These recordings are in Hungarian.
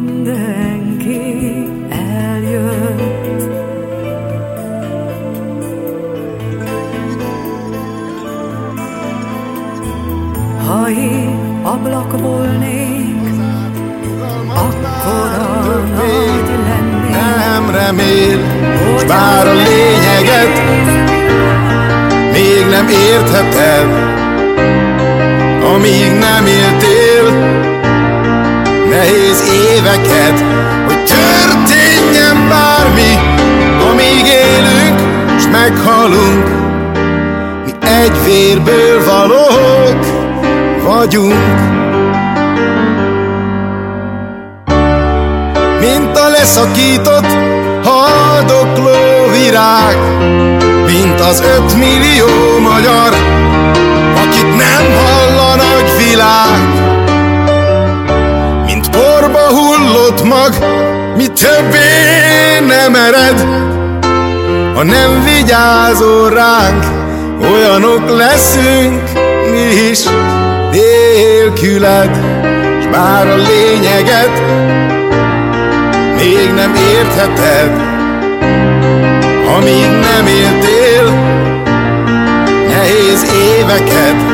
Mindenki eljött. Ha én ablak volnék, akkor a nagy lennék. nem remél, s bár a lényeget még nem értheted, amíg nem éltél nehéz éveket, hogy történjen bármi, amíg élünk, s meghalunk, mi egy vérből valók vagyunk. mint a leszakított haldokló virág, mint az ötmillió magyar, akit nem hall a nagy hullott mag, mi többé nem ered, ha nem vigyázol ránk, olyanok leszünk mi is. Nélküled, s bár a lényeget még nem értheted, amíg nem éltél nehéz éveket,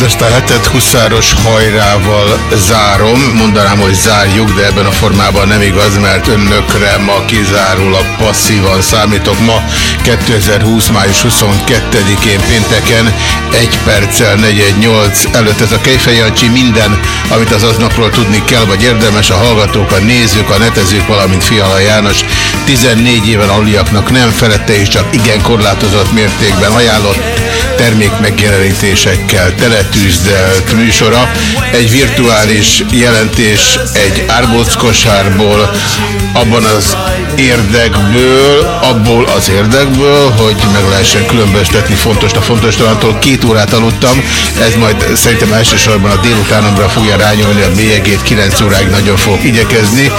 Hát ezt a hetet huszáros hajrával zárom, mondanám, hogy zárjuk, de ebben a formában nem igaz, mert önökre ma kizárólag passzívan számítok. Ma 2020. május 22-én pénteken 1 perccel 418 előtt ez a Kejfej Jancsi minden, amit az aznapról tudni kell, vagy érdemes a hallgatók, a nézők, a netezők, valamint Fiala János 14 éven aluliaknak nem felette és csak igen korlátozott mértékben ajánlott termék megjelenítésekkel teletűzdelt műsora. Egy virtuális jelentés egy árbockosárból, abban az érdekből, abból az érdekből, hogy meg lehessen különböztetni fontos a fontos talantól. Két órát aludtam, ez majd szerintem elsősorban a délutánomra fogja rányolni a bélyegét, 9 óráig nagyon fogok igyekezni.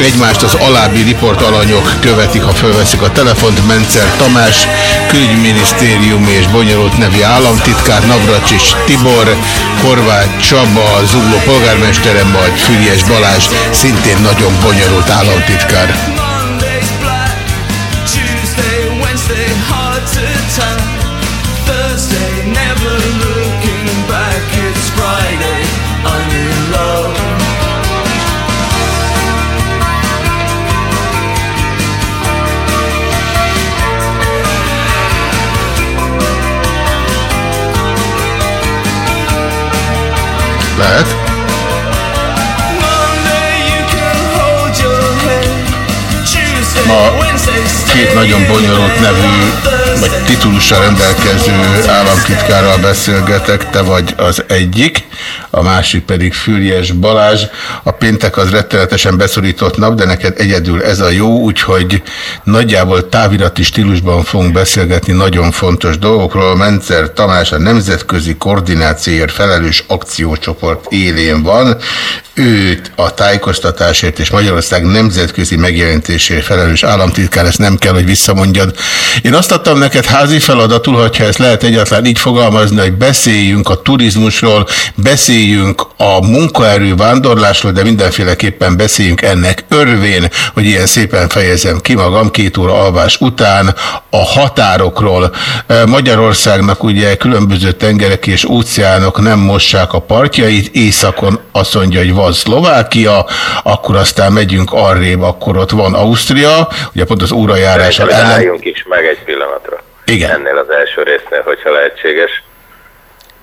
Egymást az alábbi riport alanyok követik, ha fölveszik a telefont. Mencer Tamás, külügyminisztérium és bonyolult nevi államtitkár, Navracsis Tibor, Horváth Csaba, Zugló polgármestere, majd Füriás Balázs, szintén nagyon bonyolult államtitkár. Lehet? Ma két nagyon bonyolult nevű, vagy titulussal rendelkező államtitkárral beszélgetek, te vagy az egyik, a másik pedig Fürjes Balázs. A péntek az rettenetesen beszorított nap, de neked egyedül ez a jó, úgyhogy nagyjából távirati stílusban fogunk beszélgetni nagyon fontos dolgokról. Mencer Tamás a Nemzetközi Koordinációért felelős akciócsoport élén van. Őt a tájékoztatásért és Magyarország nemzetközi megjelentésért felelős államtitkár, ezt nem kell, hogy visszamondjad. Én azt adtam neked házi feladatul, hogyha ezt lehet egyáltalán így fogalmazni, hogy beszéljünk a turizmusról, beszéljünk a munkaerő vándorlásról, de mindenféleképpen beszéljünk ennek örvén, hogy ilyen szépen fejezem ki magam két óra alvás után a határokról. Magyarországnak ugye különböző tengerek és óceánok nem mossák a partjait, északon azt mondja, hogy van Szlovákia, akkor aztán megyünk arrébb, akkor ott van Ausztria, ugye pont az órajárással ellen... Álljunk is meg egy pillanatra. Igen. Ennél az első résznél, hogyha lehetséges.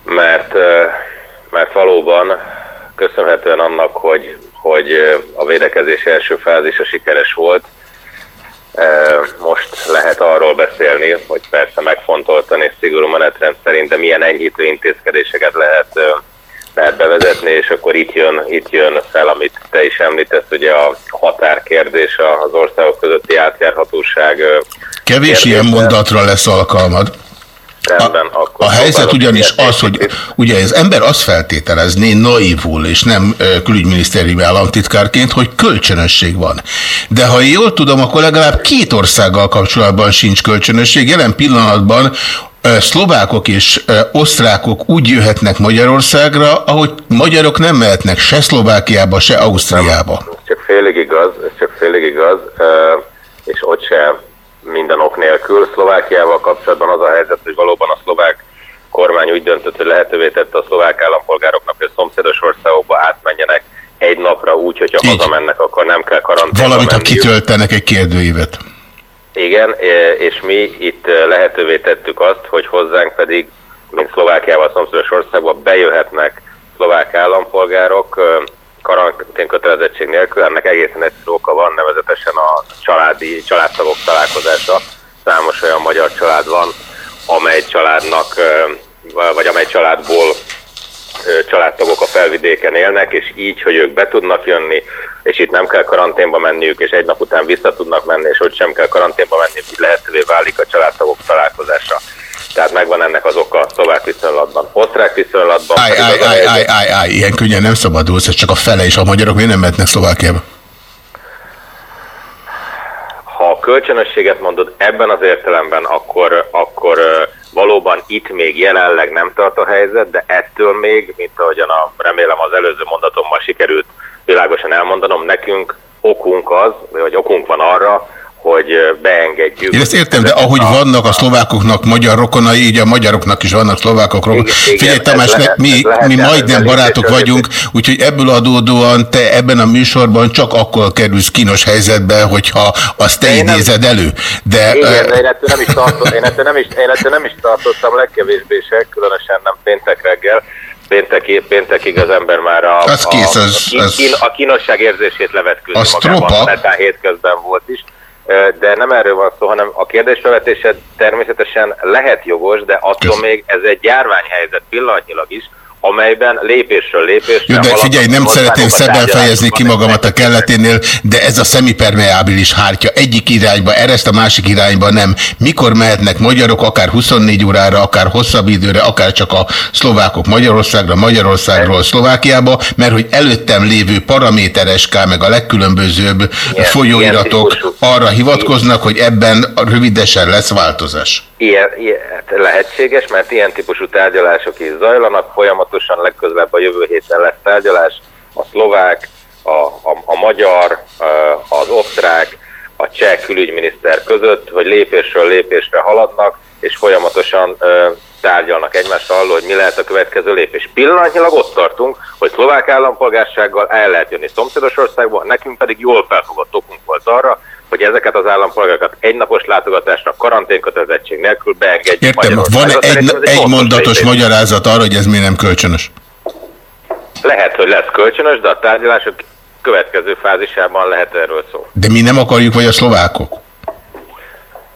Mert, mert valóban köszönhetően annak, hogy, hogy a védekezés első fázisa sikeres volt, most lehet arról beszélni, hogy persze megfontoltan és szigorú menetrend szerint, de milyen enyhítő intézkedéseket lehet lehet bevezetni, és akkor itt jön, itt jön fel, amit te is említesz, ugye a határkérdés, az országok közötti átjárhatóság. Kevés kérdése. ilyen mondatra lesz alkalmad. Rendben, a, a helyzet ugyanis az, hogy ugye az ember azt feltételezné naivul, és nem külügyminisztériumi államtitkárként, hogy kölcsönösség van. De ha jól tudom, akkor legalább két országgal kapcsolatban sincs kölcsönösség. Jelen pillanatban szlovákok és osztrákok úgy jöhetnek Magyarországra, ahogy magyarok nem mehetnek se Szlovákiába, se Ausztriába. Nem, ez csak félig igaz, ez csak félig igaz, és ott se minden ok nélkül. Szlovákiával kapcsolatban az a helyzet, hogy valóban a szlovák kormány úgy döntött, hogy lehetővé tette a szlovák állampolgároknak, hogy a szomszédos országokba átmenjenek egy napra úgy, hogyha Így. hazamennek, akkor nem kell karanténba Valamit, ha kitöltenek egy kérdőívet. Igen, és mi itt lehetővé tettük azt, hogy hozzánk pedig, mint Szlovákiával szomszédos országban bejöhetnek szlovák állampolgárok karantén kötelezettség nélkül. Ennek egészen egyszerű oka van, nevezetesen a családi, családtagok találkozása. Számos olyan magyar család van, amely családnak, vagy amely családból családtagok a felvidéken élnek, és így, hogy ők be tudnak jönni, és itt nem kell karanténba menniük, és egy nap után vissza tudnak menni, és ott sem kell karanténba menni, így lehetővé válik a családtagok találkozása. Tehát megvan ennek az oka szlovák viszonylatban. Osztrák viszonylatban... Áj, áj, áj, áj, áj, áj, ilyen könnyen nem szabadulsz, ez csak a fele, és a magyarok miért nem mehetnek Szlovákiába? Ha a kölcsönösséget mondod ebben az értelemben, akkor, akkor valóban itt még jelenleg nem tart a helyzet, de ettől még, mint ahogyan a, remélem az előző mondatommal sikerült világosan elmondanom, nekünk okunk az, vagy okunk van arra, hogy beengedjük. Én ezt értem, de ahogy a, vannak a szlovákoknak magyar rokonai, így a magyaroknak is vannak szlovákok rokonai. Figyelj Tamás, lehet, mi, lehet mi majdnem barátok vagyunk, úgyhogy ebből adódóan te ebben a műsorban csak akkor kerülsz kínos helyzetbe, hogyha azt te én idézed nem, elő. De, igen, de én ettől nem is, tartott, én ettől nem is, én ettől nem is tartottam legkevésbé se, különösen nem péntek reggel, péntek, péntekig az ember már a, az kész, az, a, az, a, a kínosság érzését levetkőzi magában, netán hétközben volt is de nem erről van szó, hanem a kérdésfelvetése természetesen lehet jogos, de attól még ez egy járványhelyzet pillanatnyilag is, amelyben lépésről lépésre... Jó, de figyelj, nem szeretném szebben fejezni ki magamat a kelleténél, de ez a szemipermeábilis hártya egyik irányba, ereszt a másik irányba nem. Mikor mehetnek magyarok, akár 24 órára, akár hosszabb időre, akár csak a szlovákok Magyarországra, Magyarországról Szlovákiába, mert hogy előttem lévő paramétereská, meg a legkülönbözőbb ilyen, folyóiratok ilyen arra hivatkoznak, hogy ebben rövidesen lesz változás. Ilyen, ilyen lehetséges, mert ilyen típusú tárgyalások is zajlanak, folyamatosan legközelebb a jövő héten lesz tárgyalás, a szlovák, a, a, a magyar, az osztrák, a cseh külügyminiszter között, hogy lépésről lépésre haladnak, és folyamatosan tárgyalnak egymással arról, hogy mi lehet a következő lépés. Pillanatnyilag ott tartunk, hogy szlovák állampolgársággal el lehet jönni szomszédos országba, nekünk pedig jól felfogott okunk volt arra, hogy ezeket az állampolgárokat egynapos látogatásra karanténkötelezettség nélkül beengedjük Értem, van -e egy, egy, egy mondatos lépés. magyarázat arra, hogy ez miért nem kölcsönös? Lehet, hogy lesz kölcsönös, de a tárgyalások következő fázisában lehet erről szó. De mi nem akarjuk, vagy a szlovákok?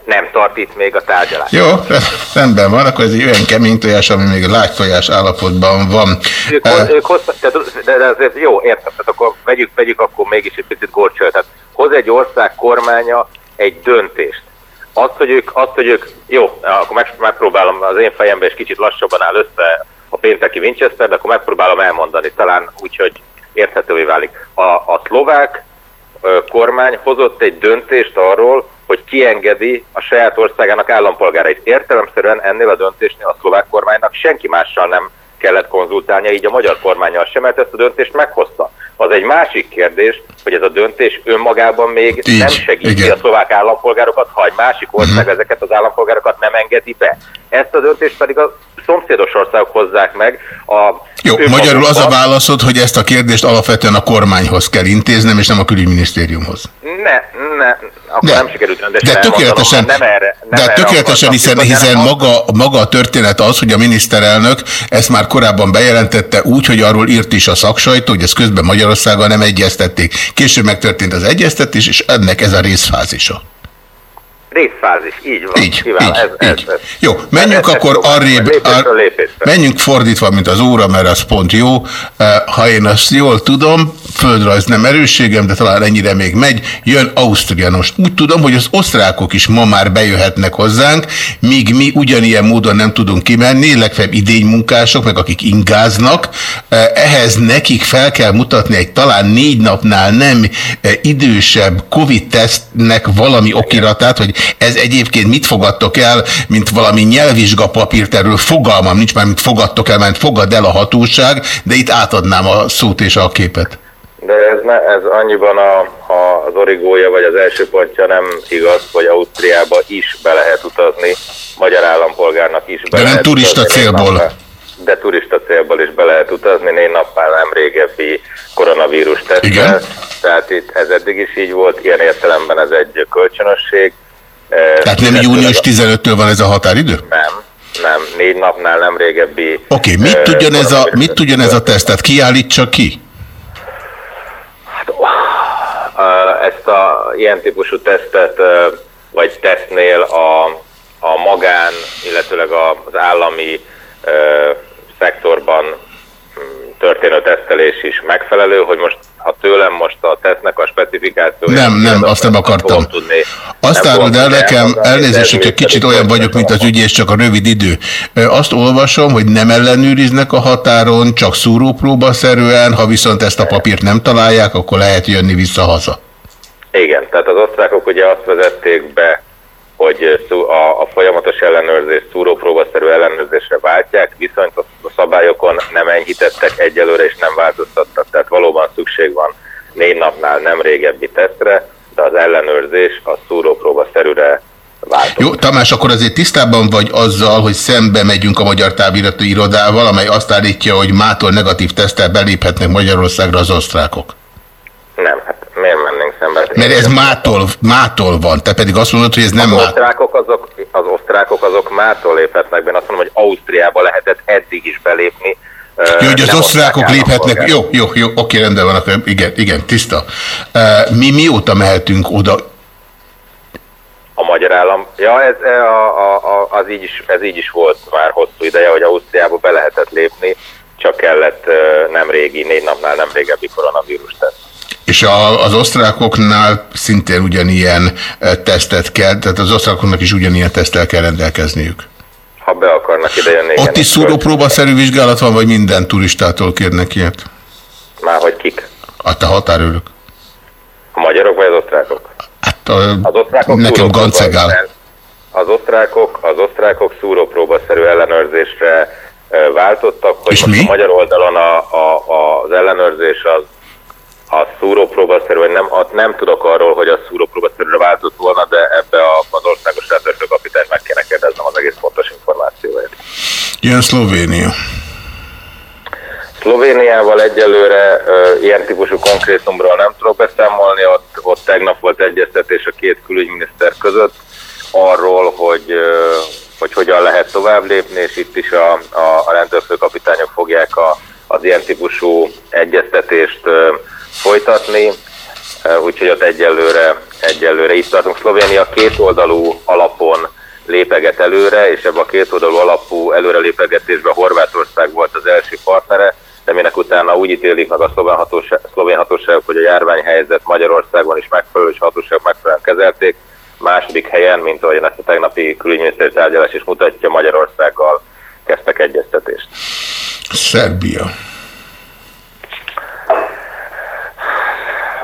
nem tart itt még a tárgyalás. Jó, rendben van, akkor ez egy olyan kemény tojás, ami még lágy tojás állapotban van. Ők, uh, ők hoztak, tehát, de azért jó, értem, tehát akkor vegyük, vegyük akkor mégis egy picit gorcsöl. Tehát hoz egy ország kormánya egy döntést. Azt, hogy ők, azt, hogy ők jó, akkor meg, megpróbálom, az én fejemben is kicsit lassabban áll össze a pénteki Winchester, de akkor megpróbálom elmondani, talán úgy, hogy érthetővé válik. A, a szlovák ö, kormány hozott egy döntést arról, hogy kiengedi a saját országának állampolgárait. Értelemszerűen ennél a döntésnél a szlovák kormánynak senki mással nem kellett konzultálnia, így a magyar kormányal sem, mert ezt a döntést meghozta. Az egy másik kérdés, hogy ez a döntés önmagában még Így, nem segíti igen. a szlovák állampolgárokat, ha egy másik ország Mhm. uh-huh. ezeket az állampolgárokat nem engedi be. Ezt a döntést pedig a szomszédos országok hozzák meg. A Jó, magyarul az a válaszod, hogy ezt a kérdést alapvetően a kormányhoz kell intéznem, és nem a külügyminisztériumhoz. Ne, ne, akkor De- nem sikerült rendesen De tökéletesen, nem erre, nem de tökéletesen hiszen, hiszen maga, maga a történet az, hogy a miniszterelnök ezt már korábban bejelentette úgy, hogy arról írt is a szaksajtó, hogy ezt közben Magyarországgal nem egyeztették. Később megtörtént az egyeztetés, és ennek ez a részfázisa. Részfázis, így van. Így, így, ez, így. Ez, ez. Jó, menjünk Ez- ez akkor próbálom, arrébb, Lépésről ar, lépésre. menjünk fordítva, mint az óra, mert az pont jó. Eh, Ha én azt jól tudom, földrajz nem erősségem, de talán ennyire még megy, jön Ausztria. Most úgy tudom, hogy az osztrákok is ma már bejöhetnek hozzánk, míg mi ugyanilyen módon nem tudunk kimenni, legfeljebb idénymunkások, meg akik ingáznak. Eh, Ehhez nekik fel kell mutatni egy talán négy napnál nem eh, idősebb Covid-tesztnek valami okiratát, hogy ez egyébként mit fogadtok el, mint valami nyelvvizsgapapírt, erről fogalmam nincs már, mint fogadtok el, mert fogad el a hatóság, de itt átadnám a szót és a képet. De ez, ne, ez annyiban a, a, az origója, vagy az első pontja nem igaz, hogy Ausztriába is be lehet utazni, magyar állampolgárnak is be De nem lehet turista utazni négy célból. nappal. De turista célból is be lehet utazni, négy nappal nem régebbi koronavírus tesztel. Igen. Tehát itt ez eddig is így volt, ilyen értelemben ez egy kölcsönösség. Tehát nem június 15-től van ez a határidő? Nem, nem, négy napnál nem régebbi. Oké, okay, mit, tudjon ez a, mit tudjon ez a tesztet? Kiállítsa ki? Ö, ezt a ilyen típusú tesztet, vagy tesztnél a, a magán, illetőleg az állami szektorban mm, történő tesztelés is megfelelő, hogy most ha tőlem most a tesztnek a specifikációja... Nem, nem, azt nem akartam. Tudni, Azt áruld el nekem, elnézést, hogyha kicsit olyan vagyok, mint az ügyész, csak a rövid idő. Azt olvasom, hogy nem ellenőriznek a határon, csak szúrópróbaszerűen, ha viszont ezt a papírt nem találják, akkor lehet jönni vissza haza. Igen, tehát az osztrákok ugye azt vezették be, hogy szú- a, a folyamatos ellenőrzést szúrópróbaszerű ellenőrzésre váltják, viszont a a szabályokon nem enyhítettek egyelőre és nem változtattak. Tehát valóban szükség van négy napnál nem régebbi tesztre, de az ellenőrzés a szúrópróbaszerűre változik. Jó, Tamás, akkor azért tisztában vagy azzal, hogy szembe megyünk a Magyar Távirati Irodával, amely azt állítja, hogy mától negatív tesztel beléphetnek Magyarországra az osztrákok. Nem, hát miért mennénk szembe? Mert ez mától, mától van, te pedig azt mondod, hogy ez nem az osztrákok azok, az osztrákok azok mától léphetnek be. Azt mondom, hogy Ausztriába lehetett eddig is belépni. Jó, hogy az osztrákok osztrák léphetnek. Jó, jó, jó, oké, rendben van, akkor igen, igen, tiszta. Mi mióta mehetünk oda? A magyar állam, ja, ez, e, a, a, a, az így is, ez így is volt már hosszú ideje, hogy Ausztriába be lehetett lépni, csak kellett nem régi, négy napnál nem régebbi koronavírus teszt. És a, az osztrákoknál szintén ugyanilyen eh, tesztet kell, tehát az osztrákoknak is ugyanilyen tesztel kell rendelkezniük. Ha be akarnak ide jönni, Ott is szúrópróbaszerű vizsgálat van, vagy minden turistától kérnek ilyet? Már hogy kik? A te határőrök. A magyarok vagy az osztrákok? Hát a, Az osztrákok nekem gancegál. Az osztrákok, az osztrákok szúrópróbaszerű ellenőrzésre váltottak, hogy És mi? a magyar oldalon a, a, a, az ellenőrzés az a szúrópróbaszerű, vagy nem, a- nem tudok arról, hogy a szúrópróbaszerűre váltott volna, de ebbe a, az országos rendőrfőkapitány meg kéne kérdeznem az egész pontos információért. Jön Szlovénia. Szlovéniával egyelőre ö, ilyen típusú konkrétumról nem tudok beszámolni, ott, ott tegnap volt egyeztetés a két külügyminiszter között arról, hogy, ö, hogy hogyan lehet tovább lépni, és itt is a, a, a rendőrfőkapitányok fogják a, az ilyen típusú egyeztetést ö, folytatni, úgyhogy ott egyelőre, egyelőre itt tartunk. Szlovénia kétoldalú alapon lépeget előre, és ebben a két oldalú alapú előrelépegetésben Horvátország volt az első partnere, de minek utána úgy ítélik meg a szlovén, hatóság, szlovén hatóságok, hogy a járványhelyzet Magyarországon is megfelelő, és hatóságok megfelelően kezelték. Második helyen, mint ahogy ezt a tegnapi külügyminiszteri tárgyalás is mutatja, Magyarországgal kezdtek egyeztetést. Szerbia.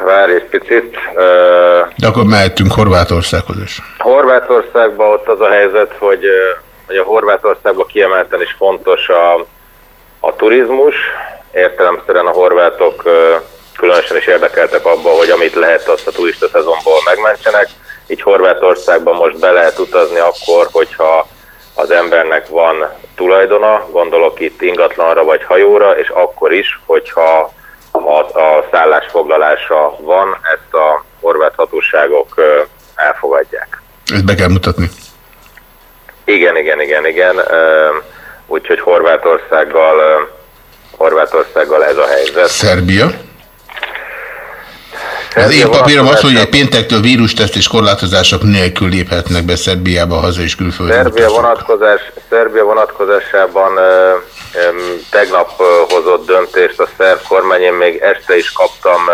Várj egy picit. De akkor mehetünk Horvátországhoz is. Horvátországban ott az a helyzet, hogy, hogy a Horvátországban kiemelten is fontos a, a turizmus. Értelemszerűen a horvátok különösen is érdekeltek abban, hogy amit lehet, azt a turista szezonból megmentsenek. Így Horvátországban most be lehet utazni akkor, hogyha az embernek van tulajdona, gondolok itt ingatlanra vagy hajóra, és akkor is, hogyha a, a szállásfoglalása van, ezt a horvát hatóságok elfogadják. Ezt be kell mutatni. Igen, igen, igen, igen. Úgyhogy Horvátországgal, Horvátországgal ez a helyzet. Szerbia? Az én papírom azt mondja, hogy péntektől vírusteszt és korlátozások nélkül léphetnek be Szerbiába, haza és külföldre. Szerbia, vonatkozás, Szerbia vonatkozásában tegnap hozott döntést a szerb kormány, én még este is kaptam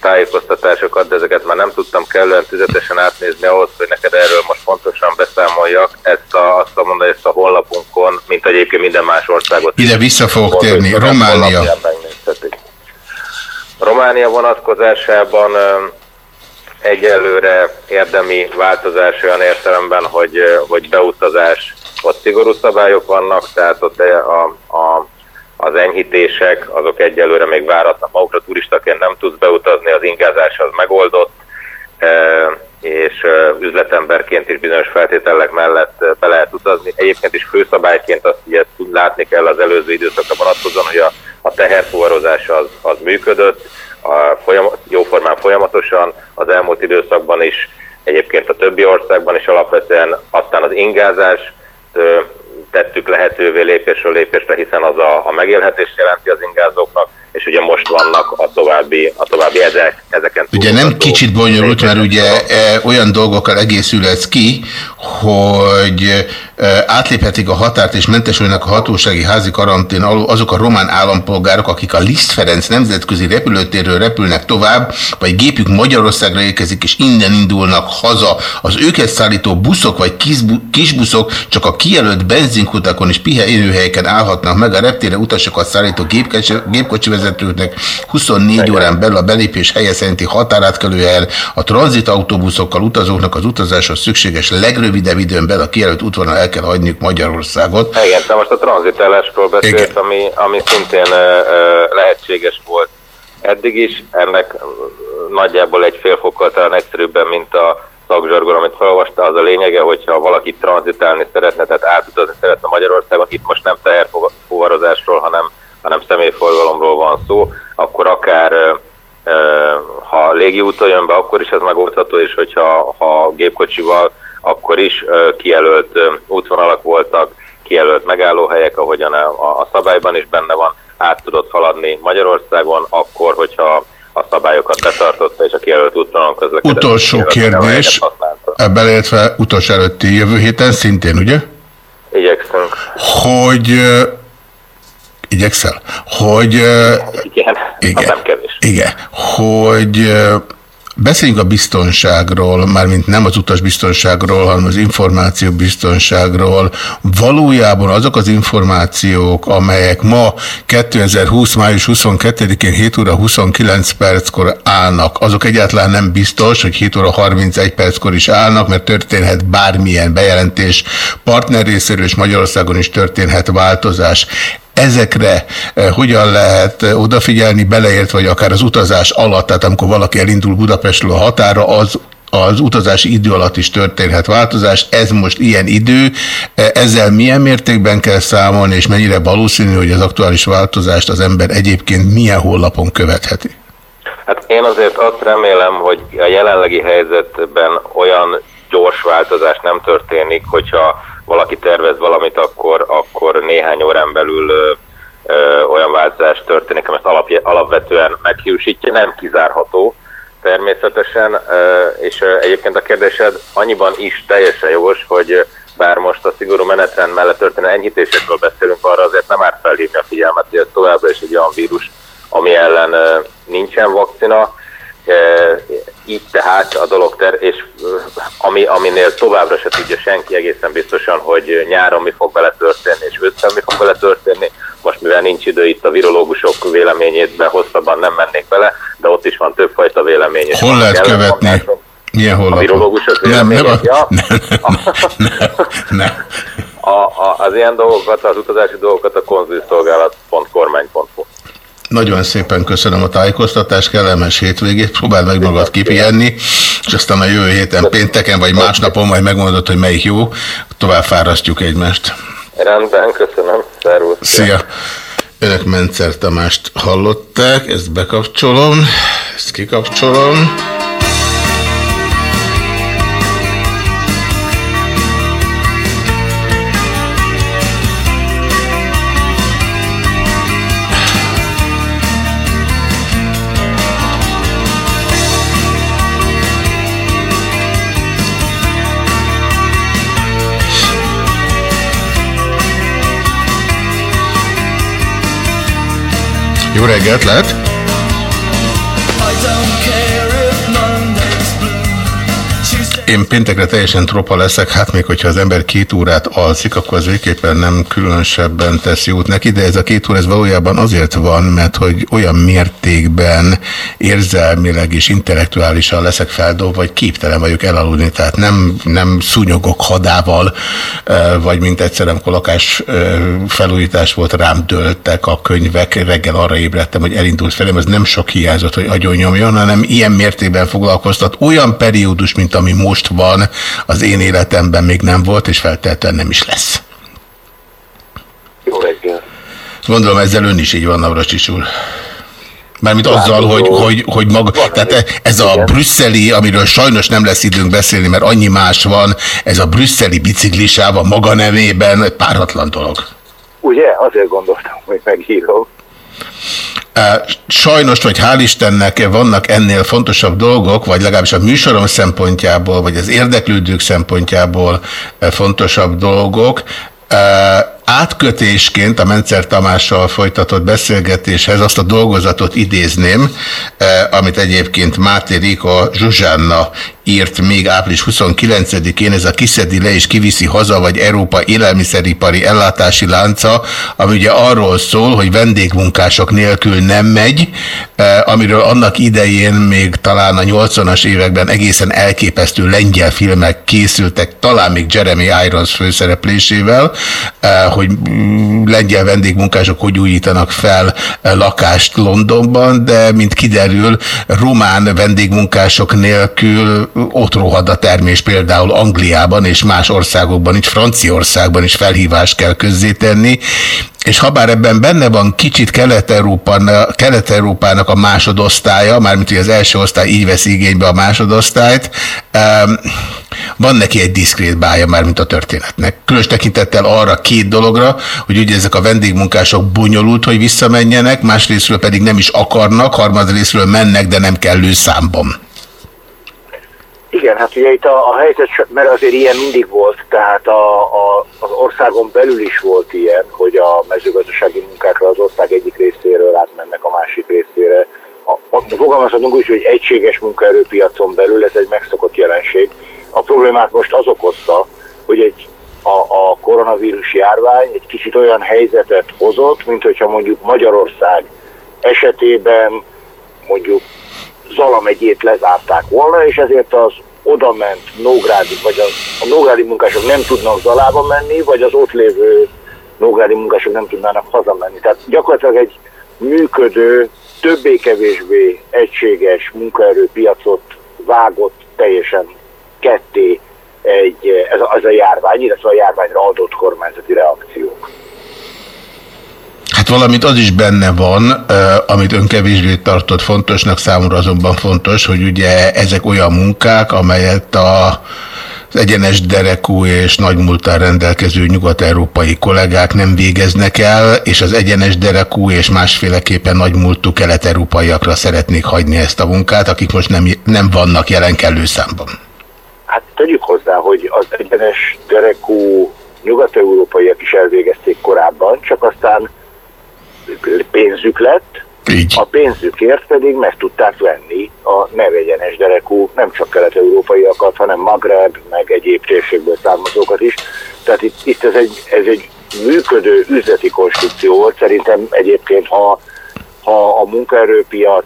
tájékoztatásokat, de ezeket már nem tudtam kellően tüzetesen átnézni ahhoz, hogy neked erről most pontosan beszámoljak. Ezt a, azt a mondani, ezt a honlapunkon, mint egyébként minden más országot. Ide vissza fogok térni. Románia. Románia vonatkozásában egyelőre érdemi változás olyan értelemben, hogy, hogy beutazás ott szigorú szabályok vannak, tehát ott a, a, az enyhítések, azok egyelőre még váratnak magukra, turistaként nem tudsz beutazni, az ingázás az megoldott, és üzletemberként is bizonyos feltételek mellett be lehet utazni. Egyébként is főszabályként azt ugye látni kell az előző időszakra vonatkozóan, hogy a, a teherfuvarozás az, az működött, a folyam, jóformán folyamatosan, az elmúlt időszakban is, egyébként a többi országban is alapvetően, aztán az ingázás, tettük lehetővé lépésről lépésre, hiszen az a, a megélhetést jelenti az ingázóknak, és ugye most vannak a további, a további ezek, ezeken Ugye nem kicsit bonyolult, mert ugye e, olyan dolgokkal egészül ez ki, hogy e, átléphetik a határt és mentesülnek a hatósági házi karantén alól azok a román állampolgárok, akik a Liszt Ferenc nemzetközi repülőtérről repülnek tovább, vagy gépük Magyarországra érkezik és innen indulnak haza. Az őket szállító buszok vagy kisbuszok csak a kijelölt benzinkutakon és pihenőhelyeken állhatnak meg a reptére utasokat szállító gépkocsi vezetőknek 24 órán belül a belépés helye szerinti határátkelőhelyen a tranzit autóbuszokkal utazóknak az utazáshoz szükséges legrövidebb időn belül a kijelölt útvonal el kell hagyniuk Magyarországot. Igen, de most a tranzitálásról beszélt, ami, ami szintén uh, lehetséges volt eddig is. Ennek nagyjából egy fél fokkal talán egyszerűbben, mint a szakzsargon, amit felolvasta, az a lényege, hogyha valaki tranzitálni szeretne, tehát átutazni szeretne Magyarországon, itt most nem teherfuvarozásról, hanem hanem személyforgalomról van szó, akkor akár ha légi úton jön be, akkor is ez megoldható, és hogyha ha gépkocsival, akkor is kijelölt útvonalak voltak, kijelölt megállóhelyek, ahogyan a, a szabályban is benne van, át tudott haladni Magyarországon, akkor, hogyha a szabályokat betartotta, és a kijelölt útvonalon közlekedett. Utolsó kérdés, beleértve utolsó előtti jövő héten szintén, ugye? Igyekszünk. Hogy Igyekszel? Hogy... Igen, igen, nem kevés. Igen, hogy Beszéljünk a biztonságról, mármint nem az utasbiztonságról, hanem az információ biztonságról. Valójában azok az információk, amelyek ma 2020. május 22-én 7 óra 29 perckor állnak, azok egyáltalán nem biztos, hogy 7 óra 31 perckor is állnak, mert történhet bármilyen bejelentés partner részéről, és Magyarországon is történhet változás ezekre eh, hogyan lehet eh, odafigyelni, beleért, vagy akár az utazás alatt, tehát amikor valaki elindul Budapestről a határa, az az utazási idő alatt is történhet változás. Ez most ilyen idő. Eh, ezzel milyen mértékben kell számolni, és mennyire valószínű, hogy az aktuális változást az ember egyébként milyen hollapon követheti? Hát én azért azt remélem, hogy a jelenlegi helyzetben olyan gyors változás nem történik, hogyha valaki tervez valamit, akkor, akkor néhány órán belül ö, ö, olyan változás történik, amit alap, alapvetően meghiúsítja, nem kizárható. Természetesen, és egyébként a kérdésed annyiban is teljesen jogos, hogy bár most a szigorú menetrend mellett történő enyhítésekről beszélünk, arra azért nem árt felhívni a figyelmet, hogy ez továbbra is egy olyan vírus, ami ellen nincsen vakcina, így tehát a dolog, ter és ami, aminél továbbra se tudja senki egészen biztosan, hogy nyáron mi fog vele történni, és ősszel mi fog vele történni. Most mivel nincs idő itt a virológusok véleményét, be hosszabban nem mennék bele, de ott is van többfajta vélemény. Hol lehet követni? Milyen honlapon? A virológusok véleményét, nem, ja. nem, nem, nem, nem. A, a, az ilyen dolgokat, az utazási dolgokat a konzulszolgálat.kormány.hu nagyon szépen köszönöm a tájékoztatást, kellemes hétvégét, próbáld meg magad kipihenni, és aztán a jövő héten pénteken vagy másnapon majd megmondod, hogy melyik jó, tovább fárasztjuk egymást. Rendben, köszönöm, szervusz. Szia! Önök Mencer Tamást hallották, ezt bekapcsolom, ezt kikapcsolom. Jó reggelt, lehet? Én péntekre teljesen tropa leszek, hát még hogyha az ember két órát alszik, akkor az végképpen nem különösebben tesz jót neki, de ez a két óra ez valójában azért van, mert hogy olyan mértékben érzelmileg és intellektuálisan leszek feldobva, vagy képtelen vagyok elaludni, tehát nem, nem szúnyogok hadával, vagy mint egyszer, amikor lakás felújítás volt, rám dőltek a könyvek, reggel arra ébredtem, hogy elindult felem, ez nem sok hiányzott, hogy agyon nyomjon, hanem ilyen mértékben foglalkoztat olyan periódus, mint ami most most van, az én életemben még nem volt, és feltétlenül nem is lesz. Jó reggel. Gondolom ezzel ön is így van, Navracsics úr. Mármint azzal, hogy, hogy, hogy maga, tehát ez a brüsszeli, amiről sajnos nem lesz időnk beszélni, mert annyi más van, ez a brüsszeli biciklisáv a maga nevében párhatlan dolog. Ugye? Azért gondoltam, hogy megírom. Sajnos, vagy hál' Istennek vannak ennél fontosabb dolgok, vagy legalábbis a műsorom szempontjából, vagy az érdeklődők szempontjából fontosabb dolgok. Átkötésként a Mencer Tamással folytatott beszélgetéshez azt a dolgozatot idézném, amit egyébként Máté Rika Zsuzsánna írt még április 29-én, ez a kiszedi le és kiviszi haza, vagy Európa élelmiszeripari ellátási lánca, ami ugye arról szól, hogy vendégmunkások nélkül nem megy, eh, amiről annak idején még talán a 80-as években egészen elképesztő lengyel filmek készültek, talán még Jeremy Irons főszereplésével, eh, hogy mm, lengyel vendégmunkások hogy újítanak fel eh, lakást Londonban, de mint kiderül, román vendégmunkások nélkül ott rohad a termés például Angliában és más országokban, itt Franciaországban is felhívást kell közzétenni, és ha bár ebben benne van kicsit Kelet-Európának Kelet a másodosztálya, mármint hogy az első osztály így vesz igénybe a másodosztályt, van neki egy diszkrét bája már, mint a történetnek. Különös tekintettel arra két dologra, hogy ugye ezek a vendégmunkások bonyolult, hogy visszamenjenek, másrésztről pedig nem is akarnak, harmadrésztről mennek, de nem kellő számban. Igen, hát ugye itt a, a helyzet, mert azért ilyen mindig volt, tehát a, a, az országon belül is volt ilyen, hogy a mezőgazdasági munkákra az ország egyik részéről átmennek a másik részére. A, a, fogalmazhatunk úgy, hogy egységes munkaerőpiacon belül ez egy megszokott jelenség. A problémát most az okozta, hogy egy a, a koronavírus járvány egy kicsit olyan helyzetet hozott, mint hogyha mondjuk Magyarország esetében mondjuk Zala megyét lezárták volna, és ezért az oda ment Nógrádi, vagy az, a Nógrádi munkások nem tudnak Zalába menni, vagy az ott lévő Nógrádi munkások nem tudnának hazamenni. Tehát gyakorlatilag egy működő, többé-kevésbé egységes munkaerőpiacot vágott teljesen ketté egy, ez, a, ez a járvány, illetve a járványra adott kormányzati reakciók. Hát valamit az is benne van, amit ön kevésbé tartott fontosnak, számomra azonban fontos, hogy ugye ezek olyan munkák, amelyet a egyenes derekú és nagy rendelkező nyugat-európai kollégák nem végeznek el, és az egyenes derekú és másféleképpen nagy kelet-európaiakra szeretnék hagyni ezt a munkát, akik most nem, nem vannak jelen kellő számban. Hát tegyük hozzá, hogy az egyenes derekú nyugat-európaiak is elvégezték korábban, csak aztán pénzük lett, Így. a pénzükért pedig meg tudták venni a nevegyenes derekú, nem csak kelet-európaiakat, hanem Magreb, meg egyéb térségből származókat is. Tehát itt, itt ez, egy, ez egy működő üzleti konstrukció volt. Szerintem egyébként, ha, ha a munkaerőpiac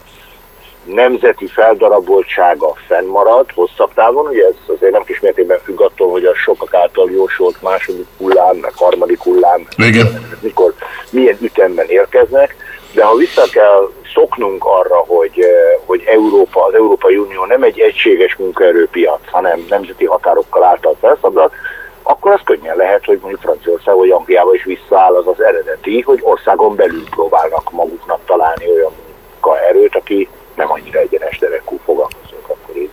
nemzeti feldaraboltsága fennmarad hosszabb távon, ugye ez azért nem kis mértékben függ attól, hogy a sokak által jósolt második hullám, meg harmadik hullám, Igen. mikor milyen ütemben érkeznek, de ha vissza kell szoknunk arra, hogy, eh, hogy Európa, az Európai Unió nem egy egységes munkaerőpiac, hanem nemzeti határokkal által felszabdalt, akkor az könnyen lehet, hogy mondjuk Franciaország vagy Angliába is visszaáll az az eredeti, hogy országon belül próbálnak maguknak találni olyan munkaerőt, aki nem annyira egyenes derekú fogalmazók akkor így.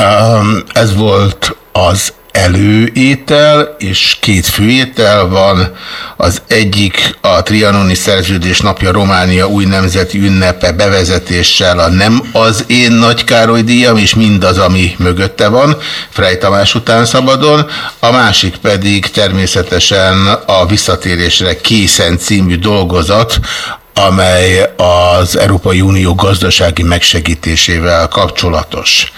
Um, ez volt az előétel, és két főétel van. Az egyik a trianoni szerződés napja Románia új nemzeti ünnepe bevezetéssel a nem az én Nagy Károly díjam, és mindaz, ami mögötte van, Frey Tamás után szabadon. A másik pedig természetesen a visszatérésre készen című dolgozat, amely az Európai Unió gazdasági megsegítésével kapcsolatos.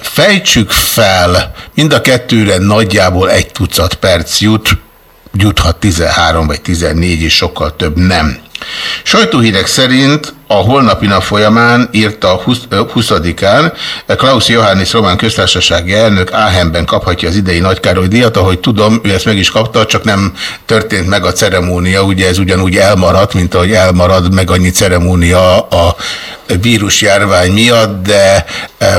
Fejtsük fel, mind a kettőre nagyjából egy tucat perc jut, juthat 13 vagy 14 és sokkal több nem. Sajtóhírek szerint a holnapi nap folyamán írta 20-án Klaus Johannes román köztársasági elnök Áhenben kaphatja az idei Nagykároly díjat, ahogy tudom, ő ezt meg is kapta, csak nem történt meg a ceremónia, ugye ez ugyanúgy elmaradt, mint ahogy elmarad meg annyi ceremónia a vírusjárvány miatt, de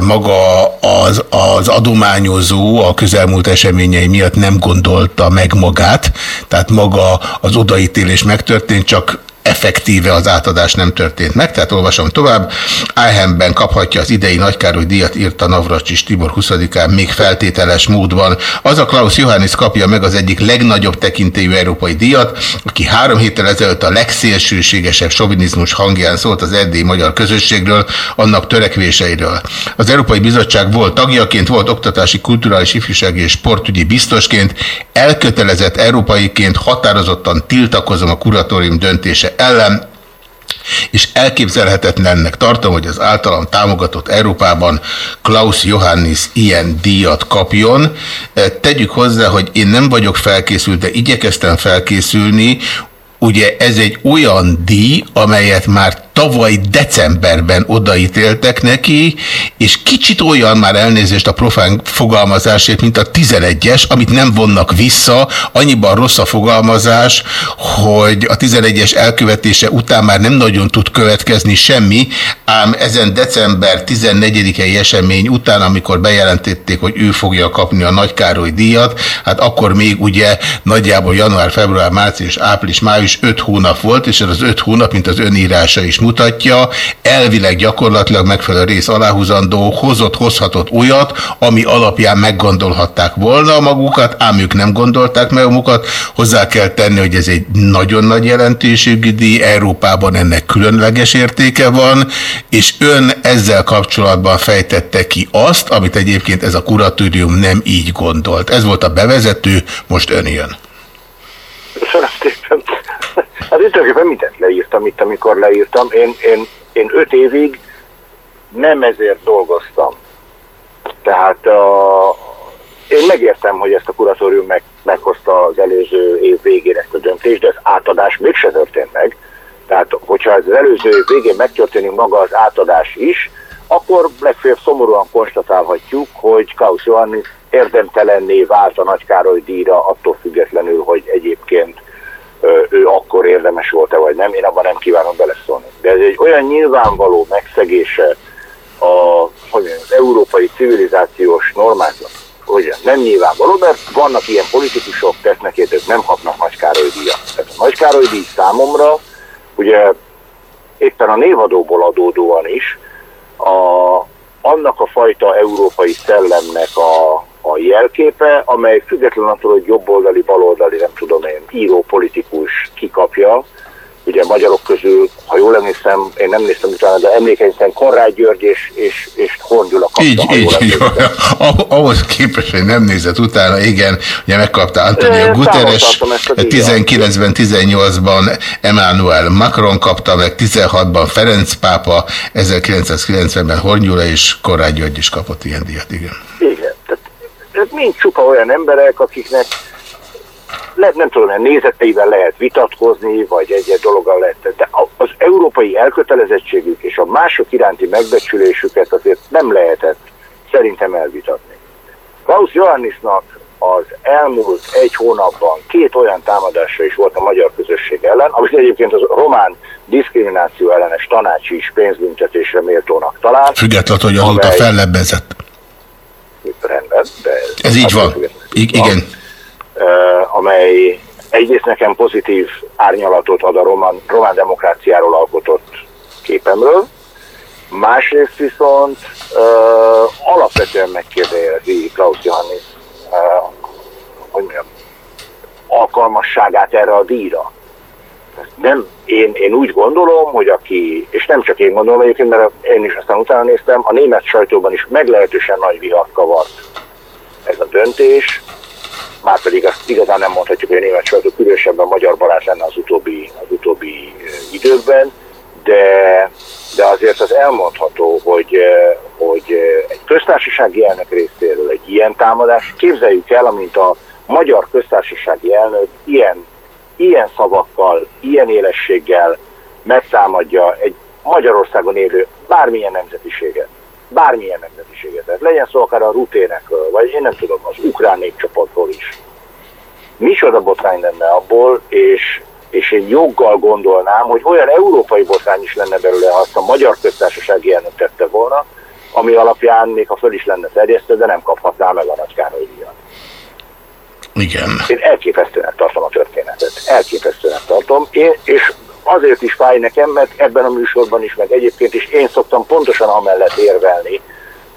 maga az, az adományozó a közelmúlt eseményei miatt nem gondolta meg magát, tehát maga az odaítélés megtörtént, csak effektíve az átadás nem történt meg, tehát olvasom tovább. Áhenben kaphatja az idei Nagykároly díjat, írta Navracsis Tibor 20-án még feltételes módban. Az a Klaus Johannes kapja meg az egyik legnagyobb tekintélyű európai díjat, aki három héttel ezelőtt a legszélsőségesebb sovinizmus hangján szólt az erdélyi magyar közösségről, annak törekvéseiről. Az Európai Bizottság volt tagjaként, volt oktatási, kulturális, ifjúsági és sportügyi biztosként, elkötelezett európaiként határozottan tiltakozom a kuratórium döntése ellen, és elképzelhetetlennek tartom, hogy az általam támogatott Európában Klaus Johannes ilyen díjat kapjon. Tegyük hozzá, hogy én nem vagyok felkészült, de igyekeztem felkészülni, ugye ez egy olyan díj, amelyet már tavaly decemberben odaítéltek neki, és kicsit olyan már elnézést a profán fogalmazásért, mint a 11-es, amit nem vonnak vissza, annyiban rossz a fogalmazás, hogy a 11-es elkövetése után már nem nagyon tud következni semmi, ám ezen december 14-i esemény után, amikor bejelentették, hogy ő fogja kapni a Nagykároly díjat, hát akkor még ugye nagyjából január, február, március, április, május 5 hónap volt, és ez az 5 hónap, mint az önírása is mutatja, elvileg gyakorlatilag megfelelő rész aláhúzandó, hozott, hozhatott olyat, ami alapján meggondolhatták volna magukat, ám ők nem gondolták meg magukat. Hozzá kell tenni, hogy ez egy nagyon nagy jelentőségű díj, Európában ennek különleges értéke van, és ön ezzel kapcsolatban fejtette ki azt, amit egyébként ez a kuratórium nem így gondolt. Ez volt a bevezető, most ön jön. Köszönöm. Hát én tulajdonképpen mindent leírtam itt, amikor leírtam. Én, én, én öt évig nem ezért dolgoztam. Tehát a, én megértem, hogy ezt a kuratórium meg, meghozta az előző év végén ezt a döntést, de az átadás mégse történt meg. Tehát, hogyha az előző év végén megtörténik maga az átadás is, akkor legfeljebb szomorúan konstatálhatjuk, hogy Klaus Johannes érdemtelenné vált a Nagy Károly díjra, attól függetlenül, hogy egyébként ő akkor érdemes volt-e vagy nem, én abban nem kívánom beleszólni. De ez egy olyan nyilvánvaló megszegése a, hogy az európai civilizációs normáknak, hogy nem nyilvánvaló, mert vannak ilyen politikusok, tesznek ők nem kapnak Nagy Károly díjat. Tehát a Nagy Károly díj számomra, ugye éppen a névadóból adódóan is, a, annak a fajta európai szellemnek a, a jelképe, amely független attól, hogy jobboldali, baloldali, nem tudom én, író, politikus kikapja, ugye magyarok közül, ha jól emlékszem, én nem néztem utána, de emlékeim szerint Konrád György és, és, és Horn Gyula kapta. Így, ha így, így. Ah- Ahhoz képest, hogy nem nézett utána, igen, ugye megkapta Antonio Guterres, számon tartom ezt a díjat. 19-ben, 18-ban Emmanuel Macron kapta meg, 16-ban Ferenc pápa, 1990-ben Hornyula és Konrád György is kapott ilyen díjat, igen. Igen, ez mind csupa olyan emberek, akiknek le, nem tudom, nézeteivel lehet vitatkozni, vagy egy-egy dologgal lehet, de a- az európai elkötelezettségük és a mások iránti megbecsülésüket azért nem lehetett szerintem elvitatni. Klaus Johannisnak az elmúlt egy hónapban két olyan támadása is volt a magyar közösség ellen, amit egyébként az román diszkrimináció ellenes tanácsi is pénzbüntetésre méltónak talál. Függetlenül, hogy azóta amely- fellebbezett. Rendben, de Ez így attól van. I- van. igen. eh, amely egyrészt nekem pozitív árnyalatot ad a román, román demokráciáról alkotott képemről, másrészt viszont uh, alapvetően megkérdezi Klaus Johannes uh, hogy mondjam, alkalmasságát erre a díjra. Nem, én, én úgy gondolom, hogy aki, és nem csak én gondolom egyébként, mert én is aztán utána néztem, a német sajtóban is meglehetősen nagy vihart kavart ez a döntés, márpedig azt igazán nem mondhatjuk, hogy a német sajtó különösebben magyar barát lenne az utóbbi, az utóbbi eh, időkben, de, de azért az elmondható, hogy, eh, hogy eh, egy köztársasági elnök részéről egy ilyen támadás, képzeljük el, amint a magyar köztársasági elnök ilyen, ilyen szavakkal, ilyen élességgel megtámadja egy Magyarországon élő bármilyen nemzetiséget bármilyen nemzetiséget. Tehát legyen szó akár a ruténekről, vagy én nem tudom, az ukrán népcsoportról is. Micsoda botrány lenne abból, és, és én joggal gondolnám, hogy olyan európai botrány is lenne belőle, ha azt a magyar köztársasági elnök tette volna, ami alapján még ha föl is lenne terjesztve, de nem kaphatná meg a Nagy Károly díjat. Igen. Én elképesztően tartom a történetet. Elképesztően tartom. Én, és azért is fáj nekem, mert ebben a műsorban is, meg egyébként is én szoktam pontosan amellett érvelni,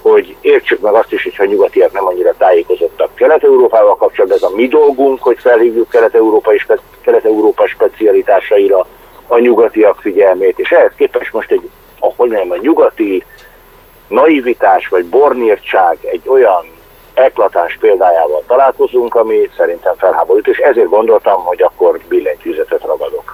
hogy értsük meg azt is, hogyha nyugatiak nem annyira tájékozottak Kelet-Európával kapcsolatban, ez a mi dolgunk, hogy felhívjuk Kelet-Európa, spe- Kelet-Európa specialitásaira a nyugatiak figyelmét, és ehhez képest most egy, ahogy mondjam, a nyugati naivitás vagy bornírtság egy olyan eklatáns példájával találkozunk, ami szerintem felháborít, és ezért gondoltam, hogy akkor billentyűzetet ragadok.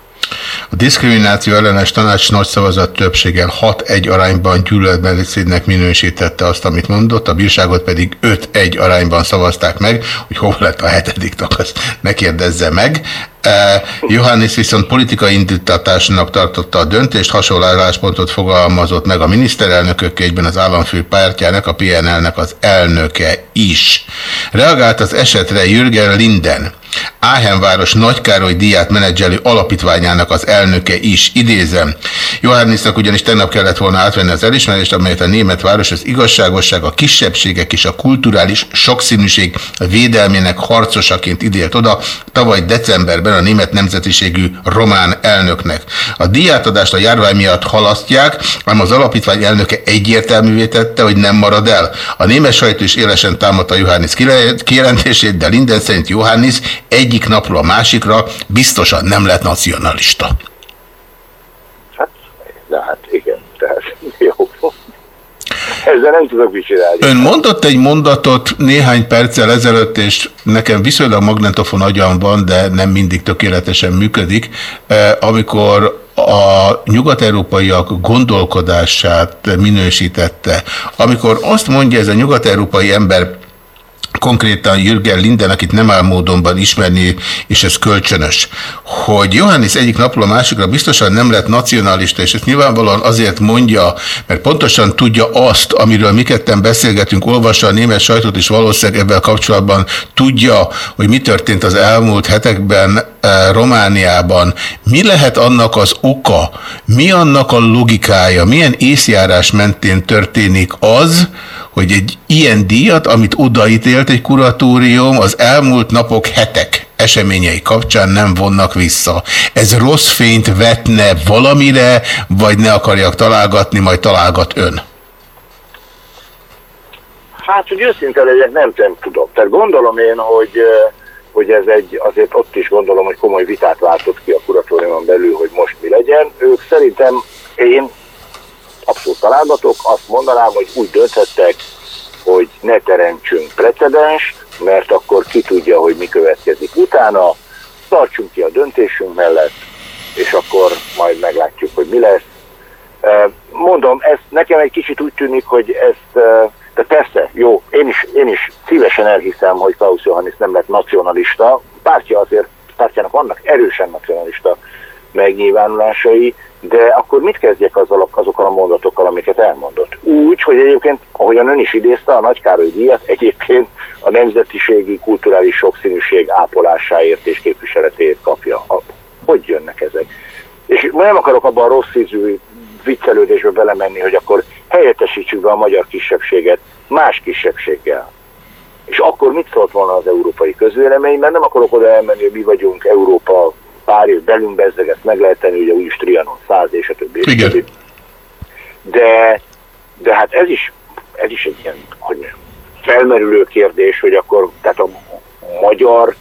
A diszkrimináció ellenes tanács nagy szavazat többséggel 6-1 arányban gyűlöletbeszédnek minősítette azt, amit mondott, a bírságot pedig 5-1 arányban szavazták meg, hogy hol lett a hetedik tag, azt ne kérdezze meg. Eh, Johannes viszont politikai indítatásnak tartotta a döntést, hasonló álláspontot fogalmazott meg a miniszterelnökök egyben az államfő pártjának, a PNL-nek az elnöke is. Reagált az esetre Jürgen Linden, Áhenváros Nagykároly díját menedzselő alapítványának az elnöke is. Idézem, Johannisnak ugyanis tegnap kellett volna átvenni az elismerést, amelyet a német város az igazságosság, a kisebbségek és a kulturális sokszínűség védelmének harcosaként idélt oda tavaly decemberben a német nemzetiségű román elnöknek. A díjátadást a járvány miatt halasztják, ám az alapítvány elnöke egyértelművé tette, hogy nem marad el. A német sajtó is élesen támadta Johannis kijelentését, de Linden szerint Johannis egyik napról a másikra biztosan nem lett nacionalista. Hát, de hát igen, tehát jó. Ezzel nem tudok mit csinálni. Ön mondott egy mondatot néhány perccel ezelőtt, és nekem viszonylag magnetofon agyam van, de nem mindig tökéletesen működik, eh, amikor a nyugat-európaiak gondolkodását minősítette. Amikor azt mondja ez a nyugat-európai ember, konkrétan Jürgen Linden, akit nem áll módonban ismerni, és ez kölcsönös, hogy Johannes egyik napról a másikra biztosan nem lett nacionalista, és ezt nyilvánvalóan azért mondja, mert pontosan tudja azt, amiről mi ketten beszélgetünk, olvassa a német sajtót, és valószínűleg ebben kapcsolatban tudja, hogy mi történt az elmúlt hetekben eh, Romániában. Mi lehet annak az oka, mi annak a logikája, milyen észjárás mentén történik az, hogy egy ilyen díjat, amit odaítélt egy kuratórium, az elmúlt napok, hetek eseményei kapcsán nem vonnak vissza. Ez rossz fényt vetne valamire, vagy ne akarjak találgatni, majd találgat ön? Hát, hogy őszinte legyek, nem, nem tudom. Tehát gondolom én, hogy, hogy ez egy, azért ott is gondolom, hogy komoly vitát váltott ki a kuratóriumon belül, hogy most mi legyen. Ők szerintem, én abszolút találgatok, azt mondanám, hogy úgy dönthettek, hogy ne teremtsünk precedens, mert akkor ki tudja, hogy mi következik utána, tartsunk ki a döntésünk mellett, és akkor majd meglátjuk, hogy mi lesz. Mondom, ez nekem egy kicsit úgy tűnik, hogy ezt, de persze, jó, én is, én is szívesen elhiszem, hogy Klaus Johannes nem lett nacionalista, pártja azért, pártjának vannak erősen nacionalista megnyilvánulásai, de akkor mit kezdjek azzal, azokkal a mondatokkal, amiket elmondott? Úgy, hogy egyébként, ahogyan ön is idézte, a Nagykároly díjat egyébként a nemzetiségi, kulturális sokszínűség ápolásáért és képviseletéért kapja. Hogy jönnek ezek? És nem akarok abban a rossz ízű viccelődésbe belemenni, hogy akkor helyettesítsük be a magyar kisebbséget más kisebbséggel. És akkor mit szólt volna az európai közvélemény, mert nem akarok oda elmenni, hogy mi vagyunk Európa pár év belünk bezzeg, ezt meg lehet tenni, ugye úgyis Trianon 100 és a többi. Igen. De, de hát ez is, ez is egy ilyen, hogy mondjam, felmerülő kérdés, hogy akkor tehát a magyar,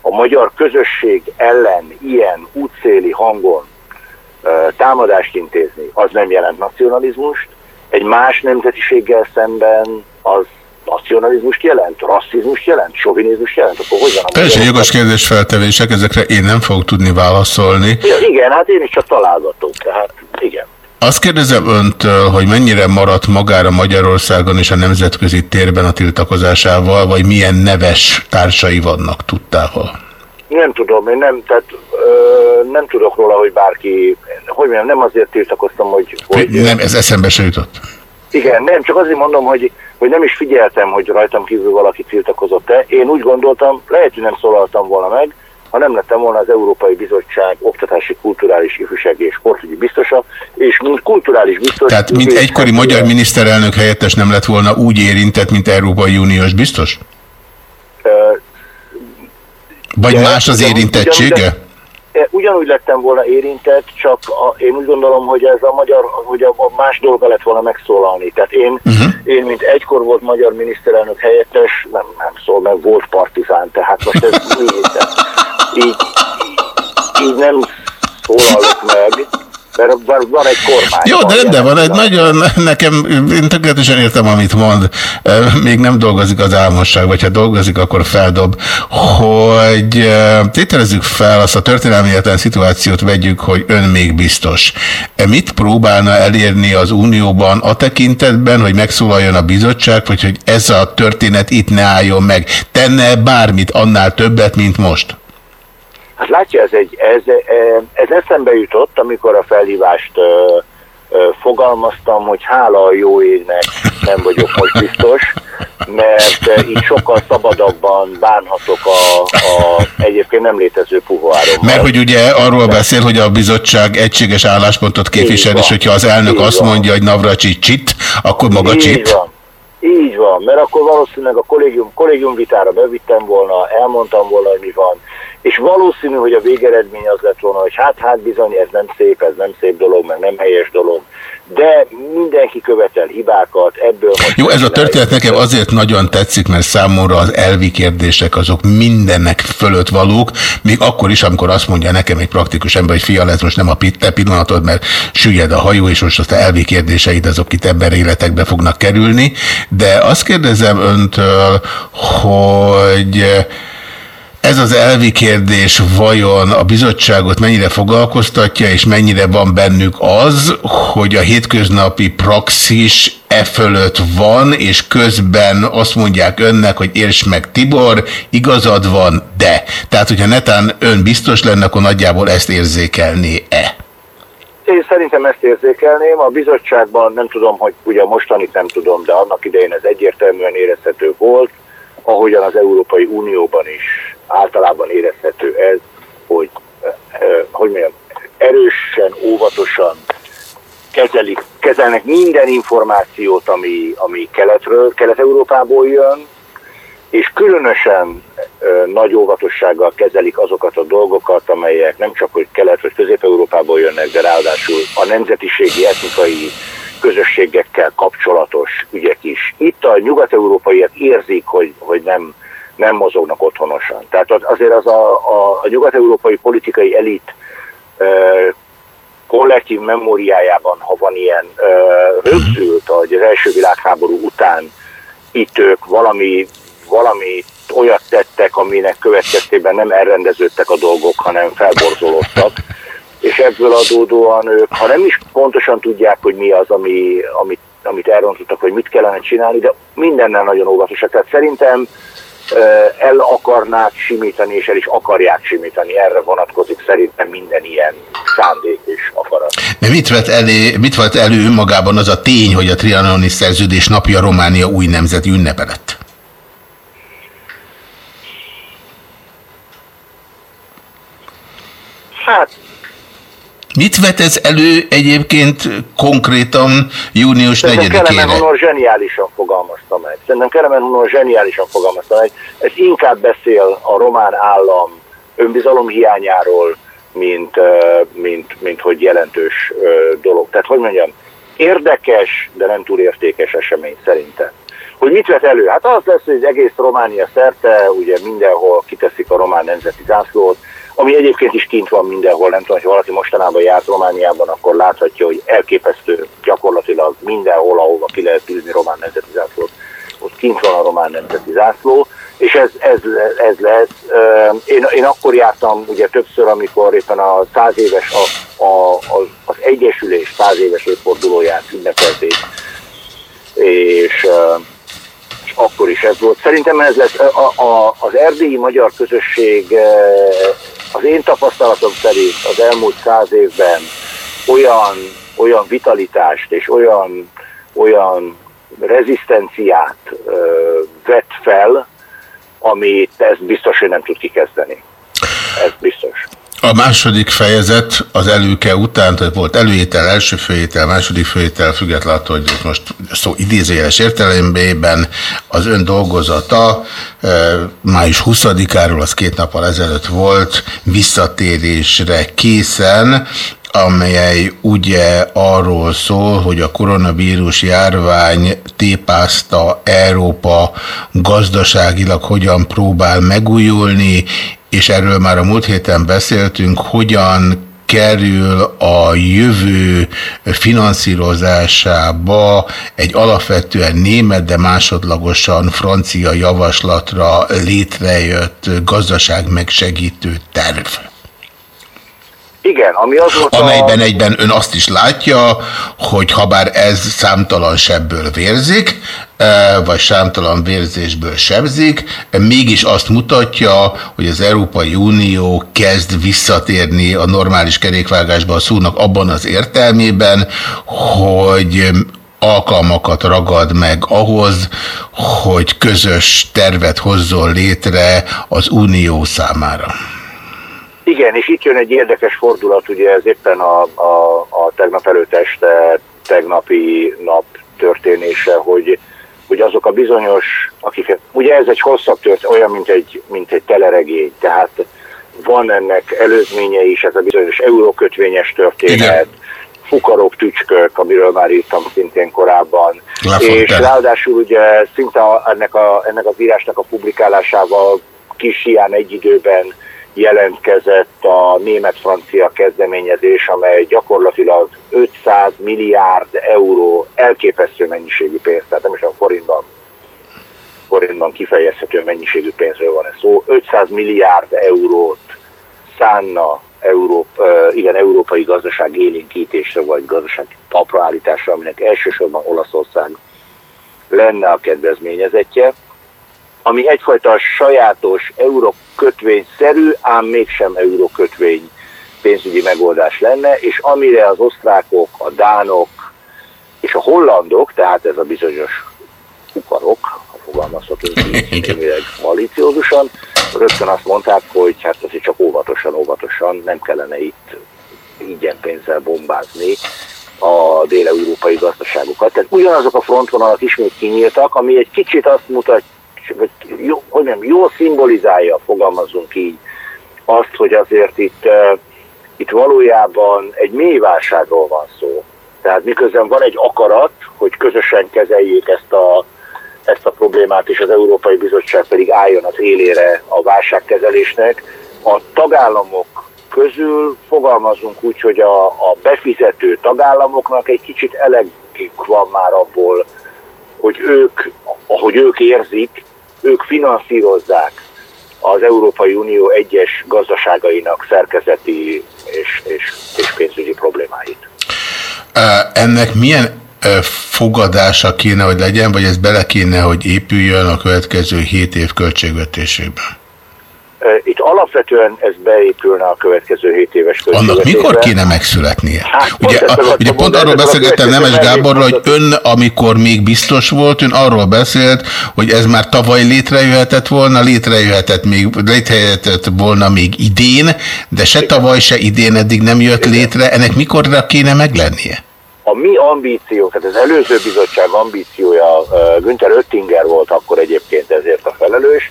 a magyar közösség ellen ilyen útszéli hangon támadást intézni, az nem jelent nacionalizmust, egy más nemzetiséggel szemben az nacionalizmust jelent, rasszizmust jelent, sovinizmust jelent, akkor hogy van? Teljesen jogos kérdés feltevések, ezekre én nem fogok tudni válaszolni. Ja, igen, hát én is csak találgatok, tehát igen. Azt kérdezem öntől, hogy mennyire maradt magára Magyarországon és a nemzetközi térben a tiltakozásával, vagy milyen neves társai vannak tudtával? Nem tudom, én nem, tehát, ö, nem tudok róla, hogy bárki, hogy mondjam, nem azért tiltakoztam, hogy... hogy nem, ez eszembe se jutott. Igen, nem, csak azért mondom, hogy, hogy nem is figyeltem, hogy rajtam kívül valaki tiltakozott-e. Én úgy gondoltam, lehet, hogy nem szólaltam volna meg, ha nem lettem volna az Európai Bizottság oktatási, kulturális, ifjúsági és sportügyi biztosa, és mint kulturális biztos... Tehát, mint egykori magyar miniszterelnök helyettes nem lett volna úgy érintett, mint Európai Uniós biztos? Vagy más az érintettsége? Ugyanúgy lettem volna érintett, csak a, én úgy gondolom, hogy ez a magyar, hogy a, a más dolga lett volna megszólalni. Tehát én, uh-huh. én, mint egykor volt magyar miniszterelnök helyettes, nem, nem szól meg, volt partizán, tehát most ez így, így, így, így nem szólalok meg mert van egy kormány. Jó, de rendben van, egy nagyon, nekem, én tökéletesen értem, amit mond, még nem dolgozik az álmosság, vagy ha dolgozik, akkor feldob, hogy tételezzük fel azt a történelmi értelmi szituációt vegyük, hogy ön még biztos. E mit próbálna elérni az Unióban a tekintetben, hogy megszólaljon a bizottság, vagy hogy ez a történet itt ne álljon meg? Tenne bármit annál többet, mint most? Hát látja, ez, egy, ez, ez eszembe jutott, amikor a felhívást ö, ö, fogalmaztam, hogy hála a jó égnek nem vagyok most biztos, mert így sokkal szabadabban bánhatok a, a egyébként nem létező puhoáron. Mert hogy ugye arról beszél, hogy a bizottság egységes álláspontot képvisel, és hogyha az elnök azt van. mondja, hogy Navracsi csit, akkor maga így csit. Van. Így van, mert akkor valószínűleg a kollégium, kollégium vitára bevittem volna, elmondtam volna, hogy mi van, és valószínű, hogy a végeredmény az lett volna, hogy hát, hát bizony, ez nem szép, ez nem szép dolog, meg nem helyes dolog, de mindenki követel hibákat, ebből. Jó, ez a történet nekem azért nagyon tetszik, mert számomra az elvi kérdések azok mindennek fölött valók, még akkor is, amikor azt mondja nekem egy praktikus ember, hogy fia, lesz most nem a te pillanatod, mert süllyed a hajó, és most azt a elvi kérdéseid azok itt ebben életekbe fognak kerülni, de azt kérdezem öntől, hogy ez az elvi kérdés vajon a bizottságot mennyire foglalkoztatja, és mennyire van bennük az, hogy a hétköznapi praxis e fölött van, és közben azt mondják önnek, hogy érts meg Tibor, igazad van, de. Tehát, hogyha netán ön biztos lenne, akkor nagyjából ezt érzékelné-e? Én szerintem ezt érzékelném. A bizottságban nem tudom, hogy ugye mostanit nem tudom, de annak idején ez egyértelműen érezhető volt, ahogyan az Európai Unióban is általában érezhető ez, hogy, hogy mondjam, erősen, óvatosan kezelik, kezelnek minden információt, ami, ami keletről, Kelet-Európából jön, és különösen ö, nagy óvatossággal kezelik azokat a dolgokat, amelyek nem csak hogy Kelet- vagy Közép-Európából jönnek, de ráadásul a nemzetiségi, etnikai közösségekkel kapcsolatos ügyek is. Itt a nyugat-európaiak érzik, hogy, hogy nem, nem mozognak otthonosan. Tehát azért az a, a, a nyugat-európai politikai elit e, kollektív memóriájában, ha van ilyen, e, rögzült, hogy az első világháború után itt ők valami, valami olyat tettek, aminek következtében nem elrendeződtek a dolgok, hanem felborzolódtak. És ebből adódóan ők, ha nem is pontosan tudják, hogy mi az, ami, amit, amit elrontottak, hogy mit kellene csinálni, de mindennel nagyon óvatosak. Tehát szerintem el akarnák simítani, és el is akarják simítani. Erre vonatkozik szerintem minden ilyen szándék és akarat. Mit vett, elé, mit vett elő magában az a tény, hogy a trianoni szerződés napja Románia új nemzeti ünnepe lett? Hát Mit vet ez elő egyébként konkrétan június 4-ére? Kelemen Honor zseniálisan fogalmazta meg. Szerintem Kelemen Honor zseniálisan fogalmazta meg. Ez inkább beszél a román állam önbizalom hiányáról, mint, mint, mint hogy jelentős dolog. Tehát, hogy mondjam, érdekes, de nem túl értékes esemény szerintem. Hogy mit vet elő? Hát az lesz, hogy egész Románia szerte, ugye mindenhol kiteszik a román nemzeti zászlót, ami egyébként is kint van mindenhol, nem tudom, hogy valaki mostanában járt Romániában, akkor láthatja, hogy elképesztő gyakorlatilag mindenhol, ahova ki lehet tűzni román nemzeti zászlót, ott kint van a román nemzeti zászló, és ez, ez, ez lesz. Én, én akkor jártam ugye többször, amikor éppen a száz éves, a, a, az, az Egyesülés száz éves évfordulóját ünnepelték, és, akkor is ez volt. Szerintem ez lesz a, a, az erdélyi magyar közösség az én tapasztalatom szerint az elmúlt száz évben olyan, olyan vitalitást és olyan, olyan rezisztenciát vett fel, amit ez biztos, hogy nem tud kikezdeni. Ez biztos. A második fejezet az előke után, tehát volt előétel, első főétel, második főétel, függetlenül attól, hogy most szó idézőjeles értelemben az ön dolgozata május 20-áról, az két nappal ezelőtt volt, visszatérésre készen, amely ugye arról szól, hogy a koronavírus járvány tépázta Európa gazdaságilag hogyan próbál megújulni, és erről már a múlt héten beszéltünk, hogyan kerül a jövő finanszírozásába egy alapvetően német, de másodlagosan francia javaslatra létrejött gazdaság megsegítő terv. Igen, ami az Amelyben egyben ön azt is látja, hogy ha bár ez számtalan sebből vérzik, vagy számtalan vérzésből sebzik, mégis azt mutatja, hogy az Európai Unió kezd visszatérni a normális kerékvágásba a szónak abban az értelmében, hogy alkalmakat ragad meg ahhoz, hogy közös tervet hozzon létre az Unió számára. Igen, és itt jön egy érdekes fordulat, ugye ez éppen a, a, a tegnap előtt este, tegnapi nap történése, hogy, hogy azok a bizonyos, akiket, ugye ez egy hosszabb tört, olyan, mint egy, mint egy teleregény, tehát van ennek előzménye is, ez a bizonyos eurókötvényes történet, Igen. fukarok, tücskök, amiről már írtam szintén korábban, Lefonten. és ráadásul ugye szinte ennek, a, ennek az írásnak a publikálásával kis hián egy időben jelentkezett a német-francia kezdeményezés, amely gyakorlatilag 500 milliárd euró elképesztő mennyiségű pénz, tehát nem is a forintban, forintban kifejezhető mennyiségű pénzről van ez szó, 500 milliárd eurót szánna Európa, igen, európai gazdaság élénkítésre, vagy gazdaság tapraállításra, aminek elsősorban Olaszország lenne a kedvezményezetje ami egyfajta sajátos eurókötvényszerű, ám mégsem eurókötvény pénzügyi megoldás lenne, és amire az osztrákok, a dánok és a hollandok, tehát ez a bizonyos kukarok, ha fogalmazhatunk így, maliciózusan, rögtön azt mondták, hogy hát azért csak óvatosan, óvatosan nem kellene itt ingyen pénzzel bombázni a dél-európai gazdaságokat. Tehát ugyanazok a frontvonalak ismét kinyíltak, ami egy kicsit azt mutatja, vagy jó, hogy nem, jól szimbolizálja, fogalmazunk így, azt, hogy azért itt, itt valójában egy mély válságról van szó. Tehát miközben van egy akarat, hogy közösen kezeljék ezt a, ezt a problémát, és az Európai Bizottság pedig álljon az élére a válságkezelésnek, a tagállamok közül fogalmazunk úgy, hogy a, a befizető tagállamoknak egy kicsit elegük van már abból, hogy ők, ahogy ők érzik, ők finanszírozzák az Európai Unió egyes gazdaságainak szerkezeti és, és, és pénzügyi problémáit. Ennek milyen fogadása kéne, hogy legyen, vagy ez bele kéne, hogy épüljön a következő 7 év költségvetésében? Itt alapvetően ez beépülne a következő 7 éves. Annak mikor kéne megszületnie? Hát, ugye a, ugye pont arról beszélgettem Nemes Gáborral, hogy ön, amikor még biztos volt, ön arról beszélt, hogy ez már tavaly létrejöhetett volna, létrejöhetett, még, létrejöhetett volna még idén, de se tavaly, se idén eddig nem jött létre. Ennek mikorra kéne meglennie? a mi ambíció, tehát az előző bizottság ambíciója, Günther Öttinger volt akkor egyébként ezért a felelős,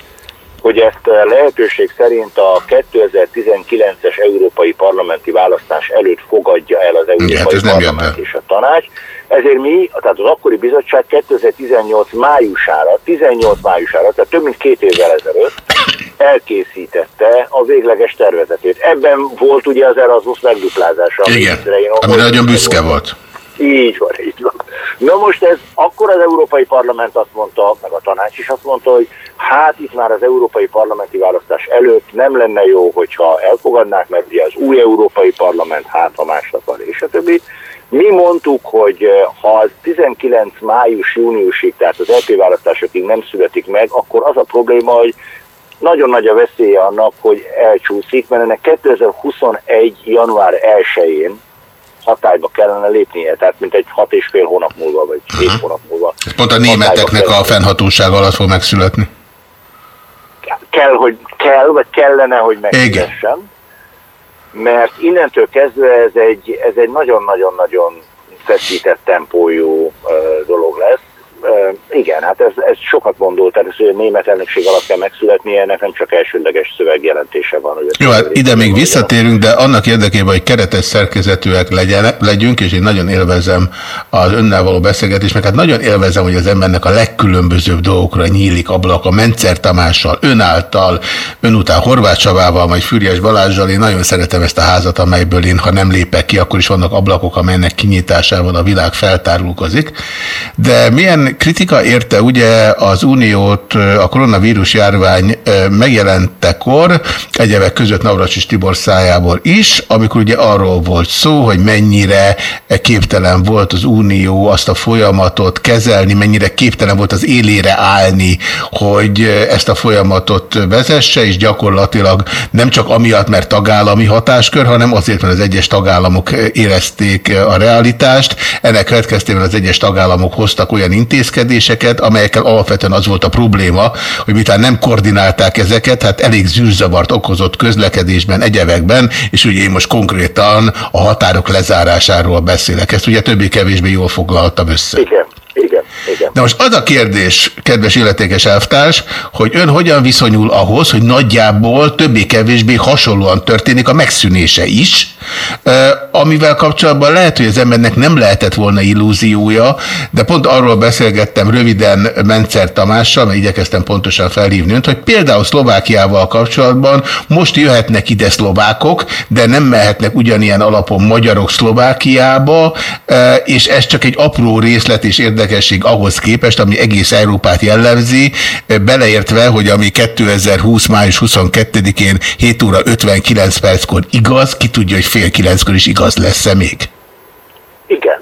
hogy ezt lehetőség szerint a 2019-es európai parlamenti választás előtt fogadja el az Európai Igen, Parlament és a tanács. Ezért mi, tehát az akkori bizottság 2018 májusára, 18 májusára, tehát több mint két évvel ezelőtt elkészítette a végleges tervezetét. Ebben volt ugye az Erasmus megduplázása. Igen, amire nagyon büszke volt. volt. Így van, így van. Na most ez, akkor az Európai Parlament azt mondta, meg a tanács is azt mondta, hogy hát itt már az Európai Parlamenti választás előtt nem lenne jó, hogyha elfogadnák, mert ugye az új Európai Parlament hát a másnap van, és a többi. Mi mondtuk, hogy eh, ha az 19 május-júniusig, tehát az EP választásokig nem születik meg, akkor az a probléma, hogy nagyon nagy a veszélye annak, hogy elcsúszik, mert ennek 2021. január 1-én hatályba kellene lépnie, tehát mint egy hat és fél hónap múlva, vagy uh -huh. hét hónap múlva. Pont a németeknek a fennhatóság alatt fog megszületni. Kell, hogy kell, vagy kellene, hogy megszülessen. Mert innentől kezdve ez egy, ez nagyon-nagyon-nagyon feszített tempójú dolog lesz igen, hát ez, ez sokat mondó, tehát hogy a német elnökség alatt kell megszületnie, ennek nem csak elsődleges szövegjelentése van. Hogy Jó, hát ide még visszatérünk, de annak érdekében, hogy keretes szerkezetűek legyen, legyünk, és én nagyon élvezem az önnel való beszélgetést, meg hát nagyon élvezem, hogy az embernek a legkülönbözőbb dolgokra nyílik ablak a Mencer Tamással, ön által, ön után Horváth Csavával, majd Füriyes Balázsjal. Én nagyon szeretem ezt a házat, amelyből én, ha nem lépek ki, akkor is vannak ablakok, amelynek kinyitásával a világ feltárulkozik. De milyen kritika érte ugye az uniót a koronavírus járvány megjelentekor, egyebek között Navracsis Tibor szájából is, amikor ugye arról volt szó, hogy mennyire képtelen volt az unió azt a folyamatot kezelni, mennyire képtelen volt az élére állni, hogy ezt a folyamatot vezesse, és gyakorlatilag nem csak amiatt, mert tagállami hatáskör, hanem azért, mert az egyes tagállamok érezték a realitást. Ennek következtében az egyes tagállamok hoztak olyan intézkedéseket, intézkedéseket, amelyekkel alapvetően az volt a probléma, hogy miután nem koordinálták ezeket, hát elég zűrzavart okozott közlekedésben, egyebekben, és ugye én most konkrétan a határok lezárásáról beszélek. Ezt ugye többé-kevésbé jól foglaltam össze. Igen. Igen, igen. De most az a kérdés, kedves illetékes elvtárs, hogy ön hogyan viszonyul ahhoz, hogy nagyjából többé-kevésbé hasonlóan történik a megszűnése is, amivel kapcsolatban lehet, hogy az embernek nem lehetett volna illúziója, de pont arról beszélgettem röviden Mencer Tamással, mert igyekeztem pontosan felhívni önt, hogy például Szlovákiával kapcsolatban most jöhetnek ide szlovákok, de nem mehetnek ugyanilyen alapon magyarok Szlovákiába, és ez csak egy apró részlet és érdekes érdekesség ahhoz képest, ami egész Európát jellemzi, beleértve, hogy ami 2020. május 22-én 7 óra 59 perckor igaz, ki tudja, hogy fél kilenckor is igaz lesz-e még? Igen.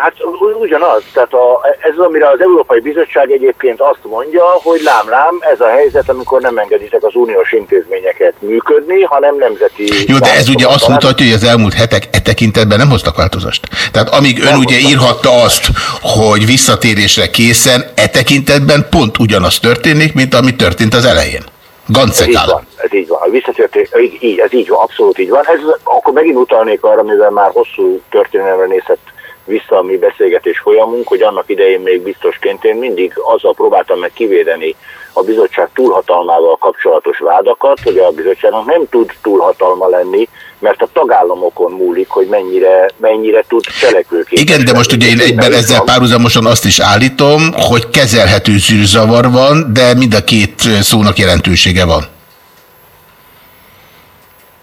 Hát ugyanaz, tehát a, ez amire az Európai Bizottság egyébként azt mondja, hogy lám-lám, ez a helyzet, amikor nem engeditek az uniós intézményeket működni, hanem nemzeti... Jó, de ez ugye azt mutatja, hogy az elmúlt hetek e tekintetben nem hoztak változást. Tehát amíg ön ugye írhatta azt, hogy visszatérésre készen, e tekintetben pont ugyanaz történik, mint ami történt az elején. Gancekál. Ez így van, visszatérték, így, ez így van, abszolút így van. Ez, akkor megint utalnék arra, mivel már hosszú történelemre nézett vissza a mi beszélgetés folyamunk, hogy annak idején még biztosként én mindig azzal próbáltam meg kivédeni a bizottság túlhatalmával kapcsolatos vádakat, hogy a bizottságnak nem tud túlhatalma lenni, mert a tagállamokon múlik, hogy mennyire, mennyire tud cselekvőképes. Igen, de most ugye én egyben ezzel párhuzamosan azt is állítom, hogy kezelhető zűrzavar van, de mind a két szónak jelentősége van.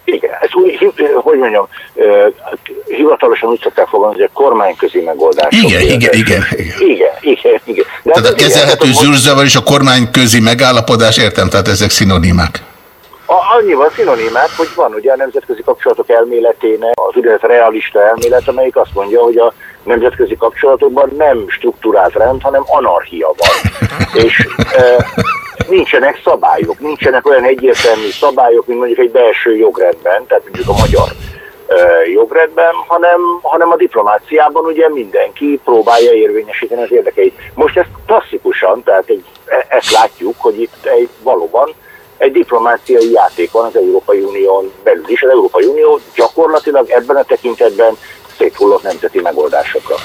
Igen, ez úgy, hi- hogy mondjam, ö, hivatalosan úgy szokták fogalmazni, hogy a kormányközi megoldás. Igen, igen, igen, igen. Igen, igen, igen. De Tehát a hát kezelhető most- zűrzavar és a kormányközi megállapodás, értem, tehát ezek szinonimák. A, annyival szinonimák, hogy van ugye a nemzetközi kapcsolatok elméletének az úgynevezett realista elmélet, amelyik azt mondja, hogy a nemzetközi kapcsolatokban nem struktúrált rend, hanem anarchia van. És e, nincsenek szabályok, nincsenek olyan egyértelmű szabályok, mint mondjuk egy belső jogrendben, tehát mondjuk a magyar jogrendben, hanem, hanem a diplomáciában ugye mindenki próbálja érvényesíteni az érdekeit. Most ezt klasszikusan, tehát egy, e- ezt látjuk, hogy itt egy valóban egy diplomáciai játék van az Európai Unión belül is. Az Európai Unió gyakorlatilag ebben a tekintetben széthullott nemzeti megoldásokra.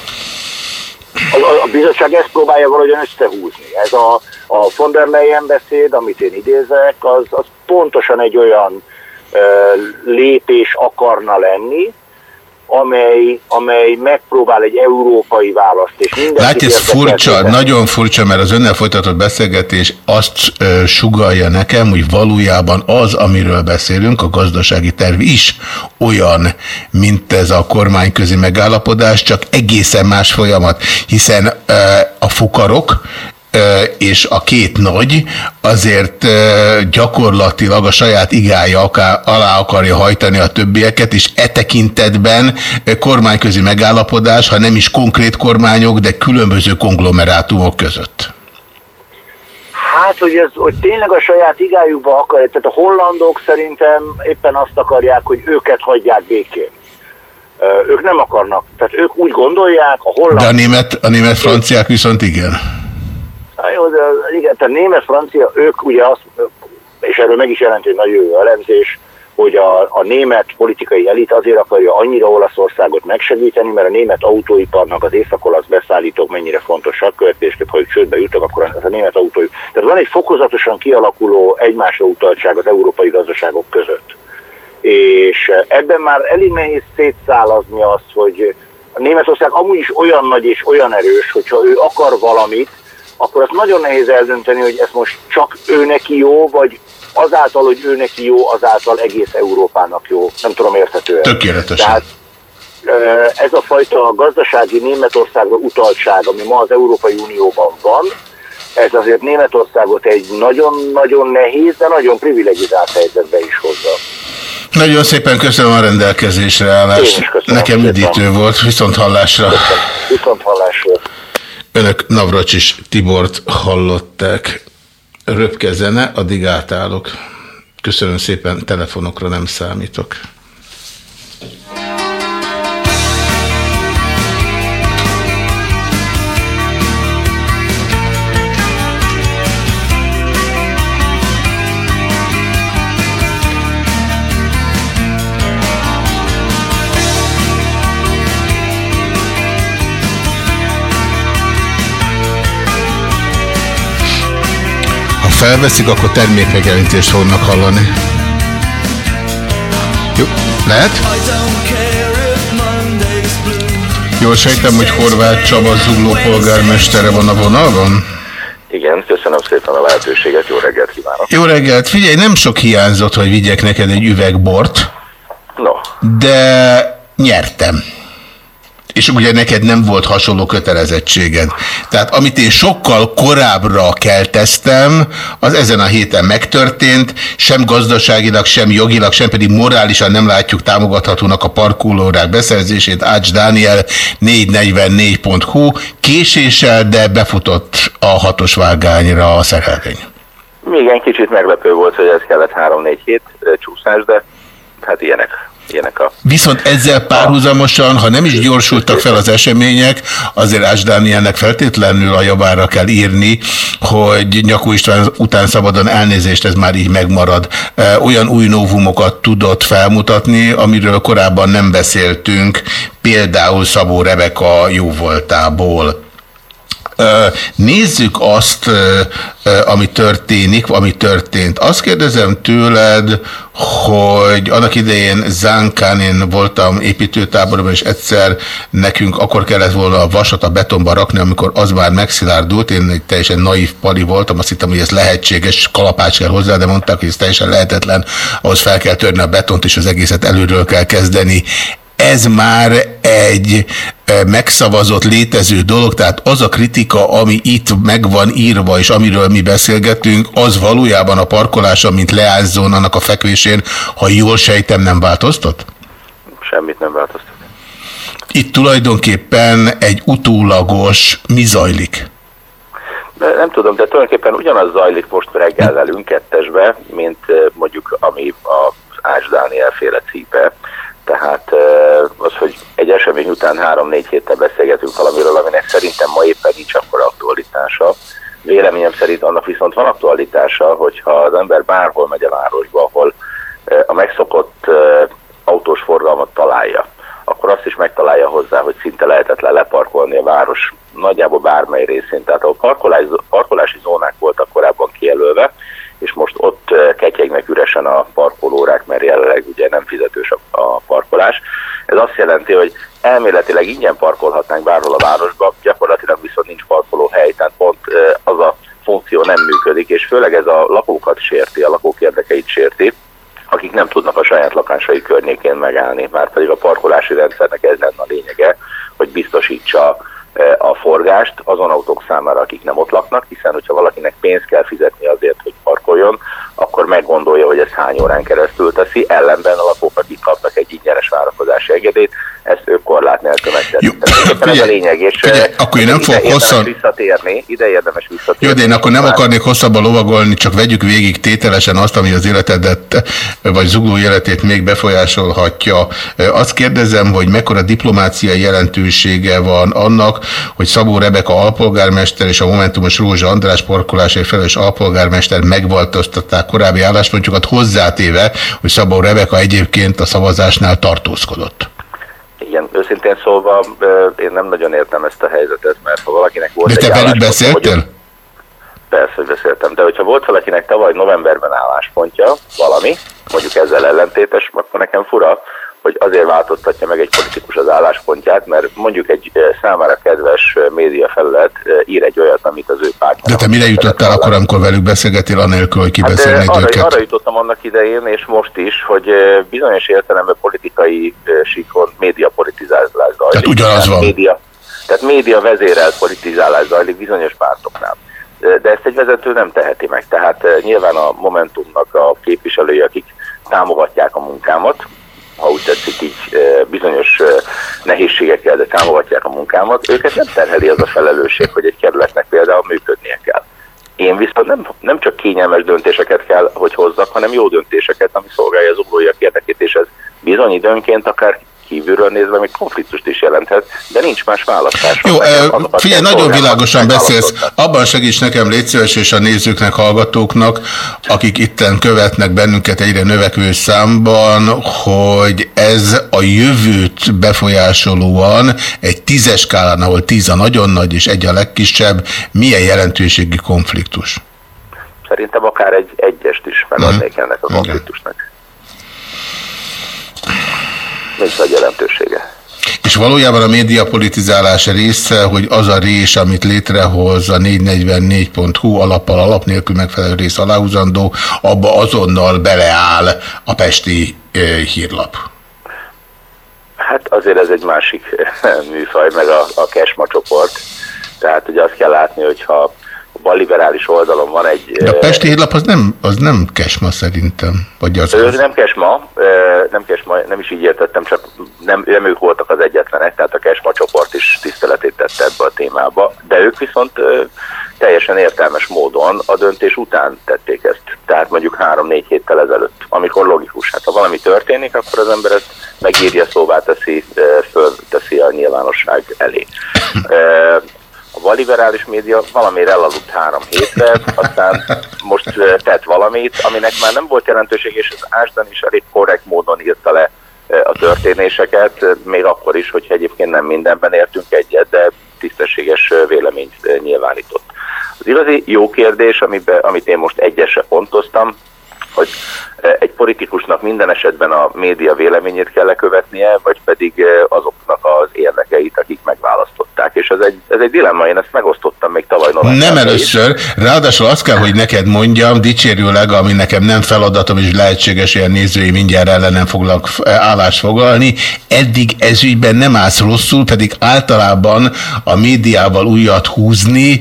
A, a bizottság ezt próbálja valahogyan összehúzni. Ez a, a von der Leyen beszéd, amit én idézek, az, az pontosan egy olyan ö, lépés akarna lenni, amely, amely megpróbál egy európai választ, és Látja, ez furcsa, érdekeltetni. nagyon furcsa, mert az önnel folytatott beszélgetés azt ö, sugalja nekem, hogy valójában az, amiről beszélünk, a gazdasági terv is olyan, mint ez a kormányközi megállapodás, csak egészen más folyamat, hiszen ö, a fukarok, és a két nagy azért gyakorlatilag a saját igája alá akarja hajtani a többieket, és e tekintetben kormányközi megállapodás, ha nem is konkrét kormányok, de különböző konglomerátumok között. Hát, hogy, ez, hogy tényleg a saját igájukba akarják, tehát a hollandok szerintem éppen azt akarják, hogy őket hagyják békén. Ők nem akarnak, tehát ők úgy gondolják, a holland... De a német, a német franciák viszont igen. Na jó, de igen, tehát német, francia, ők ugye azt, és erről meg is jelent egy nagyon jó elemzés, hogy a, a német politikai elit azért akarja annyira Olaszországot megsegíteni, mert a német autóiparnak az észak-olasz beszállítók mennyire fontosak, következőképp, ha ők csődbe jutnak, akkor az a német autóipar. Tehát van egy fokozatosan kialakuló egymásra utaltság az európai gazdaságok között. És ebben már elég nehéz szétszálazni azt, hogy a Németország amúgy is olyan nagy és olyan erős, hogyha ő akar valamit, akkor azt nagyon nehéz eldönteni, hogy ez most csak ő neki jó, vagy azáltal, hogy ő neki jó, azáltal egész Európának jó. Nem tudom érthetően. Tökéletesen. Tehát ez a fajta gazdasági Németországra utaltság, ami ma az Európai Unióban van, ez azért Németországot egy nagyon-nagyon nehéz, de nagyon privilegizált helyzetbe is hozza. Nagyon szépen köszönöm a rendelkezésre állást. köszönöm Nekem üdítő volt, viszont hallásra. Viszont hallásra. Önök Navracsis Tibort hallották. Röpke zene, addig átállok. Köszönöm szépen, telefonokra nem számítok. Ha felveszik, akkor termékmegjelentést fognak hallani. Jó, lehet? Jól sejtem, hogy Horváth Csaba Zugló polgármestere van a vonalban? Igen, köszönöm szépen a lehetőséget, jó reggelt kívánok. Jó reggelt! Figyelj, nem sok hiányzott, hogy vigyek neked egy üveg bort, No, de nyertem. És ugye neked nem volt hasonló kötelezettséged. Tehát amit én sokkal korábbra kelteztem, az ezen a héten megtörtént, sem gazdaságilag, sem jogilag, sem pedig morálisan nem látjuk támogathatónak a parkolórák beszerzését. Ács Dániel 444.hu késéssel, de befutott a hatos vágányra a szerelvény. igen, kicsit meglepő volt, hogy ez kellett 3-4 hét csúszás, de hát ilyenek, ilyenek a... Viszont ezzel párhuzamosan, ha nem is gyorsultak fel az események, azért Dánielnek feltétlenül a javára kell írni, hogy Nyakó István után szabadon elnézést, ez már így megmarad. Olyan új novumokat tudott felmutatni, amiről korábban nem beszéltünk, például Szabó Rebeka jóvoltából. Nézzük azt, ami történik, ami történt. Azt kérdezem tőled, hogy annak idején Zánkán én voltam építőtáborban, és egyszer nekünk akkor kellett volna a vasat a betonba rakni, amikor az már megszilárdult. Én egy teljesen naív pali voltam, azt hittem, hogy ez lehetséges, kalapács kell hozzá, de mondták, hogy ez teljesen lehetetlen, ahhoz fel kell törni a betont, és az egészet előről kell kezdeni ez már egy megszavazott létező dolog, tehát az a kritika, ami itt meg van írva, és amiről mi beszélgetünk, az valójában a parkolása, mint leázzón annak a fekvésén, ha jól sejtem, nem változtat? Semmit nem változtat. Itt tulajdonképpen egy utólagos mi zajlik? De nem tudom, de tulajdonképpen ugyanaz zajlik most reggel velünk kettesbe, mint mondjuk ami az Ács Dániel féle cípe. Tehát eh, az, hogy egy esemény után három-négy héttel beszélgetünk valamiről, aminek szerintem ma éppen nincs akkor aktualitása. Véleményem szerint annak viszont van aktualitása, hogyha az ember bárhol megy a városba, ahol a megszokott autós forgalmat találja, akkor azt is megtalálja hozzá, hogy szinte lehetetlen leparkolni a város nagyjából bármely részén. Tehát a parkolás, parkolási zónák voltak korábban kijelölve, és most ott eh, ketyegnek üresen a parkolórák, mert jelenleg ugye nem fizetős a, a parkolás. Ez azt jelenti, hogy elméletileg ingyen parkolhatnánk bárhol a városba, gyakorlatilag viszont nincs parkolóhely, tehát pont eh, az a funkció nem működik, és főleg ez a lakókat sérti, a lakók érdekeit sérti, akik nem tudnak a saját lakásai környékén megállni, már pedig a parkolási rendszernek ez lenne a lényege, hogy biztosítsa e, a forgást azon autók számára, akik nem ott laknak, hiszen hogyha valakinek pénzt kell fizetni azért, hogy parkoljon, akkor meggondolja, hogy ez hány órán keresztül teszi, ellenben a lakók, akik kapnak egy ingyenes várakozási engedélyt, ezt ők korlát nélkül megteszik. Ez a lényeg, és figyelj, e, akkor én nem fogok hosszan- visszatérni, ide érdemes visszatérni. Jó, de én akkor nem akarnék hosszabban lovagolni, csak vegyük végig tételesen azt, ami az életedet, vagy zugló életét még befolyásolhatja. Azt kérdezem, hogy mekkora diplomáciai jelentősége van annak, hogy Szabó Rebeka alpolgármester és a Momentumos Rózsa András parkolásért felelős alpolgármester megváltoztatták korábbi álláspontjukat hozzátéve, hogy Szabó Rebeka egyébként a szavazásnál tartózkodott. Igen, őszintén szólva én nem nagyon értem ezt a helyzetet, mert ha valakinek volt De egy te velük beszéltél? hogy- Persze, hogy beszéltem, de hogyha volt valakinek tavaly novemberben álláspontja, valami, mondjuk ezzel ellentétes, akkor nekem fura, hogy azért változtatja meg egy politikus az álláspontját, mert mondjuk egy ö, számára kedves ö, médiafelület ö, ír egy olyat, amit az ő pártja. De te mire jutottál akkor, amikor velük beszélgetél, anélkül, hogy Hát, kibeszélnéd arra, őket? arra jutottam annak idején, és most is, hogy bizonyos értelemben politikai síkon média politizálás zajlik. Tehát ugyanaz van. Média, tehát média vezérelt politizálás zajlik bizonyos pártoknál. De ezt egy vezető nem teheti meg. Tehát nyilván a Momentumnak a képviselői, akik támogatják a munkámat, ha úgy tetszik, így bizonyos nehézségekkel, de támogatják a munkámat, őket nem terheli az a felelősség, hogy egy kerületnek például működnie kell. Én viszont nem, nem csak kényelmes döntéseket kell, hogy hozzak, hanem jó döntéseket, ami szolgálja az uglóiak érdekét, és ez bizony időnként akár kívülről nézve még konfliktust is jelenthet, de nincs más választás. Jó, figyelj, nagyon világosan beszélsz. Abban segíts nekem, légy szíves, és a nézőknek, hallgatóknak, akik itten követnek bennünket egyre növekvő számban, hogy ez a jövőt befolyásolóan egy tízes skálán, ahol tíz a nagyon nagy és egy a legkisebb, milyen jelentőségi konfliktus? Szerintem akár egy egyest is feladnék Mhm. ennek a konfliktusnak. Nincs nagy jelentősége. És valójában a médiapolitizálás része, hogy az a rés, amit létrehoz a 444.hu alappal alap nélkül megfelelő rész aláhúzandó, abba azonnal beleáll a pesti eh, hírlap. Hát azért ez egy másik műfaj, meg a, a Kesma csoport. Tehát ugye azt kell látni, hogyha a balliberális oldalon van egy... De a pesti hírlap az nem, az nem kesma szerintem. Vagy az, Ő nem Kesma, ö, nem Kesma, nem is így értettem, csak nem, nem ők voltak az egyetlenek, tehát a Kesma csoport is tiszteletét tette ebbe a témába, de ők viszont ö, teljesen értelmes módon a döntés után tették ezt, tehát mondjuk három-négy héttel ezelőtt, amikor logikus. Hát ha valami történik, akkor az ember ezt megírja, szóvá teszi, föl teszi a nyilvánosság elé. A valiberális média valamire elaludt három hétre, aztán most tett valamit, aminek már nem volt jelentőség, és az Ásdan is elég korrekt módon írta le a történéseket, még akkor is, hogyha egyébként nem mindenben értünk egyet, de tisztességes véleményt nyilvánított. Az igazi jó kérdés, amiben, amit én most egyesre pontoztam, hogy egy politikusnak minden esetben a média véleményét kell lekövetnie, vagy pedig azoknak az érdekeit, akik megválasztották. És ez egy, ez egy dilemma, én ezt megosztottam még tavaly novemberben Nem először, ráadásul azt kell, hogy neked mondjam, dicsérőleg, ami nekem nem feladatom, és lehetséges, hogy a nézői mindjárt ellenem foglak állást foglalni, eddig ezügyben nem állsz rosszul, pedig általában a médiával újat húzni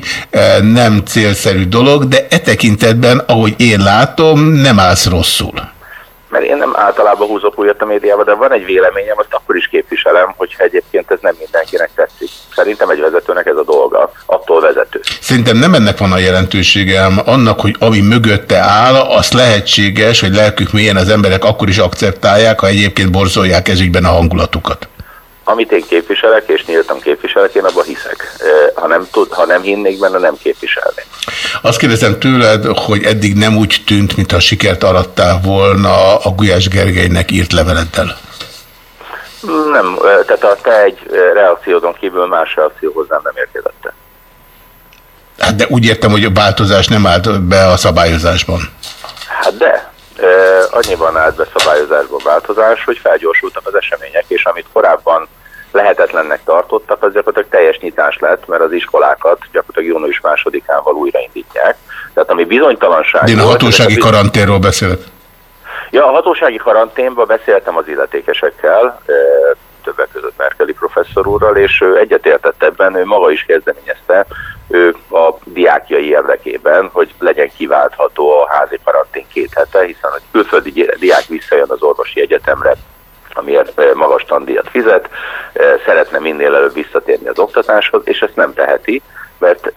nem célszerű dolog, de e tekintetben, ahogy én látom, nem állsz rosszul mert én nem általában húzok újat a médiába, de van egy véleményem, azt akkor is képviselem, hogyha egyébként ez nem mindenkinek tetszik. Szerintem egy vezetőnek ez a dolga, attól vezető. Szerintem nem ennek van a jelentősége, annak, hogy ami mögötte áll, az lehetséges, hogy lelkük mélyen az emberek akkor is akceptálják, ha egyébként borzolják ezügyben a hangulatukat amit én képviselek, és nyíltan képviselek, én abban hiszek. Ha nem, tud, ha nem hinnék benne, nem képviselnék. Azt kérdezem tőled, hogy eddig nem úgy tűnt, mintha sikert arattál volna a Gulyás Gergelynek írt leveleddel. Nem, tehát a te egy reakciódon kívül más reakció hozzám nem érkezette. Hát de úgy értem, hogy a változás nem állt be a szabályozásban. Hát de, annyiban állt be szabályozásban változás, hogy felgyorsultak az események, és amit korábban lehetetlennek tartottak, az gyakorlatilag teljes nyitás lett, mert az iskolákat gyakorlatilag június másodikával újraindítják. Tehát ami bizonytalanság... De én a hatósági a karanténról beszélek. Ja, a hatósági karanténban beszéltem az illetékesekkel, többek között Merkeli professzor úrral, és egyetértett ebben, ő maga is kezdeményezte, ő a diákjai érdekében, hogy legyen kiváltható a házi karantén két hete, hiszen a külföldi diák visszajön az orvosi egyetemre, amiért magas tandíjat fizet, szeretne minél előbb visszatérni az oktatáshoz, és ezt nem teheti, mert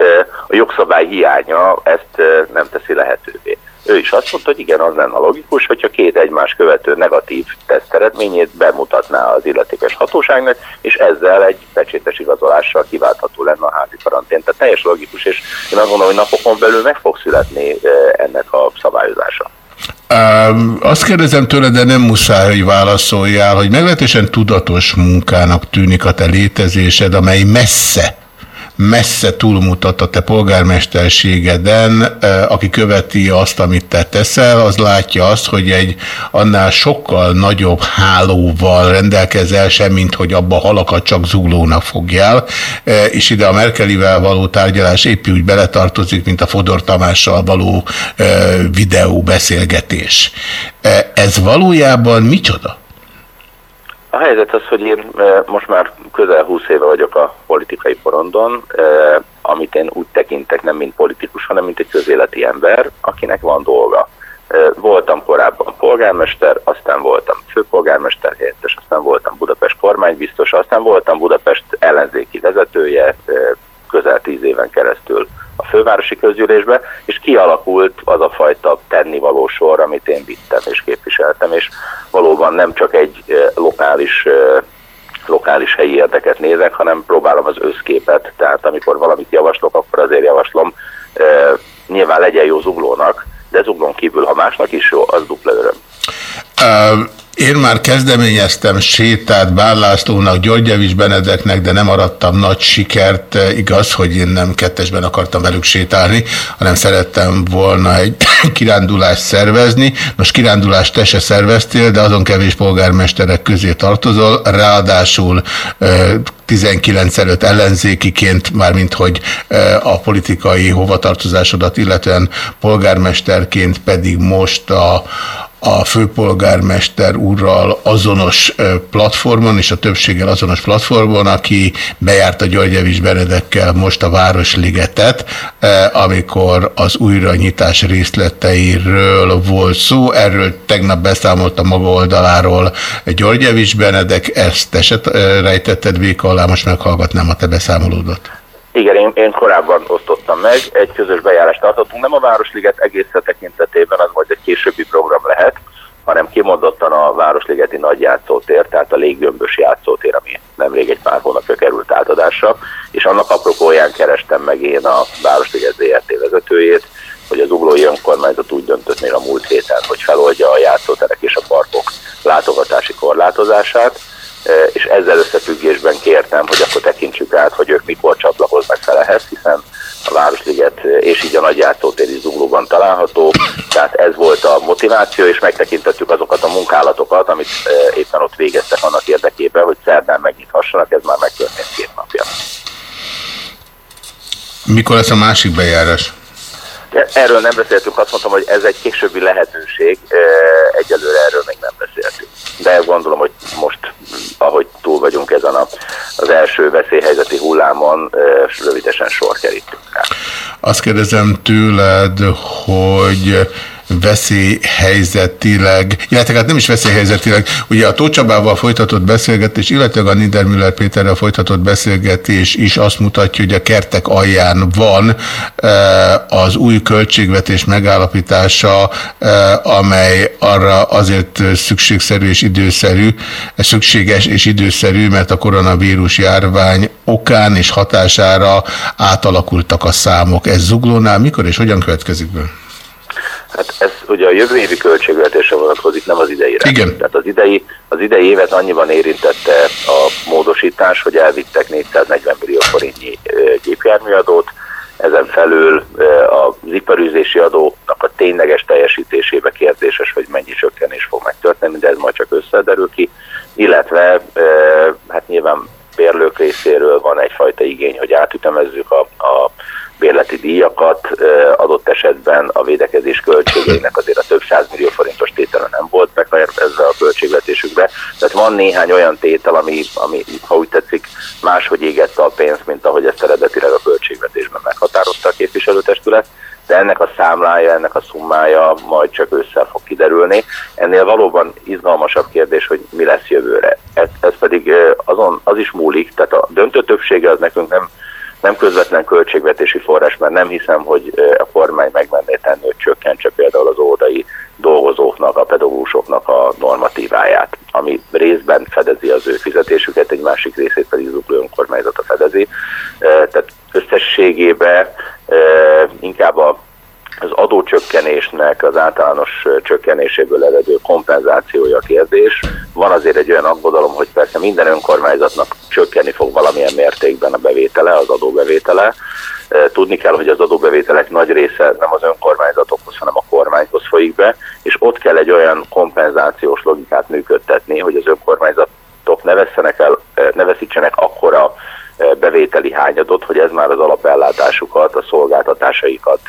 a jogszabály hiánya ezt nem teszi lehetővé. Ő is azt mondta, hogy igen, az lenne logikus, hogyha két egymás követő negatív teszt eredményét bemutatná az illetékes hatóságnak, és ezzel egy pecsétes igazolással kiváltható lenne a házi karantén. Tehát teljes logikus, és én azt gondolom, hogy napokon belül meg fog születni ennek a szabályozása. Azt kérdezem tőle, de nem muszáj, hogy válaszoljál, hogy meglehetősen tudatos munkának tűnik a te létezésed, amely messze messze túlmutat a te polgármesterségeden, aki követi azt, amit te teszel, az látja azt, hogy egy annál sokkal nagyobb hálóval rendelkezel, sem, mint hogy abba halakat csak zuglónak fogjál, és ide a Merkelivel való tárgyalás épp úgy beletartozik, mint a Fodor Tamással való videó beszélgetés. Ez valójában micsoda? A helyzet az, hogy én most már közel 20 éve vagyok a politikai porondon, amit én úgy tekintek nem mint politikus, hanem mint egy közéleti ember, akinek van dolga. Voltam korábban polgármester, aztán voltam főpolgármester helyettes, aztán voltam Budapest kormánybiztos, aztán voltam Budapest ellenzéki vezetője közel tíz éven keresztül a fővárosi közgyűlésbe, és kialakult az a fajta tennivaló sor, amit én vittem és képviseltem, és valóban nem csak egy lokális lokális helyi érdeket nézek, hanem próbálom az összképet, tehát amikor valamit javaslok, akkor azért javaslom, nyilván legyen jó zuglónak, de zuglón kívül, ha másnak is jó, az dupla öröm. Uh, én már kezdeményeztem sétát Bárlászlónak, Györgyevics Benedeknek, de nem arattam nagy sikert. Igaz, hogy én nem kettesben akartam velük sétálni, hanem szerettem volna egy kirándulást szervezni. Most kirándulást te se szerveztél, de azon kevés polgármesterek közé tartozol. Ráadásul 19 előtt ellenzékiként, mármint hogy a politikai hovatartozásodat, illetően polgármesterként pedig most a, a főpolgármester úrral azonos platformon, és a többséggel azonos platformon, aki bejárt a Györgyevics Benedekkel most a Városligetet, amikor az újranyitás részleteiről volt szó. Erről tegnap beszámolt a maga oldaláról Györgyevics Benedek, ezt eset rejtetted véka alá, most meghallgatnám a te beszámolódat. Igen, én, én korábban osztottam meg, egy közös bejárást tartottunk, nem a Városliget egész tekintetében, az majd egy későbbi program lehet, hanem kimondottan a Városligeti nagy játszótér, tehát a léggömbös játszótér, ami nemrég egy pár hónapja került átadásra, és annak apropóján kerestem meg én a Városliget ZRT vezetőjét, hogy az uglói önkormányzat úgy döntött még a múlt héten, hogy feloldja a játszóterek és a parkok látogatási korlátozását, és ezzel összefüggésben kértem, hogy akkor tekintsük át, hogy ők mikor csatlakoznak fel ehhez, hiszen a Városliget és így a Nagyjártótér is zuglóban található, tehát ez volt a motiváció, és megtekintettük azokat a munkálatokat, amit éppen ott végeztek annak érdekében, hogy szerdán megnyithassanak, ez már megtörtént két napja. Mikor lesz a másik bejárás? Erről nem beszéltünk, azt mondtam, hogy ez egy későbbi lehetőség, egyelőre erről még nem beszéltünk. De gondolom, hogy most, ahogy túl vagyunk ezen a, az első veszélyhelyzeti hullámon, rövidesen sor kerítünk rá. Azt kérdezem tőled, hogy veszélyhelyzetileg, illetve hát nem is veszélyhelyzetileg, ugye a Tócsabával folytatott beszélgetés, illetve a Niedermüller Péterrel folytatott beszélgetés is azt mutatja, hogy a kertek alján van e, az új költségvetés megállapítása, e, amely arra azért szükségszerű és időszerű, szükséges és időszerű, mert a koronavírus járvány okán és hatására átalakultak a számok. Ez zuglónál mikor és hogyan következik be? Hát ez ugye a jövő évi költségvetésre vonatkozik, nem az idejére. Igen. Tehát az idei, az idei évet annyiban érintette a módosítás, hogy elvittek 440 millió forintnyi gépjárműadót, ezen felül az iparűzési adónak a tényleges teljesítésébe kérdéses, hogy mennyi csökkenés fog megtörténni, de ez majd csak összederül ki, illetve hát nyilván bérlők részéről van egyfajta igény, hogy átütemezzük a, a bérleti díjakat, adott esetben a védekezés költségeinek azért a több millió forintos tétele nem volt ezzel a költségvetésükbe. Tehát van néhány olyan tétel, ami, ami ha úgy tetszik, máshogy égette a pénzt, mint ahogy ezt eredetileg a költségvetésben meghatározta a képviselőtestület de ennek a számlája, ennek a szummája majd csak ősszel fog kiderülni. Ennél valóban izgalmasabb kérdés, hogy mi lesz jövőre. Ez, ez pedig azon, az is múlik, tehát a döntő többsége az nekünk nem nem közvetlen költségvetési forrás, mert nem hiszem, hogy a kormány megmenné tenni, hogy csökkentse például az óvodai dolgozóknak, a pedagógusoknak a normatíváját, ami részben fedezi az ő fizetésüket, egy másik részét pedig ukrán önkormányzata fedezi. Tehát összességében inkább a az adócsökkenésnek az általános csökkenéséből eredő kompenzációja kérdés. Van azért egy olyan aggodalom, hogy persze minden önkormányzatnak csökkenni fog valamilyen mértékben a bevétele, az adóbevétele. Tudni kell, hogy az adóbevételek nagy része nem az önkormányzatokhoz, hanem a kormányhoz folyik be, és ott kell egy olyan kompenzációs logikát működtetni, hogy az önkormányzatok ne, el, ne veszítsenek akkora bevételi hányadot, hogy ez már az alapellátásukat, a szolgáltatásaikat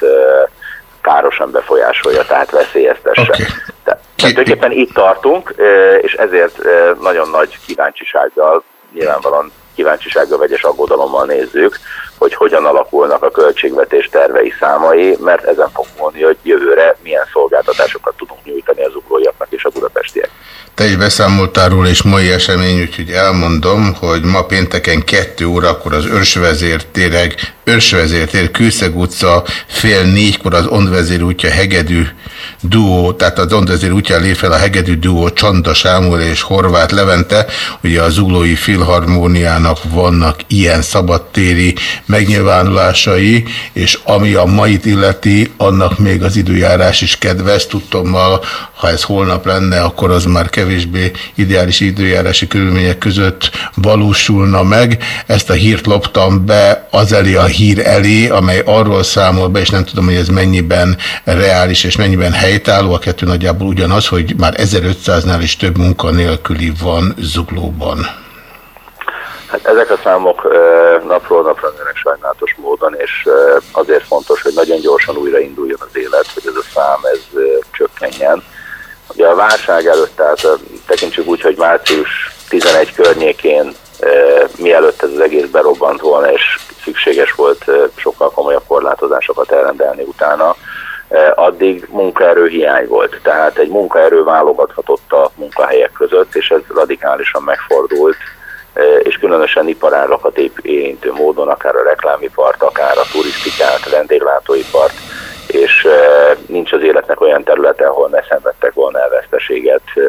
károsan befolyásolja, tehát veszélyeztesse. Okay. Tehát, tulajdonképpen itt tartunk, és ezért nagyon nagy kíváncsisággal, nyilvánvalóan kíváncsisággal, vegyes aggodalommal nézzük, hogy hogyan alakulnak a költségvetés tervei számai, mert ezen fog mondani, hogy jövőre milyen szolgáltatásokat tudunk nyújtani az uglóiaknak és a budapestiek. Te is beszámoltál róla, és mai esemény, úgyhogy elmondom, hogy ma pénteken 2 órakor az Őrsvezértéreg, Őrsvezértér, Kőszeg utca, fél négykor az Ondvezér útja Hegedű duó, tehát az Ondvezér útján lép fel a Hegedű duó Csanda Sámúl és Horváth Levente, ugye a Zuglói Filharmóniának vannak ilyen szabadtéri megnyilvánulásai, és ami a mait illeti, annak még az időjárás is kedves, tudtommal, ha ez holnap lenne, akkor az már kevésbé ideális időjárási körülmények között valósulna meg. Ezt a hírt loptam be az elé a hír elé, amely arról számol be, és nem tudom, hogy ez mennyiben reális és mennyiben helytálló, a kettő nagyjából ugyanaz, hogy már 1500-nál is több munkanélküli van zuglóban. Hát ezek a számok napról napra nőnek sajnálatos módon, és azért fontos, hogy nagyon gyorsan újrainduljon az élet, hogy ez a szám ez csökkenjen. Ugye a válság előtt, tehát tekintsük úgy, hogy március 11 környékén, mielőtt ez az egész berobbant volna, és szükséges volt sokkal komolyabb korlátozásokat elrendelni utána, addig munkaerő hiány volt. Tehát egy munkaerő válogathatott a munkahelyek között, és ez radikálisan megfordult, különösen iparárakat érintő módon, akár a reklámipart, akár a turisztikát, vendéglátóipart, és nincs az életnek olyan területe, ahol ne szenvedtek volna el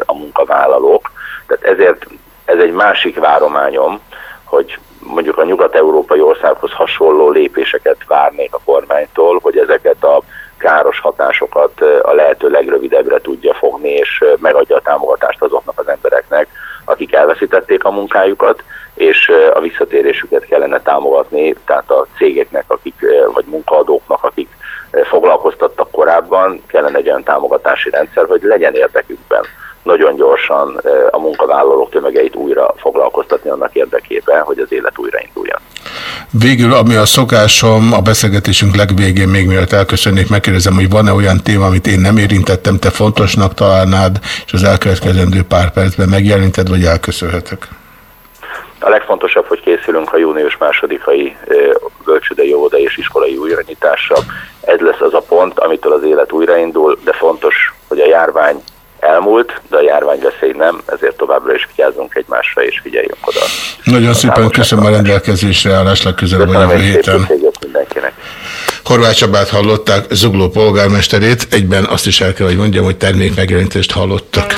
a munkavállalók. Tehát ezért ez egy másik várományom, hogy mondjuk a nyugat-európai országhoz hasonló lépéseket várnék a kormánytól, hogy ezeket a káros hatásokat a lehető legrövidebbre tudja fogni, és megadja a támogatást azoknak az embereknek, akik elveszítették a munkájukat, és a visszatérésüket kellene támogatni, tehát a cégeknek, akik, vagy munkaadóknak, akik foglalkoztattak korábban, kellene egy olyan támogatási rendszer, hogy legyen érdekükben nagyon gyorsan a munkavállalók tömegeit újra foglalkoztatni annak érdekében, hogy az élet újrainduljon. Végül, ami a szokásom, a beszélgetésünk legvégén, még mielőtt elköszönnék, megkérdezem, hogy van-e olyan téma, amit én nem érintettem, te fontosnak találnád, és az elkövetkezendő pár percben megjelented, vagy elköszönhetek? A legfontosabb, hogy készülünk a június másodikai bölcsődei óvoda és iskolai újranyitással. Ez lesz az a pont, amitől az élet újraindul, de fontos, hogy a járvány elmúlt, de a járványveszély nem, ezért továbbra is vigyázzunk egymásra és figyeljünk oda. Nagyon a szépen köszönöm a rendelkezésre állás legközelebb a jövő héten. Horváth Csabát hallották, Zugló polgármesterét, egyben azt is el kell, hogy mondjam, hogy termék megjelentést hallottak.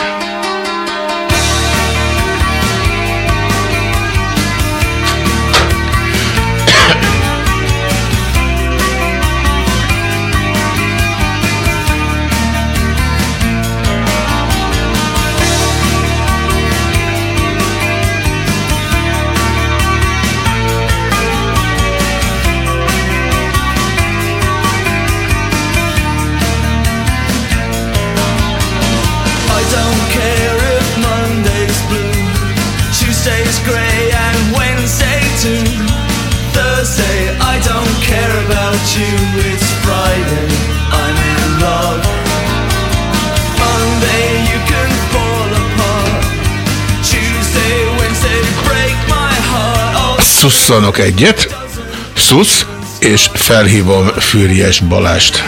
Szusszanok egyet, szusz, és felhívom Fűries Balást.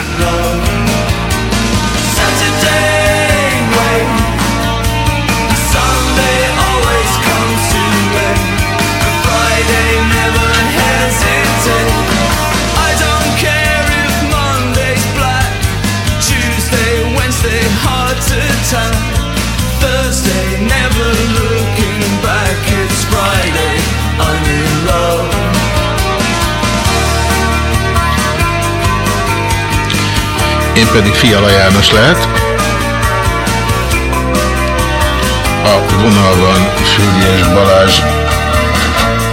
Pedig Fiala János lehet. A vonalban Fűriás Balázs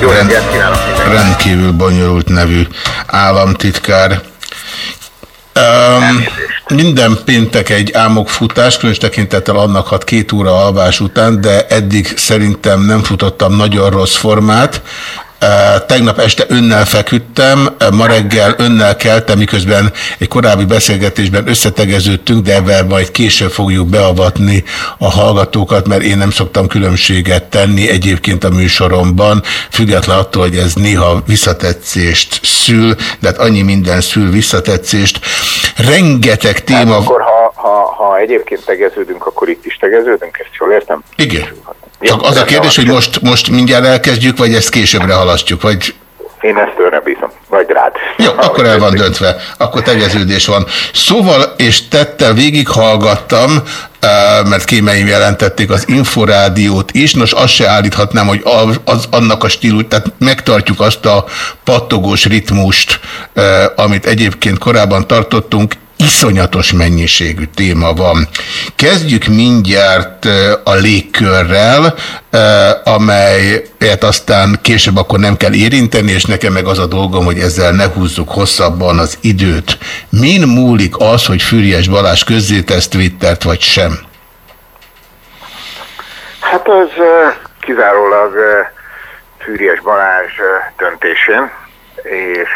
Jó reggelt kívánok rendkívül bonyolult nevű államtitkár. Um, minden péntek egy álmokfutás, különös tekintettel annak hat két óra alvás után, de eddig szerintem nem futottam nagyon rossz formát. Tegnap este önnel feküdtem, ma reggel önnel keltem, miközben egy korábbi beszélgetésben összetegeződtünk, de ebben majd később fogjuk beavatni a hallgatókat, mert én nem szoktam különbséget tenni egyébként a műsoromban, független attól, hogy ez néha visszatetszést szül, de hát annyi minden szül visszatetszést. Rengeteg téma... Hát akkor ha, ha, ha egyébként tegeződünk, akkor itt is tegeződünk, ezt jól értem? Igen. Csak az a kérdés, hogy most, most mindjárt elkezdjük, vagy ezt későbbre halasztjuk, vagy... Én ezt őre bízom, vagy rád. Jó, akkor el van döntve, akkor tegeződés van. Szóval és tettel végighallgattam, mert kémeim jelentették az inforádiót is, nos azt se állíthatnám, hogy az, az annak a stílus, tehát megtartjuk azt a pattogós ritmust, amit egyébként korábban tartottunk, iszonyatos mennyiségű téma van. Kezdjük mindjárt a légkörrel, amelyet aztán később akkor nem kell érinteni, és nekem meg az a dolgom, hogy ezzel ne húzzuk hosszabban az időt. Min múlik az, hogy Fűries Balázs közzétesz Twittert, vagy sem? Hát az kizárólag Fűries Balázs döntésén, és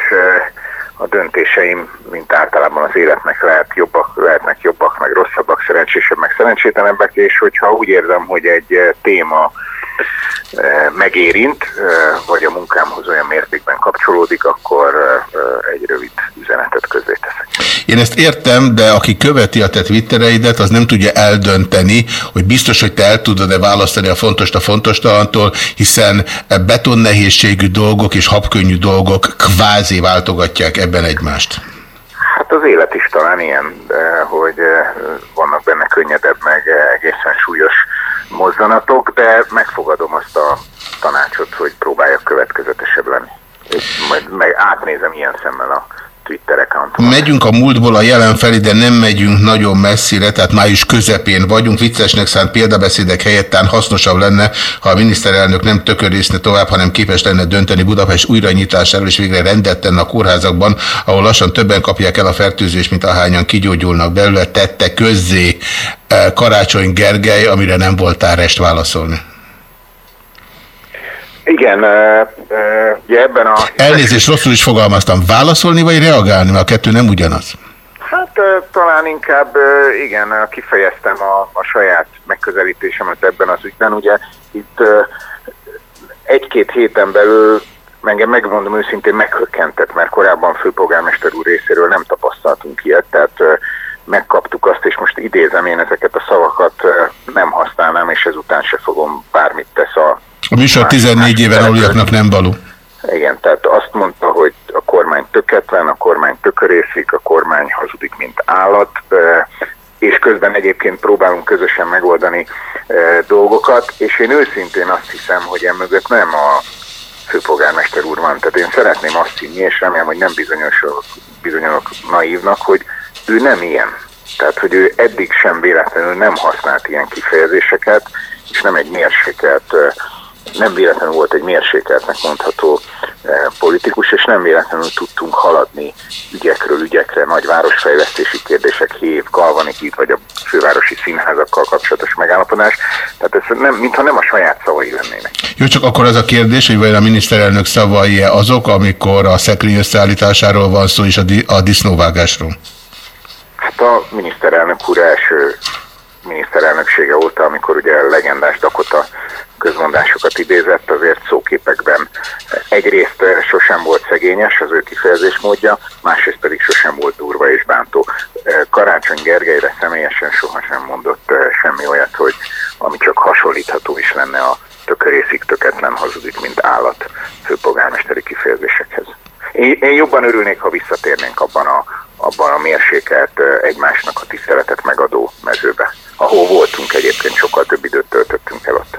a döntéseim, mint általában az életnek lehet jobbak, lehetnek jobbak, meg rosszabbak, szerencsésebb, meg szerencsétlenebbek, és hogyha úgy érzem, hogy egy eh, téma megérint, vagy a munkámhoz olyan mértékben kapcsolódik, akkor egy rövid üzenetet közé teszek. Én ezt értem, de aki követi a te Twittereidet, az nem tudja eldönteni, hogy biztos, hogy te el tudod-e választani a fontos a fontos talantól, hiszen betonnehézségű dolgok és habkönnyű dolgok kvázi váltogatják ebben egymást. Hát az élet is talán ilyen, de hogy vannak benne könnyedebb, meg mozzanatok, de megfogadom azt a tanácsot, hogy próbáljak következetesebb lenni. És majd meg átnézem ilyen szemmel a Twitter account. Megyünk a múltból a jelen felé, de nem megyünk nagyon messzire, tehát május közepén vagyunk. Viccesnek szánt példabeszédek helyettán hasznosabb lenne, ha a miniszterelnök nem tökörészne tovább, hanem képes lenne dönteni Budapest újranyitásáról, és végre rendet a kórházakban, ahol lassan többen kapják el a fertőzést, mint ahányan kigyógyulnak belőle, tette közzé eh, Karácsony Gergely, amire nem voltál rest válaszolni. Igen, ugye ebben a... Elnézést, rosszul is fogalmaztam. Válaszolni vagy reagálni, mert a kettő nem ugyanaz. Hát talán inkább igen, kifejeztem a, a saját megközelítésemet ebben az ügyben. Ugye itt egy-két héten belül engem megmondom őszintén meghökkentett, mert korábban főpolgármester úr részéről nem tapasztaltunk ilyet, tehát megkaptuk azt, és most idézem én ezeket a szavakat, nem használnám, és ezután se fogom bármit tesz a A műsor 14 éven aluliaknak nem való. igen, tehát azt mondta, hogy a kormány töketlen, a kormány tökörészik, a kormány hazudik, mint állat, és közben egyébként próbálunk közösen megoldani dolgokat, és én őszintén azt hiszem, hogy emögött nem a főpolgármester úr van. Tehát én szeretném azt hinni, és remélem, hogy nem bizonyosok, bizonyolok naívnak, hogy ő nem ilyen. Tehát, hogy ő eddig sem véletlenül nem használt ilyen kifejezéseket, és nem egy mérsékelt, nem véletlenül volt egy mérsékeltnek mondható politikus, és nem véletlenül tudtunk haladni ügyekről ügyekre, nagy városfejlesztési kérdések, hív, Galvanik itt, vagy a fővárosi színházakkal kapcsolatos megállapodás. Tehát ez nem, mintha nem a saját szavai lennének. Jó, csak akkor az a kérdés, hogy vajon a miniszterelnök szavai -e azok, amikor a szekrény összeállításáról van szó, és a, di a disznóvágásról? Hát a miniszterelnök úr első miniszterelnöksége óta, amikor ugye legendás Dakota közmondásokat idézett, azért szóképekben egyrészt sosem volt szegényes az ő kifejezésmódja, másrészt pedig sosem volt durva és bántó. Karácsony Gergelyre személyesen sohasem mondott eh, semmi olyat, hogy ami csak hasonlítható is lenne a tökörészig töketlen hazudik, mint állat főpolgármesteri kifejezésekhez. Én, én jobban örülnék, ha visszatérnénk abban a, abban a mérsékelt egymásnak a tiszteletet megadó mezőbe, ahol voltunk egyébként, sokkal több időt töltöttünk el ott.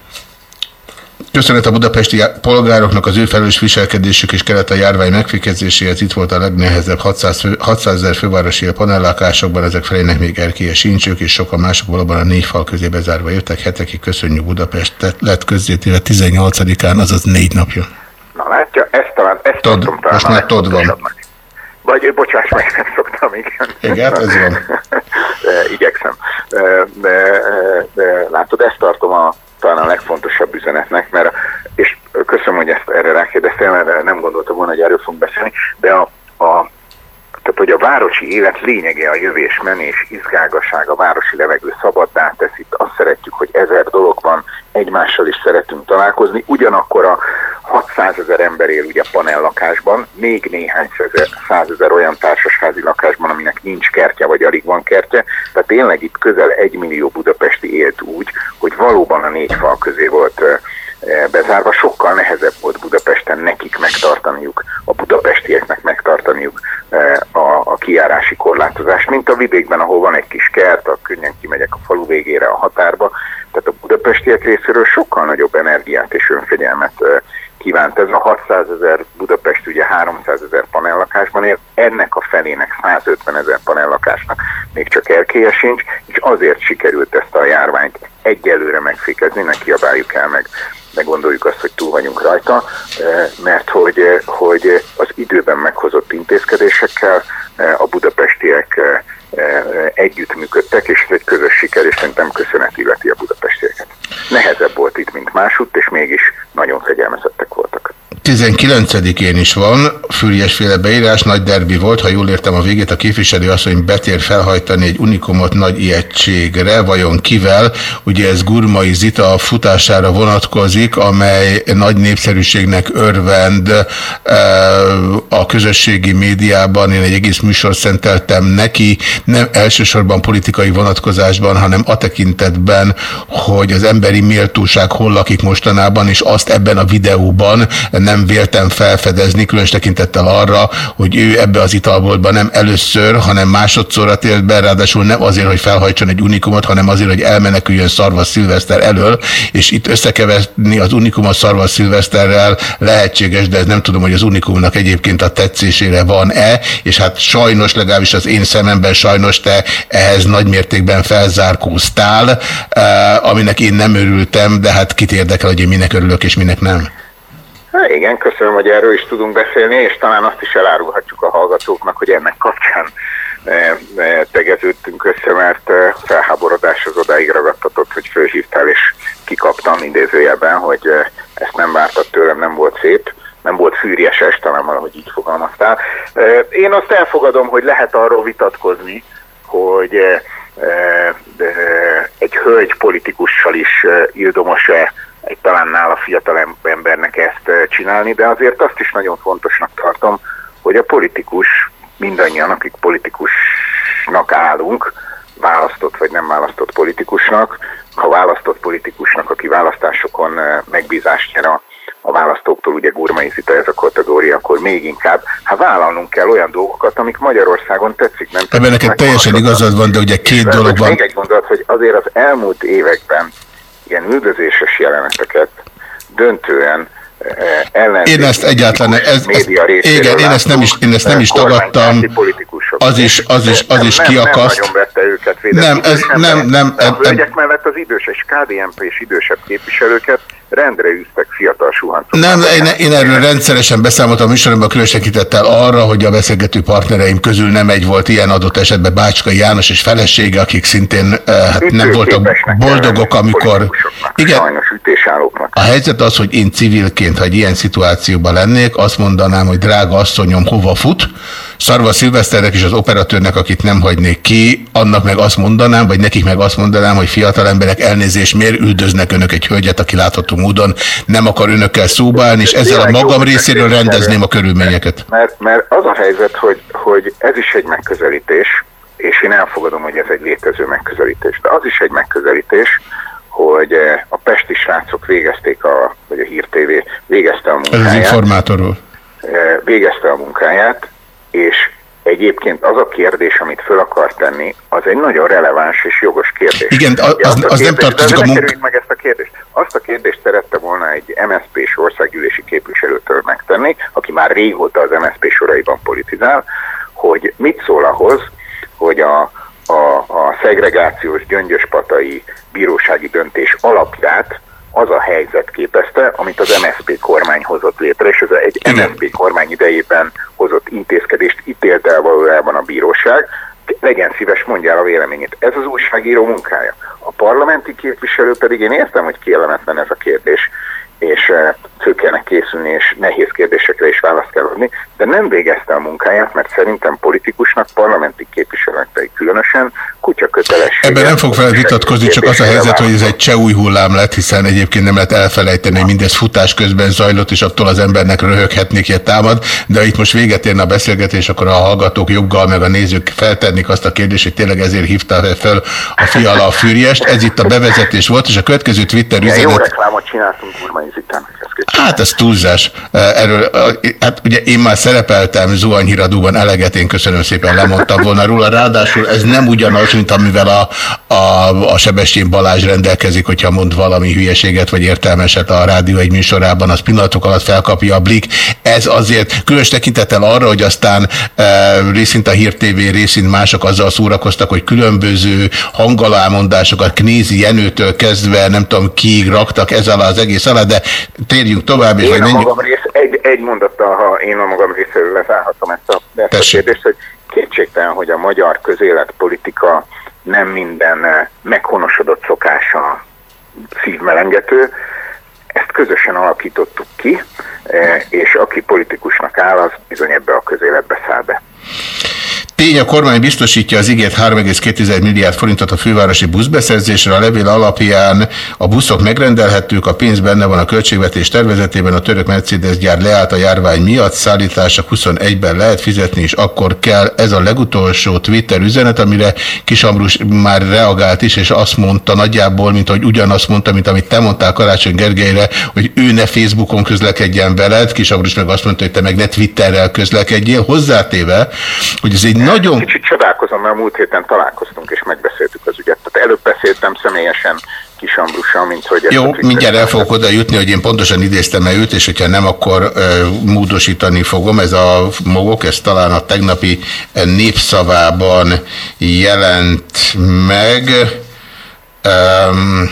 Köszönet a budapesti polgároknak az ő felelős viselkedésük és kelet a járvány megfékezéséhez. Itt volt a legnehezebb 600 fő- 600 ezer fővárosi a panellakásokban, ezek felének még erkélye sincs, ők és sokan mások valóban a négy fal közé bezárva jöttek. Hetekig köszönjük Budapest, tett- lett közzétéve 18-án, azaz négy napja. Na látja, ezt talán, ezt Tod, tartom talán most már tod van. Vagy bocsáss meg, nem szoktam, igen. Igen, ez van. Igyekszem. De, de, de látod, ezt tartom a, talán a legfontosabb üzenetnek, mert, és köszönöm, hogy ezt erre rákérdeztél, mert nem gondoltam volna, hogy erről fogunk beszélni, de a, a tehát, hogy a városi élet lényege a jövés, menés, izgágaság, a városi levegő szabaddá tesz, itt azt szeretjük, hogy ezer dolog van, egymással is szeretünk találkozni, ugyanakkor a 600 ezer ember él ugye panellakásban, még néhány százezer, százezer olyan társasházi lakásban, aminek nincs kertje, vagy alig van kertje, tehát tényleg itt közel egy millió budapesti élt úgy, hogy valóban a négy fal közé volt eh, eh, bezárva, sokkal nehezebb volt Budapesten nekik megtartaniuk, a budapestieknek megtartaniuk eh, a, a kiárási korlátozást, mint a vidékben, ahol van egy kis kert, a könnyen kimegyek a falu végére a határba, tehát a budapestiek részéről sokkal nagyobb energiát és önfegyelmet eh, kívánt. Ez a 600 ezer Budapest ugye 300 ezer panellakásban él, ennek a felének 150 ezer panellakásnak még erkélye sincs, és azért sikerült ezt a járványt egyelőre megfékezni, ne kiabáljuk el meg, ne gondoljuk azt, hogy túl vagyunk rajta, eh, mert hogy, eh, hogy az időben meghozott intézkedésekkel eh, a budapestiek együttműködtek, és ez egy közös siker, és szerintem köszönet illeti a budapestieket. Nehezebb volt itt, mint másutt, és mégis nagyon fegyelmezettek voltak. 19-én is van, Füriyesféle beírás, nagy derbi volt, ha jól értem a végét, a képviselő asszony betér felhajtani egy unikumot nagy ijegységre, vajon kivel? Ugye ez Gurmai Zita futására vonatkozik, amely nagy népszerűségnek örvend e, a közösségi médiában. Én egy egész műsor szenteltem neki, nem elsősorban politikai vonatkozásban, hanem a tekintetben, hogy az emberi méltóság hol lakik mostanában, és azt ebben a videóban nem véltem felfedezni, különös tekintettel arra, hogy ő ebbe az italboltba nem először, hanem másodszorra tért be, ráadásul nem azért, hogy felhajtson egy unikumot, hanem azért, hogy elmeneküljön Szarvas Szilveszter elől, és itt összekeverni az unikumot Szarvas Szilveszterrel lehetséges, de ez nem tudom, hogy az unikumnak egyébként a tetszésére van-e, és hát sajnos, legalábbis az én szememben sajnos te ehhez nagymértékben felzárkóztál, eh, aminek én nem örültem, de hát kit érdekel, hogy én minek örülök és minek nem. Há, igen, köszönöm, hogy erről is tudunk beszélni, és talán azt is elárulhatjuk a hallgatóknak, hogy ennek kapcsán e, e, tegeződtünk össze, mert e, felháborodás az odáig ragadtatott, hogy fölhívtál és kikaptam idézőjelben, hogy e, ezt nem vártad tőlem, nem volt szép, nem volt fűrieses, talán valahogy így fogalmaztál. E, én azt elfogadom, hogy lehet arról vitatkozni, hogy e, e, egy hölgy politikussal is ildomos-e egy talán nála fiatal embernek ezt csinálni, de azért azt is nagyon fontosnak tartom, hogy a politikus, mindannyian, akik politikusnak állunk, választott vagy nem választott politikusnak, ha választott politikusnak, aki választásokon megbízást nyer a, a választóktól, ugye Gurmai Zita ez a kategória, akkor még inkább, ha vállalnunk kell olyan dolgokat, amik Magyarországon tetszik, nem Ebben neked teljesen igazad van, de ugye két dolog van. Még egy gondolat, hogy azért az elmúlt években ilyen üldözéses jeleneteket döntően eh, ellen. Én ezt egyáltalán, ez, ez, igen, én ezt nem is, én ezt nem is tagadtam, az is, az is, az is kiakaszt. Nem, nem őket. Nem, ez, nem, nem. A hölgyek mellett az idős és KDNP és idősebb képviselőket rendre suhancok. Nem, én, én erről rendszeresen beszámoltam a műsoromban, különösen kitettel arra, hogy a beszélgető partnereim közül nem egy volt ilyen adott esetben Bácskai János és felesége, akik szintén eh, hát nem voltak boldogok, amikor... Igen, sajnos ütésállóknak. A helyzet az, hogy én civilként, ha egy ilyen szituációban lennék, azt mondanám, hogy drága asszonyom hova fut, Szarva Szilveszternek és az operatőrnek, akit nem hagynék ki, annak meg azt mondanám, vagy nekik meg azt mondanám, hogy fiatal emberek elnézést miért üldöznek önök egy hölgyet, aki látható módon nem akar önökkel szóbálni, és ezzel a magam részéről rendezném a körülményeket. Mert, mert az a helyzet, hogy, hogy ez is egy megközelítés, és én elfogadom, hogy ez egy létező megközelítés, de az is egy megközelítés, hogy eh, a pesti srácok végezték, a, vagy a Hír TV végezte a munkáját. Ez az informátorról. Eh, végezte a munkáját, és egyébként az a kérdés, amit föl akar tenni, az egy nagyon releváns és jogos kérdés. Igen, az, az, az nem tartozik a munka... meg ezt a kérdést. Azt a kérdést szerette volna egy MSZP-s országgyűlési képviselőtől megtenni, aki már régóta az MSZP soraiban politizál, hogy mit szól ahhoz, hogy a, a, a szegregációs gyöngyöspatai bírósági döntés alapját az a helyzet képezte, amit az MSZP kormány hozott létre, és ez egy Igen. MSZP kormány idejében hozott intézkedést ítélt el valójában a bíróság, legyen szíves, mondja el a véleményét. Ez az újságíró munkája. A parlamenti képviselő pedig én értem, hogy kielemetlen ez a kérdés, és eh, föl kellene készülni, és nehéz kérdésekre is választ kell adni, de nem végezte a munkáját, mert szerintem politikusnak, parlamenti képviselőnek pedig különösen kutya kötelesség. Ebben nem fog vitatkozni, csak az a helyzet, hogy ez egy cseh új hullám lett, hiszen egyébként nem lehet elfelejteni, hogy mindez futás közben zajlott, és attól az embernek röhöghetnék, hogy támad, de itt most véget érne a beszélgetés, akkor a hallgatók joggal, meg a nézők feltennék azt a kérdést, hogy tényleg ezért hívta fel a fiala a fűriest. Ez itt a bevezetés volt, és a következő Twitter üzenet... Jó reklámot csináltunk Hát ez túlzás. Erről, hát ugye én már szerepeltem zuhanyhíradóban eleget, én köszönöm szépen, lemondtam volna róla. Ráadásul ez nem ugyanaz, mint amivel a, a, a Sebestyén Balázs rendelkezik, hogyha mond valami hülyeséget vagy értelmeset a rádió egy műsorában, az pillanatok alatt felkapja a blik. Ez azért különös tekintettel arra, hogy aztán e, részint a Hír TV, részint mások azzal szórakoztak, hogy különböző hangalámondásokat Knézi Jenőtől kezdve nem tudom kiig raktak ezzel az egész alá, de térjünk tovább. És én a magam rész, egy, egy mondattal, ha én a magam részéről lezárhatom ezt a, ezt a kérdést, hogy kétségtelen, hogy a magyar közéletpolitika nem minden eh, meghonosodott szokása szívmelengető. Ezt közösen alakítottuk ki, eh, és aki politikusnak áll, az bizony ebbe a közéletbe száll be. Tény, a kormány biztosítja az ígért 3,2 milliárd forintot a fővárosi buszbeszerzésre. A levél alapján a buszok megrendelhetők, a pénz benne van a költségvetés tervezetében, a török Mercedes gyár leállt a járvány miatt, szállításra 21-ben lehet fizetni, és akkor kell. Ez a legutolsó Twitter üzenet, amire Kisambrus már reagált is, és azt mondta nagyjából, mint ahogy ugyanazt mondta, mint amit te mondtál Karácsony Gergelyre, hogy ő ne Facebookon közlekedjen veled, Kisambrus meg azt mondta, hogy te meg ne Twitterrel közlekedjél, hozzátéve, hogy ez egy nagyon... Kicsit csodálkozom, mert a múlt héten találkoztunk és megbeszéltük az ügyet. Tehát előbb beszéltem személyesen Kis Ambrussal, mint hogy... Jó, mindjárt el fogok oda jutni, hogy én pontosan idéztem el őt, és hogyha nem, akkor ö, módosítani fogom. Ez a mogok, ez talán a tegnapi népszavában jelent meg. Um,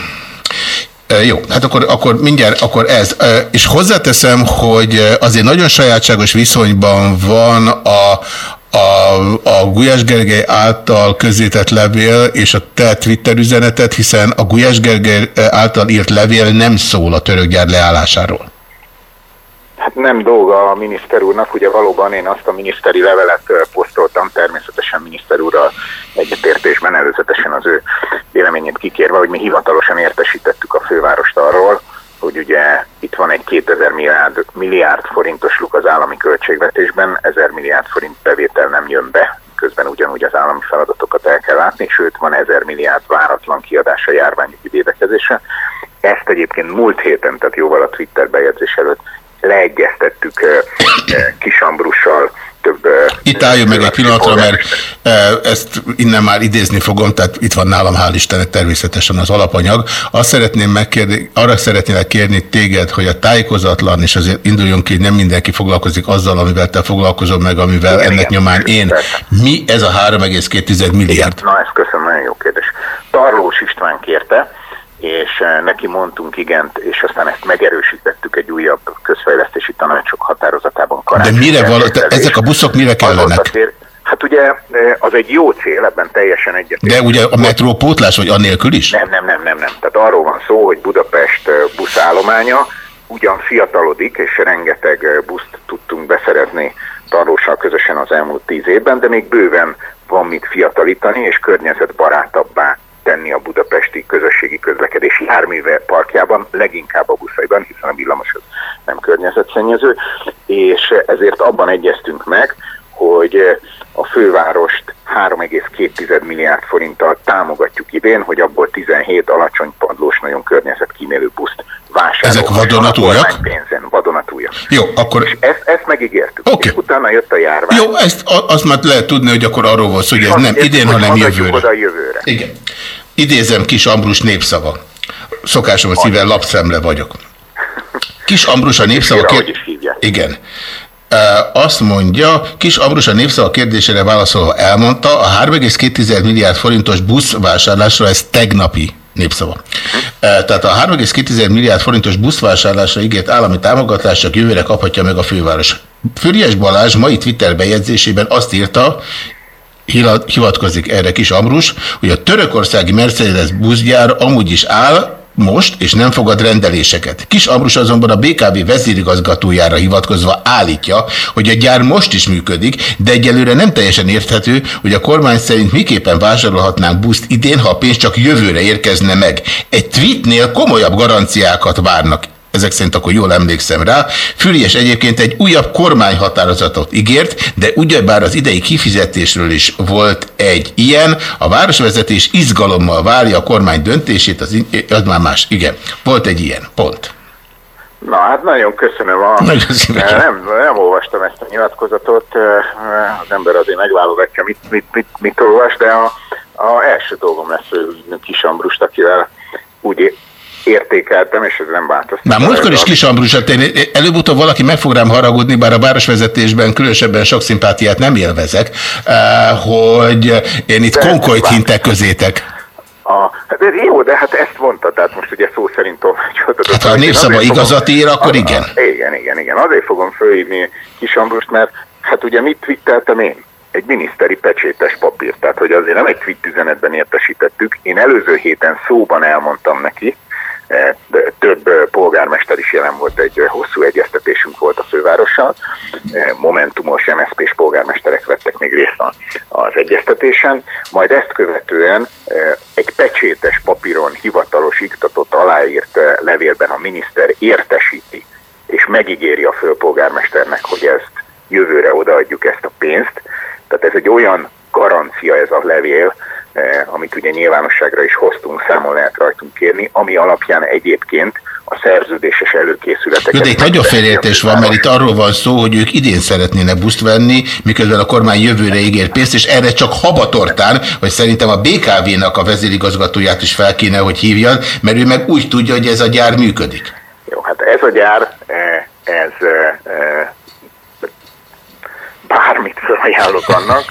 jó, hát akkor, akkor mindjárt akkor ez. És hozzáteszem, hogy azért nagyon sajátságos viszonyban van a, a, a Gulyás Gergely által közített levél és a te Twitter üzenetet, hiszen a Gulyás Gergely által írt levél nem szól a török gyár leállásáról. Hát nem dolga a miniszter úrnak, ugye valóban én azt a miniszteri levelet posztoltam természetesen miniszter úrral egyetértésben, előzetesen az ő véleményét kikérve, hogy mi hivatalosan értesítettük a fővárost arról, hogy ugye itt van egy 2000 milliárd, milliárd forintos luk az állami költségvetésben, 1000 milliárd forint bevétel nem jön be, közben ugyanúgy az állami feladatokat el kell látni, sőt van 1000 milliárd váratlan kiadás a járványügyi védekezésre. Ezt egyébként múlt héten, tehát jóval a Twitter bejegyzés előtt leegyeztettük Kisambrussal, több... Itt álljon meg egy pillanatra, mert ezt innen már idézni fogom, tehát itt van nálam, hál' Istennek természetesen az alapanyag. Azt szeretném megkérni, arra szeretnélek kérni téged, hogy a tájékozatlan, és azért induljon ki, nem mindenki foglalkozik azzal, amivel te foglalkozom meg, amivel igen, ennek igen, nyomán én. Mi ez a 3,2 milliárd? Na, ezt köszönöm, nagyon jó kérdés. Tarlós István kérte, és eh, neki mondtunk igent, és aztán ezt megerősítettük egy újabb közfejlesztési tanácsok határozatában. De mire val ezek a buszok mire kellenek? Hát ugye eh, az egy jó cél, ebben teljesen egyet. De ugye a metró pótlás, vagy annélkül is? Nem, nem, nem, nem, nem. Tehát arról van szó, hogy Budapest eh, buszállománya ugyan fiatalodik, és rengeteg buszt tudtunk beszerezni Tarlóssal közösen az elmúlt tíz évben, de még bőven van mit fiatalítani, és környezetbarátabbá tenni a budapesti közösségi közlekedési járműve parkjában, leginkább a buszaiban, hiszen a villamos az nem környezetszennyező, és ezért abban egyeztünk meg, hogy a fővárost 3,2 milliárd forinttal támogatjuk idén, hogy abból 17 alacsony padlós, nagyon környezetkímélő buszt vásárolunk. Ezek vadonatújak? Pénzen, vadonatújak. Jó, akkor... És ezt, ezt megígértük. Okay. És utána jött a járvány. Jó, ezt, azt már lehet tudni, hogy akkor arról volt szó, hogy ez nem idén, hanem jövőre. Oda jövőre. Igen. Idézem Kis Ambrus népszava. Szokásom, hogy szíven lapszemle vagyok. Kis Ambrus a népszava... Kér... Igen. Azt mondja, Kis Ambrus a népszava kérdésére válaszolva elmondta, a 3,2 milliárd forintos buszvásárlásra ez tegnapi népszava. Tehát a 3,2 milliárd forintos buszvásárlásra ígért állami támogatás csak jövőre kaphatja meg a főváros. Füriás Balázs mai Twitter bejegyzésében azt írta, hivatkozik erre Kis Ambrus, hogy a törökországi Mercedes buszgyár amúgy is áll, most, és nem fogad rendeléseket. Kis Ambrus azonban a BKV vezérigazgatójára hivatkozva állítja, hogy a gyár most is működik, de egyelőre nem teljesen érthető, hogy a kormány szerint miképpen vásárolhatnánk buszt idén, ha a pénz csak jövőre érkezne meg. Egy tweetnél komolyabb garanciákat várnak ezek szerint akkor jól emlékszem rá. Füriás egyébként egy újabb kormányhatározatot ígért, de ugyebár az idei kifizetésről is volt egy ilyen. A városvezetés izgalommal várja a kormány döntését, az, az már más. Igen, volt egy ilyen, pont. Na hát nagyon köszönöm. A, nagyon nem, nem olvastam ezt a nyilatkozatot, az ember azért megválogatja, mit, mit, mit, mit olvas, de a, a első dolgom lesz, hogy Kis Ambrust, akivel úgy értékeltem, és ez nem változtat. Már múltkor is Kis Ambrusat, én előbb-utóbb valaki meg fog rám haragudni, bár a városvezetésben különösebben sok szimpátiát nem élvezek, eh, hogy én itt konkolyt hintek közétek. A, hát jó, de hát ezt mondta, tehát most ugye szó szerint tolmácsoltad. Hát ha a népszava igazat ír, akkor igen. A, igen, igen, igen. Azért fogom fölhívni Kis Ambrust, mert hát ugye mit twitteltem én? egy miniszteri pecsétes papír. Tehát, hogy azért nem egy tweet üzenetben értesítettük. Én előző héten szóban elmondtam neki, de több e, polgármester is jelen volt, egy e, hosszú egyeztetésünk volt a fővárossal. Momentumos MSZP-s polgármesterek vettek még részt a, a egyeztetésen, majd ezt követően egy pecsétes papíron hivatalos iktatott aláírt levélben a miniszter értesíti, és megígéri a főpolgármesternek, hogy ezt jövőre odaadjuk ezt a pénzt. Tehát ez egy olyan garancia ez a levél, amit ugye nyilvánosságra is hoztunk, számon lehet rajtunk kérni, ami alapján egyébként a szerződéses előkészületeket... Jó, de itt nagyon félértés van, mert itt arról van szó, hogy ők idén szeretnének buszt venni, miközben a kormány jövőre ígér pénzt, és erre csak habatortán, hogy szerintem a BKV-nak a vezérigazgatóját is fel kéne, hogy hívjan, mert ő meg úgy tudja, hogy ez a gyár működik. Jó, hát ez a gyár, eh, ez eh, bármit felajánlok annak,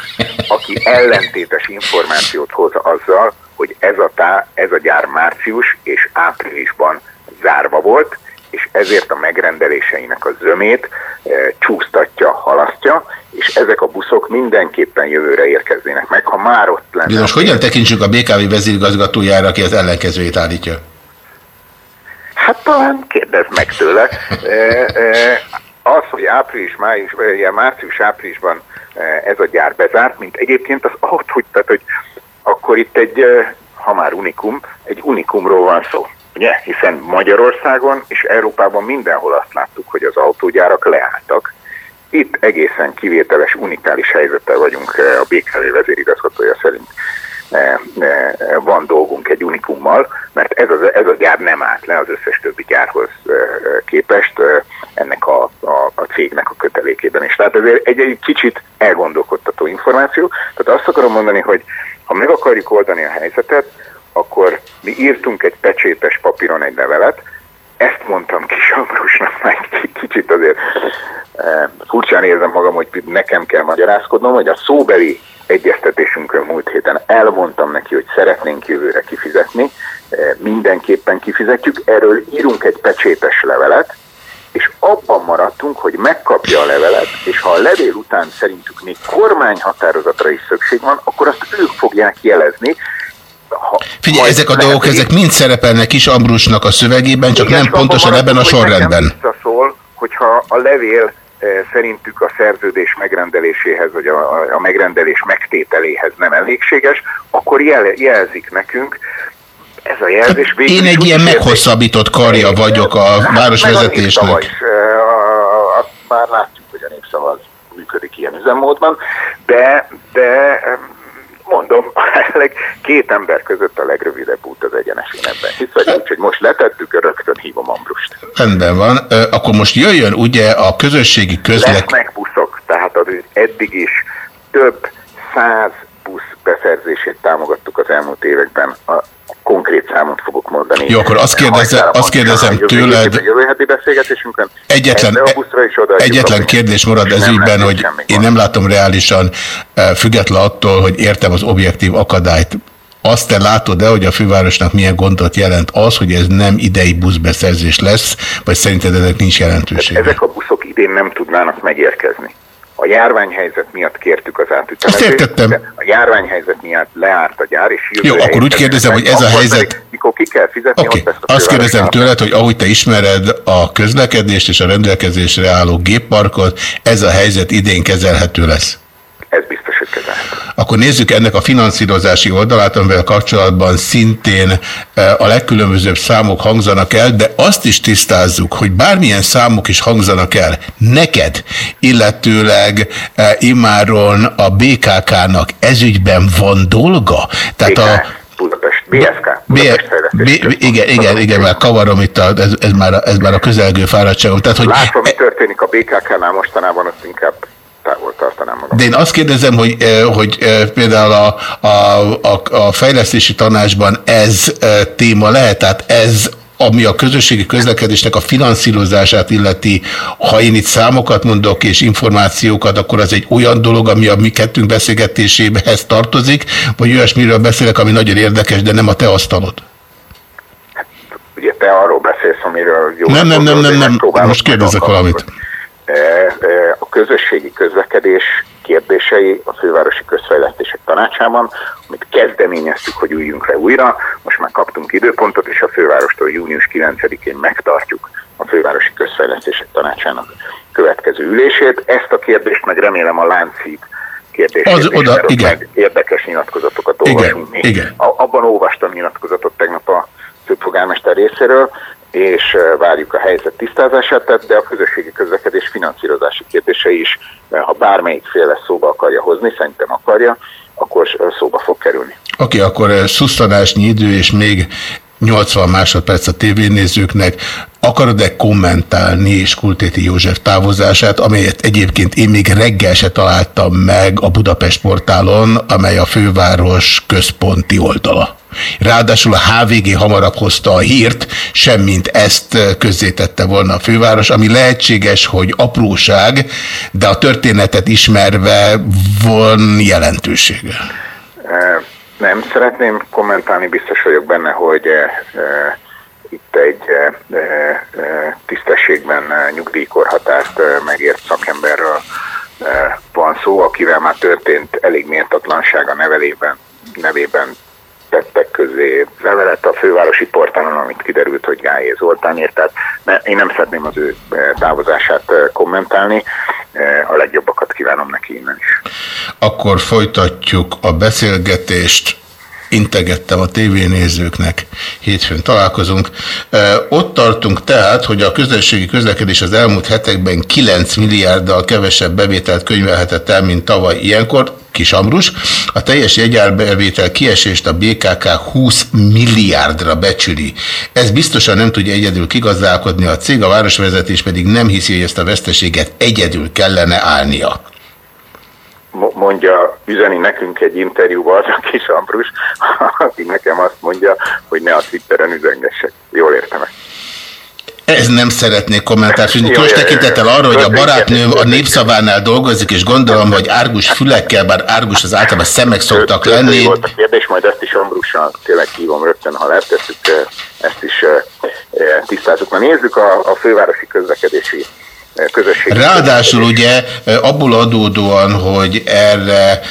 aki ellentétes információt hoz azzal, hogy ez a, tá, ez a gyár március és áprilisban zárva volt, és ezért a megrendeléseinek a zömét e, csúsztatja, halasztja, és ezek a buszok mindenképpen jövőre érkeznének meg, ha már ott lenne. Most hogyan tekintsük a BKV vezérigazgatójára, aki az ellenkezőjét állítja? Hát talán kérdezd meg tőle. E, e, az, hogy április, május, március-áprilisban ez a gyár bezárt, mint egyébként az hogy, tehát, hogy akkor itt egy, ha már unikum, egy unikumról van szó. Ugye? Hiszen Magyarországon és Európában mindenhol azt láttuk, hogy az autógyárak leálltak. Itt egészen kivételes, unikális helyzettel vagyunk a BKV vezérigazgatója szerint van dolgunk egy unikummal, mert ez, az, ez a gyár nem állt le az összes többi gyárhoz képest ennek a, a, a cégnek a kötelékében is. Tehát ez egy, egy kicsit elgondolkodtató információ. Tehát azt akarom mondani, hogy ha meg akarjuk oldani a helyzetet, akkor mi írtunk egy pecsétes papíron egy levelet, ezt mondtam kis Ambrusnak, már kicsit azért e, furcsán érzem magam, hogy nekem kell magyarázkodnom, hogy a szóbeli egyeztetésünkön múlt héten elmondtam neki, hogy szeretnénk jövőre kifizetni, e, mindenképpen kifizetjük, erről írunk egy pecsétes levelet, és abban maradtunk, hogy megkapja a levelet, és ha a levél után szerintük még kormányhatározatra is szükség van, akkor azt ők fogják jelezni, ha, Figyelj, ezek a dolgok, ezek mind szerepelnek is Ambrusnak a szövegében, csak nem pontosan ebben a sorrendben. Visszaszól, hogyha a levél szerintük a szerződés megrendeléséhez, vagy a, a megrendelés megtételéhez nem elégséges, akkor jel, jelzik nekünk, ez a jelzés végül Én egy ilyen meghosszabbított karja vagyok a hát, városvezetésnek. Is, azt már látjuk, hogy a népszava az működik ilyen üzemmódban, de, de mondom, két ember között a legrövidebb út az egyenes, ebben hisz úgyhogy most letettük, rögtön hívom Ambrust. Rendben van. Akkor most jöjjön ugye a közösségi közlek... Lesznek buszok, tehát az eddig is több száz busz beszerzését támogattuk az elmúlt években a konkrét számot fogok mondani. Jó, akkor azt, kérdezem, azt kérdezem tőled... A jövő heti beszélgetésünkön egyetlen, egyetlen kérdés marad ez ügyben, hogy én nem látom reálisan, eh, független attól, hogy értem az objektív akadályt. Azt te látod-e, hogy a fővárosnak milyen gondot jelent az, hogy ez nem idei buszbeszerzés lesz, vagy szerinted ezek nincs jelentősége? Ezek a buszok idén nem tudnának megérkezni. A járványhelyzet miatt kértük az átütemezést. A járványhelyzet miatt leárt a gyár, és Jó, akkor úgy kérdezem, hogy ez a helyzet... Pedig, mikor ki kell fizetni, okay. ott Azt kérdezem tőled, hogy ahogy te ismered a közlekedést és a rendelkezésre álló gépparkot, ez a helyzet idén kezelhető lesz? Ez biztos, hogy kezelhető. Akkor nézzük ennek a finanszírozási oldalát, amivel kapcsolatban szintén e, a legkülönbözőbb számok hangzanak el, de azt is tisztázzuk, hogy bármilyen számok is hangzanak el, neked, illetőleg e, immáron a BKK-nak ezügyben van dolga? Tehát a Budapest, BSK. Budapest B, igen, igen, igen, mert kavarom itt, a, ez, ez, már a, ez már a közelgő fáradtságom. Tehát, hogy Látom, mi történik a BKK-nál mostanában, azt inkább távol tartanám magam. De én azt kérdezem, hogy, eh, hogy eh, például a, a, a, a fejlesztési tanácsban ez eh, téma lehet, tehát ez ami a közösségi közlekedésnek a finanszírozását illeti, ha én itt számokat mondok és információkat, akkor az egy olyan dolog, ami a mi kettünk beszélgetéséhez tartozik, vagy olyasmiről beszélek, ami nagyon érdekes, de nem a te asztalod? Hát, ugye te arról beszélsz, amiről jó. Nem, nem, nem, nem, nem. most kérdezek valamit. Hogy a közösségi közlekedés kérdései a Fővárosi Közfejlesztések Tanácsában, amit kezdeményeztük, hogy üljünk le újra. Most már kaptunk időpontot, és a fővárostól június 9-én megtartjuk a Fővárosi Közfejlesztések Tanácsának következő ülését. Ezt a kérdést meg remélem a Láncít kérdését. Az és oda, igen. Érdekes nyilatkozatokat Igen, olvasunk mi. igen. A, abban olvastam nyilatkozatot tegnap a főpolgármester részéről, és várjuk a helyzet tisztázását, de a közösségi közlekedés finanszírozási kérdései is, ha bármelyik fél ezt szóba akarja hozni, szerintem akarja, akkor szóba fog kerülni. Oké, okay, akkor szusztanásnyi idő, és még 80 másodperc a tévénézőknek. Akarod-e kommentálni Skultéti József távozását, amelyet egyébként én még reggel se találtam meg a Budapest portálon, amely a főváros központi oldala. Ráadásul a HVG hamarabb hozta a hírt, semmint ezt eh, közzétette volna a főváros, ami lehetséges, hogy apróság, de a történetet ismerve van jelentősége. Nem szeretném kommentálni, biztos vagyok benne, hogy eh, itt egy eh, eh, tisztességben nyugdíjkorhatárt megért szakemberről van szó, akivel már történt elég méltatlanság a nevelében, nevében tettek közé levelet a fővárosi portálon, amit kiderült, hogy Gályé Zoltán írt. Tehát ne, én nem szeretném az ő távozását kommentálni, a legjobbakat kívánom neki innen is. Akkor folytatjuk a beszélgetést. Integettem a tévénézőknek, hétfőn találkozunk. Ott tartunk tehát, hogy a közösségi közlekedés az elmúlt hetekben 9 milliárddal kevesebb bevételt könyvelhetett el, mint tavaly ilyenkor. Kis Ambrus. A teljes jegyárbevétel kiesést a BKK 20 milliárdra becsüli. Ez biztosan nem tudja egyedül kigazdálkodni a cég, a városvezetés pedig nem hiszi, hogy ezt a veszteséget egyedül kellene állnia. Mo- mondja, üzeni nekünk egy interjúban a kis Ambrus, aki nekem azt mondja, hogy ne a Twitteren üzengessek. Jól értem ezt. Ez nem szeretnék kommentárt fűzni. Különös jó. tekintettel arra, hogy a barátnőm a népszavánál dolgozik, és gondolom, hogy árgus fülekkel, bár árgus az általában szemek szoktak lenni. volt a kérdés, majd ezt is Ambrussal tényleg hívom rögtön, ha letesszük, ezt is eh, eh, tisztázzuk. Na nézzük a, a fővárosi közlekedési eh, közösség. Ráadásul ugye abból adódóan, hogy erre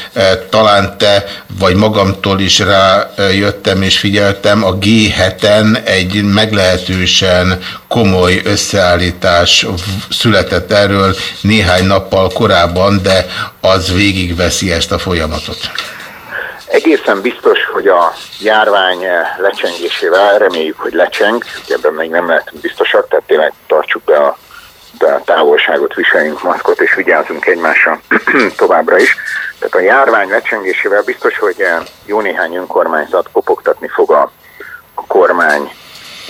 talán te vagy magamtól is rájöttem és figyeltem, a G7-en egy meglehetősen komoly összeállítás született erről néhány nappal korábban, de az végigveszi ezt a folyamatot. Egészen biztos, hogy a járvány lecsengésével reméljük, hogy lecseng, ebben még nem lehetünk biztosak, tehát tényleg tartsuk be a távolságot, viseljünk maszkot és vigyázzunk egymásra továbbra is. Tehát a járvány lecsengésével biztos, hogy eh, jó néhány önkormányzat kopogtatni fog a, a kormány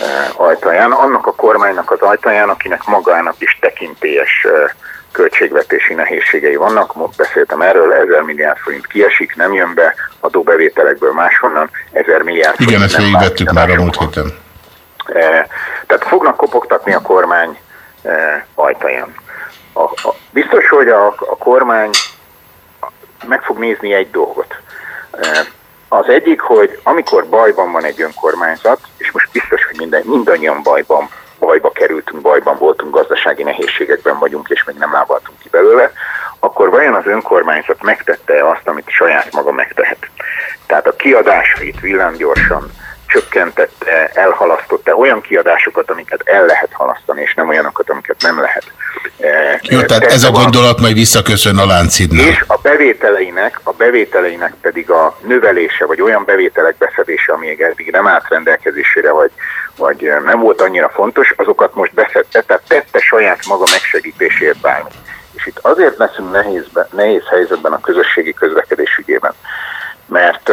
eh, ajtaján, annak a kormánynak az ajtaján, akinek magának is tekintélyes eh, költségvetési nehézségei vannak. Most beszéltem erről, 1000 milliárd forint kiesik, nem jön be adóbevételekből máshonnan, 1000 milliárd forint Igen, ezt végigvettük már a múlt héten. Eh, Tehát fognak kopogtatni a kormány ajtaján. A, a, biztos, hogy a, a kormány meg fog nézni egy dolgot. Eh, Az egyik, hogy amikor bajban van egy önkormányzat, és most biztos, hogy minden, mindannyian bajban, bajba kerültünk, bajban voltunk, gazdasági nehézségekben vagyunk, és még nem lábaltunk ki belőle, akkor vajon az önkormányzat megtette azt, amit saját maga megtehet? Tehát a kiadásait villámgyorsan csökkentette, elhalasztotta olyan kiadásokat, amiket el lehet halasztani, és nem olyanokat, amiket nem lehet. Eh, Jó, tehát ez a gondolat majd visszaköszön a Láncidnál. És a bevételeinek, a bevételeinek pedig a növelése, vagy olyan bevételek beszedése, ami eddig nem állt rendelkezésére, vagy, vagy nem volt annyira fontos, azokat most beszedte, tehát tette saját maga megsegítésért bármit. És itt azért leszünk nehéz, nehéz helyzetben a közösségi közlekedés ügyében, mert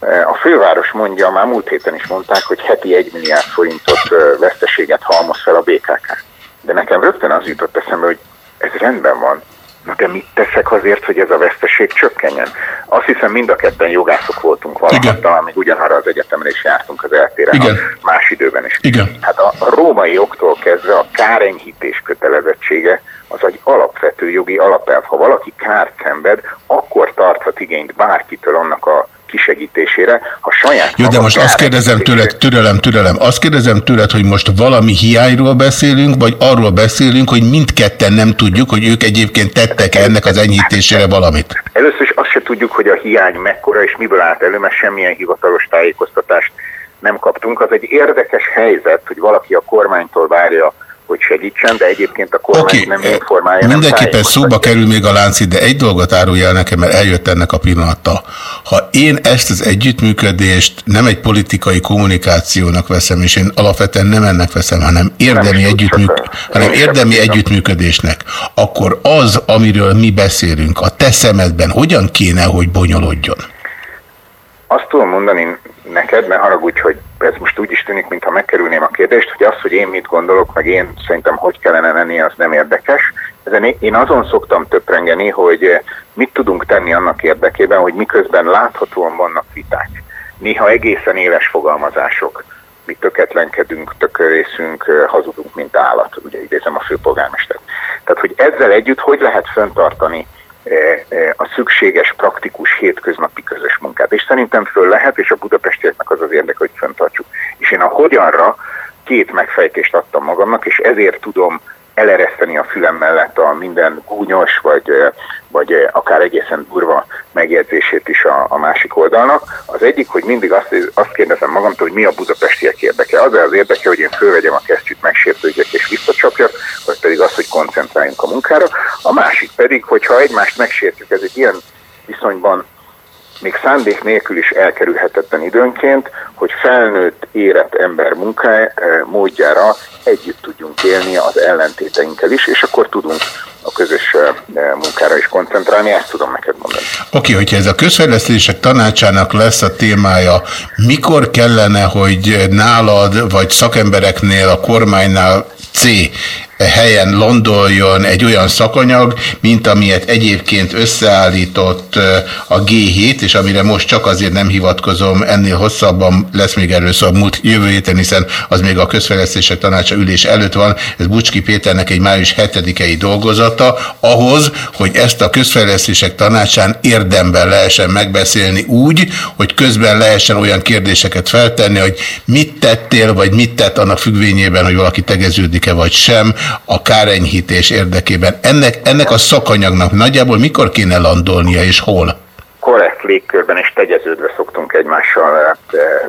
a főváros mondja, már múlt héten is mondták, hogy heti 1 milliárd forintot veszteséget halmoz fel a BKK. De nekem rögtön az jutott eszembe, hogy ez rendben van, Na de mit teszek azért, hogy ez a veszteség csökkenjen? Azt hiszem mind a ketten jogászok voltunk valaha, talán még ugyanarra az egyetemre is jártunk az eltére, Igen. más időben is. Igen. Hát a, a római jogtól kezdve a kárenyhítés kötelezettsége az egy alapvető jogi alapelv. Ha valaki kárt szenved, akkor tarthat igényt bárkitől annak a kisegítésére, ha saját Jó, de most azt kérdezem tőled, türelem, türelem, azt kérdezem tőled, hogy most valami hiányról beszélünk, vagy arról beszélünk, hogy mindketten nem tudjuk, hogy ők egyébként tettek -e ennek az enyhítésére valamit. Először is azt se tudjuk, hogy a hiány mekkora és miből állt elő, mert semmilyen hivatalos tájékoztatást nem kaptunk. Az egy érdekes helyzet, hogy valaki a kormánytól várja hogy segítsen, de egyébként a kormány Oké, nem informálja. nem Mindenképpen tájékoztatja. szóba kerül még a láncid, de egy dolgot árulj el nekem, mert eljött ennek a pillanata. Ha én ezt az együttműködést nem egy politikai kommunikációnak veszem, és én alapvetően nem ennek veszem, hanem érdemi, együttműk, hanem érdemi együttműködésnek, akkor az, amiről mi beszélünk, a te szemedben hogyan kéne, hogy bonyolodjon? Azt tudom mondani neked, ne haragudj, hogy ez most úgy is tűnik, mintha megkerülném a kérdést, hogy az, hogy én mit gondolok, meg én szerintem hogy kellene lenni, az nem érdekes. Ezen én- azon szoktam töprengeni, hogy eh, mit tudunk tenni annak érdekében, hogy miközben láthatóan vannak viták. Néha egészen éles fogalmazások. Mi töketlenkedünk, tökörészünk, eh, hazudunk, mint állat. Ugye idézem a főpolgármestert. Tehát, hogy ezzel együtt hogy lehet föntartani a szükséges, praktikus, hétköznapi közös munkát. És szerintem föl lehet, és a budapestieknek az az érdeke, hogy föntartsuk. És én a hogyanra két megfejtést adtam magamnak, és ezért tudom elereszteni a fülem mellett a minden gúnyos, vagy, vagy akár egészen durva megjegyzését is a, a másik oldalnak. Az egyik, hogy mindig azt, azt kérdezem magamtól, hogy mi a budapestiek érdeke. Az az érdeke, hogy én fölvegyem a kesztyűt, megsértődjek és visszacsapjak, vagy pedig az, hogy koncentráljunk a munkára. A másik pedig, hogyha egymást megsértjük, ez egy ilyen viszonyban még szándék nélkül is elkerülhetetlen időnként, hogy felnőtt, érett ember munkája eh, módjára együtt tudjunk élni az ellentéteinkkel is, és akkor tudunk a közös eh, munkára is koncentrálni, ezt tudom neked mondani. Oké, hogyha ez a közfejlesztések tanácsának lesz a témája, mikor kellene, hogy nálad vagy szakembereknél, a kormánynál C helyen landoljon egy olyan szakanyag, mint amilyet egyébként összeállított a G7, és amire most csak azért nem hivatkozom, ennél hosszabban lesz még erről szó múlt jövő héten, hiszen az még a közfejlesztések tanácsa ülés előtt van, ez Bucski Péternek egy május 7-i dolgozata, ahhoz, hogy ezt a közfejlesztések tanácsán érdemben lehessen megbeszélni úgy, hogy közben lehessen olyan kérdéseket feltenni, hogy mit tettél, vagy mit tett annak függvényében, hogy valaki tegeződik-e vagy sem, a kárenyhítés érdekében. Ennek, ennek a szakanyagnak nagyjából mikor kéne landolnia és hol? korrekt légkörben és tegyeződve szoktunk egymással eh,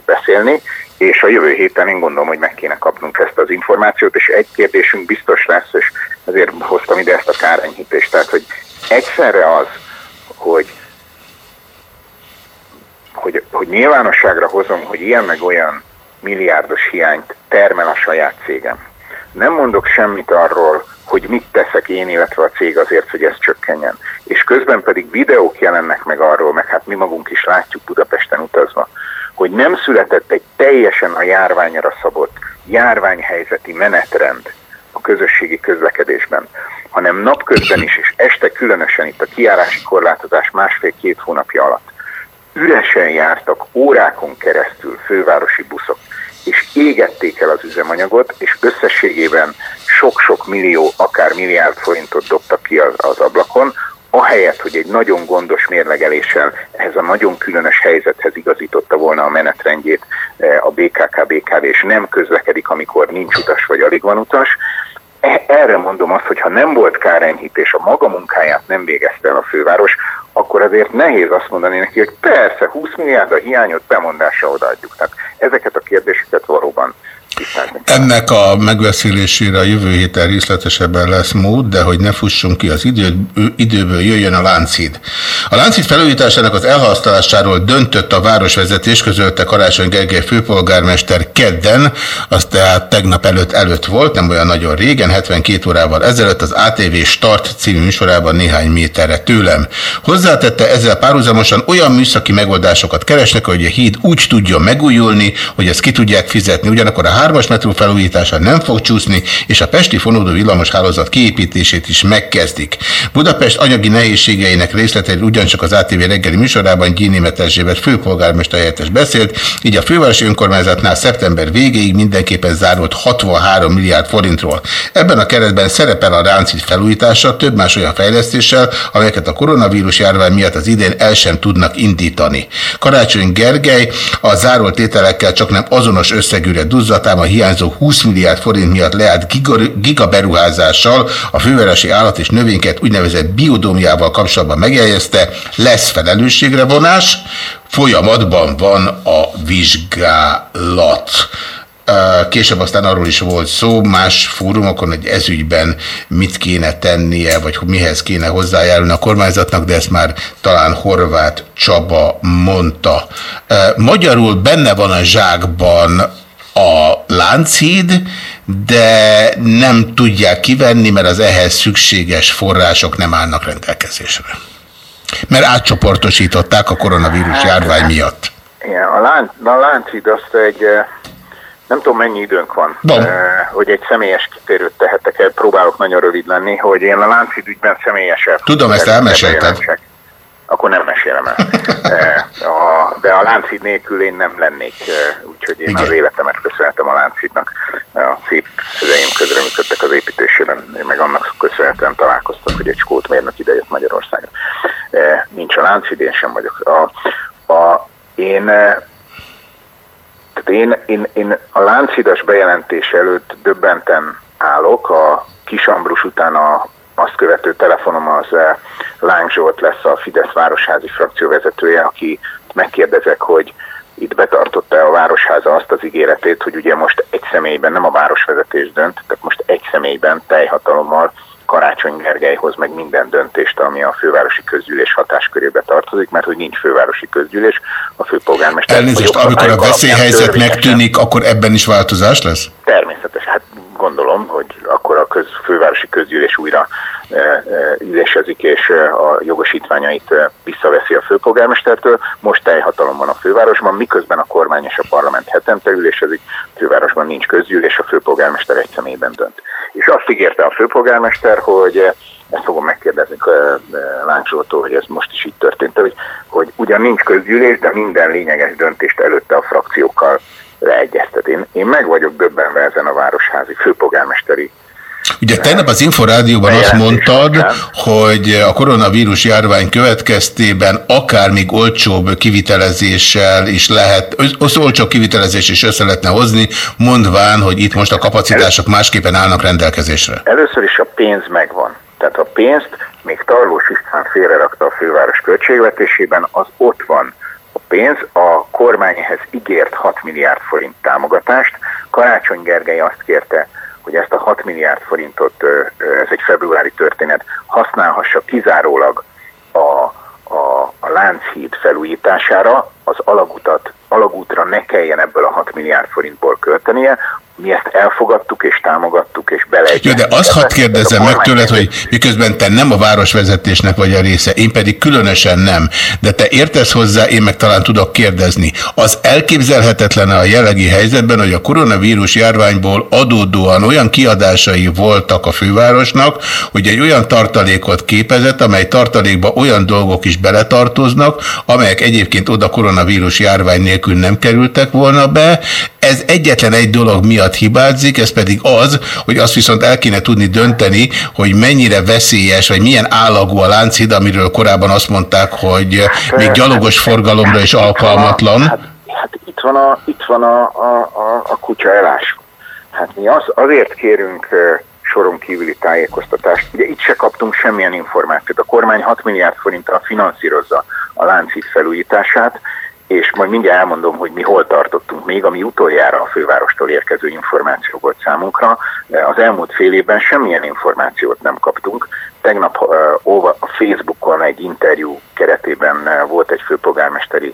beszélni, és a jövő héten én gondolom, hogy meg kéne kapnunk ezt az információt, és egy kérdésünk biztos lesz, és ezért hoztam ide ezt a kárenyhítést, tehát hogy egyszerre az, hogy hogy, hogy nyilvánosságra hozom, hogy ilyen meg olyan milliárdos hiányt termel a saját cégem. Nem mondok semmit arról, hogy mit teszek én, illetve a cég azért, hogy ez csökkenjen. És közben pedig videók jelennek meg arról, meg hát mi magunk is látjuk Budapesten utazva, hogy nem született egy teljesen a járványra szabott járványhelyzeti menetrend a közösségi közlekedésben, hanem napközben is, és este különösen itt a kiárási korlátozás másfél-két hónapja alatt üresen jártak órákon keresztül fővárosi buszok, és égették el az üzemanyagot, és összességében sok-sok millió, akár milliárd forintot dobtak ki az, az ablakon, ahelyett, hogy egy nagyon gondos mérlegeléssel ehhez a nagyon különös helyzethez igazította volna a menetrendjét eh, a BKK, BKV, és nem közlekedik, amikor nincs utas vagy alig van utas, erre mondom azt, hogy ha nem volt kárenyhítés, a maga munkáját nem végezte el a főváros, akkor azért nehéz azt mondani neki, hogy persze, 20 milliárd a hiányot bemondásra odaadjuk. Tehát ezeket a kérdéseket valóban Ennek a megbeszélésére a jövő héten részletesebben lesz mód, de hogy ne fussunk ki az idő, időből, jöjjön a Lánchíd. A Lánchíd felújításának az elhasználásáról döntött a városvezetés, közölte Karácsony Gergely főpolgármester kedden, az tehát tegnap előtt előtt volt, nem olyan nagyon régen, 72 órával ezelőtt az ATV Start című műsorában néhány méterre tőlem. Hozzátette ezzel párhuzamosan olyan műszaki megoldásokat keresnek, hogy a híd úgy tudjon megújulni, hogy ezt ki tudják fizetni. Ugyanakkor a hármas metró felújítása nem fog csúszni, és a pesti fonódó villamos hálózat kiépítését is megkezdik. Budapest anyagi nehézségeinek részleteit ugyancsak az ATV reggeli műsorában Gyénémet Erzsébet főpolgármester helyettes beszélt, így a fővárosi önkormányzatnál szeptember végéig mindenképpen zárult 63 milliárd forintról. Ebben a keretben szerepel a ráncid felújítása több más olyan fejlesztéssel, amelyeket a koronavírus járvány miatt az idén el sem tudnak indítani. Karácsony Gergely a zárolt tételekkel csak nem azonos összegűre duzzatám a hiányzó 20 milliárd forint miatt leállt gigaberuházással a fővárosi állat és növényket úgynevezett biodómiával kapcsolatban megjegyezte, lesz felelősségre vonás, folyamatban van a vizsgálat. Később aztán arról is volt szó más fórumokon, hogy ezügyben mit kéne tennie, vagy mihez kéne hozzájárulni a kormányzatnak, de ezt már talán Horváth Csaba mondta. Magyarul benne van a zsákban a Lánchíd, de nem tudják kivenni, mert az ehhez szükséges források nem állnak rendelkezésre. Mert átcsoportosították a koronavírus járvány miatt. Igen, a, lánc, a Lánchíd azt egy, nem tudom mennyi időnk van, Van. hogy egy személyes kitérőt tehetek el, próbálok nagyon rövid lenni, hogy én a Lánchíd ügyben személyesen... Tudom, ezt elmesélted. bejelentsek. Akkor nem mesélem el. Eh, a, de a Lánchíd nélkül én nem lennék, eh, úgyhogy én Igen. az életemet köszönhetem a Lánchídnak. A szép szüleim közreműködtek az építésében, én meg annak köszönhetően találkoztak, hogy egy skót mérnök idejött Magyarországra. Eh, Nincs a Lánchíd, én sem vagyok. A, a, én eh, tehát én, én, én a Lánchidas bejelentés előtt döbbenten állok, a Kisambrus után a, azt követő telefonom az eh, Láng Zsolt lesz a Fidesz városházi frakció vezetője, aki megkérdezek, hogy itt betartotta a Városháza azt az ígéretét, hogy ugye most egy személyben, nem a városvezetés dönt, tehát most egy személyben teljhatalommal Karácsony Gergely hoz meg minden döntést, ami a fővárosi közgyűlés hatáskörébe tartozik, mert hogy nincs fővárosi közgyűlés, a főpolgármester... Elnézést, amikor a veszélyhelyzet megtűnik, akkor ebben is változás lesz? Természetes. Hát gondolom, hogy akkor a köz, fővárosi közgyűlés újra e, e, ülésezik, és e, a jogosítványait visszaveszi a főpolgármestertől. Most teljhatalom van a fővárosban, miközben a kormány és a parlament hetente ülésezik, a fővárosban nincs közgyűlés, a főpolgármester egy személyben dönt. És azt ígérte a főpolgármester, hogy ezt fogom megkérdezni Láng Zsoltól, hogy ez most is így történt, hogy, hogy ugyan nincs közgyűlés, de minden lényeges döntést előtte a frakciókkal leegyeztet. Én, én meg vagyok döbbenve ezen a városházi főpolgármesteri Ugye tegnap az Inforádióban azt mondtad, hogy a koronavírus járvány következtében akár még olcsóbb kivitelezéssel is lehet, az olcsóbb kivitelezés is össze lehetne hozni, mondván, hogy itt most a kapacitások másképpen állnak rendelkezésre. Először is a pénz megvan. Tehát a pénzt még Tarlós István félrerakta a főváros költségvetésében, az ott van. A pénz a kormány ehhez ígért 6 milliárd forint támogatást. Karácsony Gergely azt kérte, hogy ezt a 6 milliárd forintot, ez egy februári történet, használhassa kizárólag a, a, a Lánchíd felújítására, az alagutat, alagútra ne kelljen ebből a 6 milliárd forintból költenie. Mi ezt elfogadtuk és támogattuk és Jó, beleegyeztünk. de azt hadd kérdezem meg tőled, hogy miközben te nem a városvezetésnek vagy a része, én pedig különösen nem, de te értesz hozzá, én meg talán tudok kérdezni. Az elképzelhetetlen a jellegi helyzetben, hogy a koronavírus járványból adódóan olyan kiadásai voltak a fővárosnak, hogy egy olyan tartalékot képezett, amely tartalékba olyan dolgok is beletartoznak, amelyek egyébként oda koronavírus járvány nélkül nem kerültek volna be. Ez egyetlen egy dolog miatt hibázik, ez pedig az, hogy azt viszont el kéne tudni dönteni, hogy mennyire veszélyes, vagy milyen állagú a Lánchíd, amiről korábban azt mondták, hogy még gyalogos forgalomra is alkalmatlan. Hát, hát itt van a, itt van a, a, a, a kutya elásva. Hát mi az, azért kérünk soron kívüli tájékoztatást. Ugye itt se kaptunk semmilyen információt. A kormány 6 milliárd forinttal finanszírozza a láncít felújítását, és majd mindjárt elmondom, hogy mi hol tartottunk még, ami utoljára a fővárostól érkező információ volt számunkra. Az elmúlt fél évben semmilyen információt nem kaptunk. Tegnap a Facebookon egy interjú keretében volt egy főpolgármesteri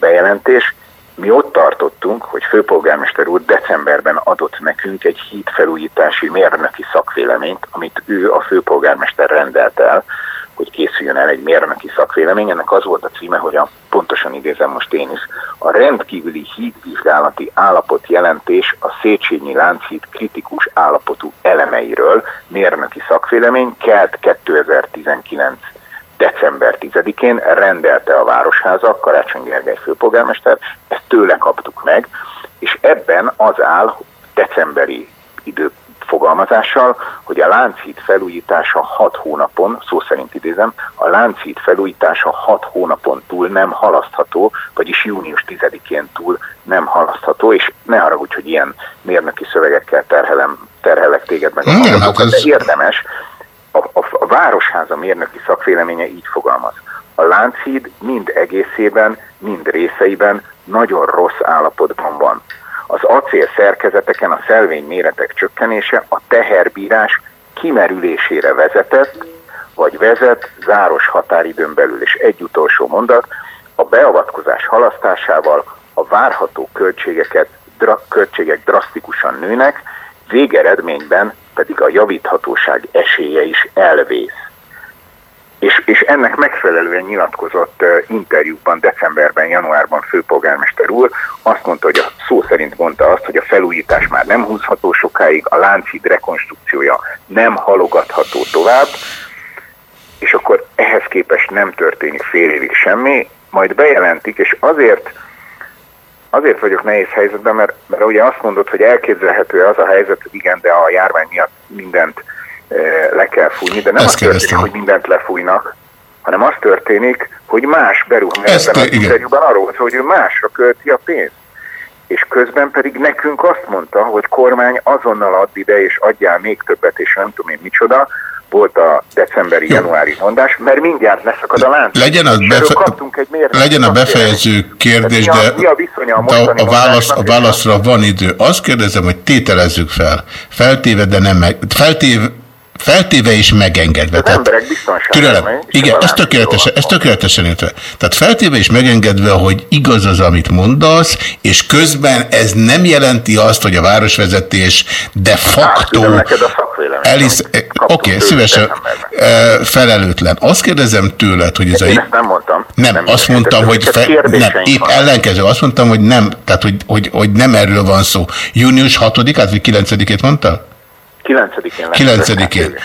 bejelentés, mi ott tartottunk, hogy főpolgármester úr decemberben adott nekünk egy hídfelújítási mérnöki szakvéleményt, amit ő a főpolgármester rendelt el, hogy készüljön el egy mérnöki szakvélemény. Ennek az volt a címe, hogy a, pontosan idézem most én is, a rendkívüli hídvizsgálati állapot jelentés a Széchenyi Lánchíd kritikus állapotú elemeiről, mérnöki szakvélemény, kelt 2019 december 10-én rendelte a Városháza, Karácsony Gergely főpolgármester, ezt tőle kaptuk meg, és ebben az áll decemberi időfogalmazással, hogy a Lánchíd felújítása 6 hónapon, szó szerint idézem, a Lánchíd felújítása 6 hónapon túl nem halasztható, vagyis június 10-én túl nem halasztható, és ne haragudj, hogy ilyen mérnöki szövegekkel terhelem, terhelek téged meg Nem, hallgatókat, hát ez- de érdemes, a, a, a Városháza mérnöki szakvéleménye így fogalmaz. A Lánchíd mind egészében, mind részeiben nagyon rossz állapotban van. Az acél szerkezeteken a szelvény méretek csökkenése a teherbírás kimerülésére vezetett, vagy vezet záros határidőn belül. És egy utolsó mondat, a beavatkozás halasztásával a várható költségeket, dra, költségek drasztikusan nőnek, végeredményben pedig a javíthatóság esélye is elvész. És, és ennek megfelelően nyilatkozott interjúban decemberben, januárban főpolgármester úr, azt mondta, hogy a szó szerint mondta azt, hogy a felújítás már nem húzható sokáig, a Lánchíd rekonstrukciója nem halogatható tovább, és akkor ehhez képest nem történik fél évig semmi, majd bejelentik, és azért azért vagyok nehéz helyzetben, mert, mert ugye azt mondod, hogy elképzelhető az a helyzet, hogy igen, de a járvány miatt mindent le kell fújni, de nem Ezt az történik, kérdeztem. hogy mindent lefújnak, hanem az történik, hogy más beruházás. Ezt, Ebben az interjúban arról volt, hogy ő másra költi a pénzt. És közben pedig nekünk azt mondta, hogy kormány azonnal add ide, és adjál még többet, és nem tudom én micsoda, volt a decemberi, januári mondás, mert mindjárt leszakad a lánc. Legyen az befe- kaptunk egy Legyen a befejező kérdés, Tehát mi de, a- mi a de a, válasz, a válaszra van idő. Azt kérdezem, hogy tételezzük fel. Feltéve, de nem meg... Feltéve, feltéve és megengedve. Az Tehát, emberek és Igen, ez tökéletesen, ez tökéletesen értve. Tehát feltéve és megengedve, hogy igaz az, amit mondasz, és közben ez nem jelenti azt, hogy a városvezetés de facto szakvéleményt. Elisz, amit oké, okay, szívesen felelőtlen. Azt kérdezem tőled, hogy ez a... Én ezt nem mondtam. Nem, Nem azt mondtam, hogy fe, nem, épp vannak. ellenkező. Azt mondtam, hogy nem, tehát hogy, hogy, hogy nem erről van szó. Június 6-át vagy 9-ét mondta? 9-én lesz. 9-én.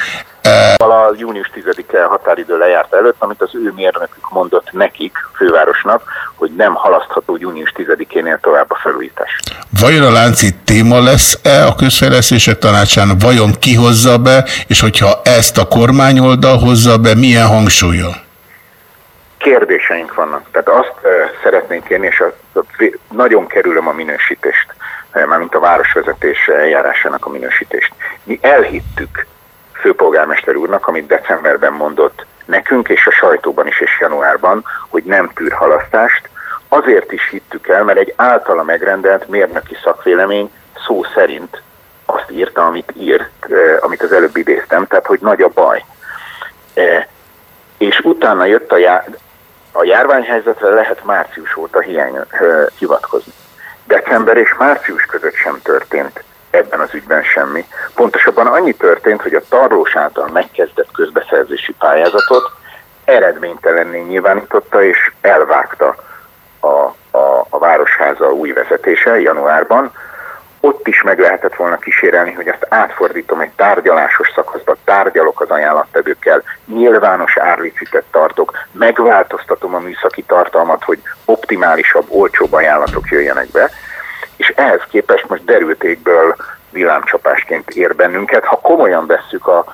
A június 10-e határidő lejárt előtt, amit az ő mérnökük mondott nekik, fővárosnak, hogy nem halasztható június 10-énél tovább a felújítás. Vajon a lánci téma lesz-e a közfejlesztések tanácsán? Vajon ki hozza be, és hogyha ezt a kormányoldal hozza be, milyen hangsúlyon? Kérdéseink vannak. Tehát azt uh, szeretnénk kérni, és a, a, nagyon kerülöm a minősítést, uh, mármint a városvezetés eljárásának a minősítést. Mi elhittük főpolgármester úrnak, amit decemberben mondott nekünk, és a sajtóban is, és januárban, hogy nem tűr halasztást. Azért is hittük el, mert egy általa megrendelt mérnöki szakvélemény szó szerint azt írta, amit írt, uh, amit az előbb idéztem, tehát hogy nagy a baj. Uh, és utána jött a, já- a járványhelyzetre lehet március óta hiány, ö, hivatkozni. December és március között sem történt ebben az ügyben semmi. Pontosabban annyi történt, hogy a tarlós által megkezdett közbeszerzési pályázatot eredménytelenné nyilvánította és elvágta a, a, a Városháza új vezetése januárban, ott is meg lehetett volna kísérelni, hogy azt átfordítom egy tárgyalásos szakaszba, tárgyalok az ajánlattevőkkel, nyilvános árlicitet tartok, megváltoztatom a műszaki tartalmat, hogy optimálisabb, olcsóbb ajánlatok jöjjenek be, és ehhez képest most derültékből villámcsapásként ér bennünket. Ha komolyan vesszük a,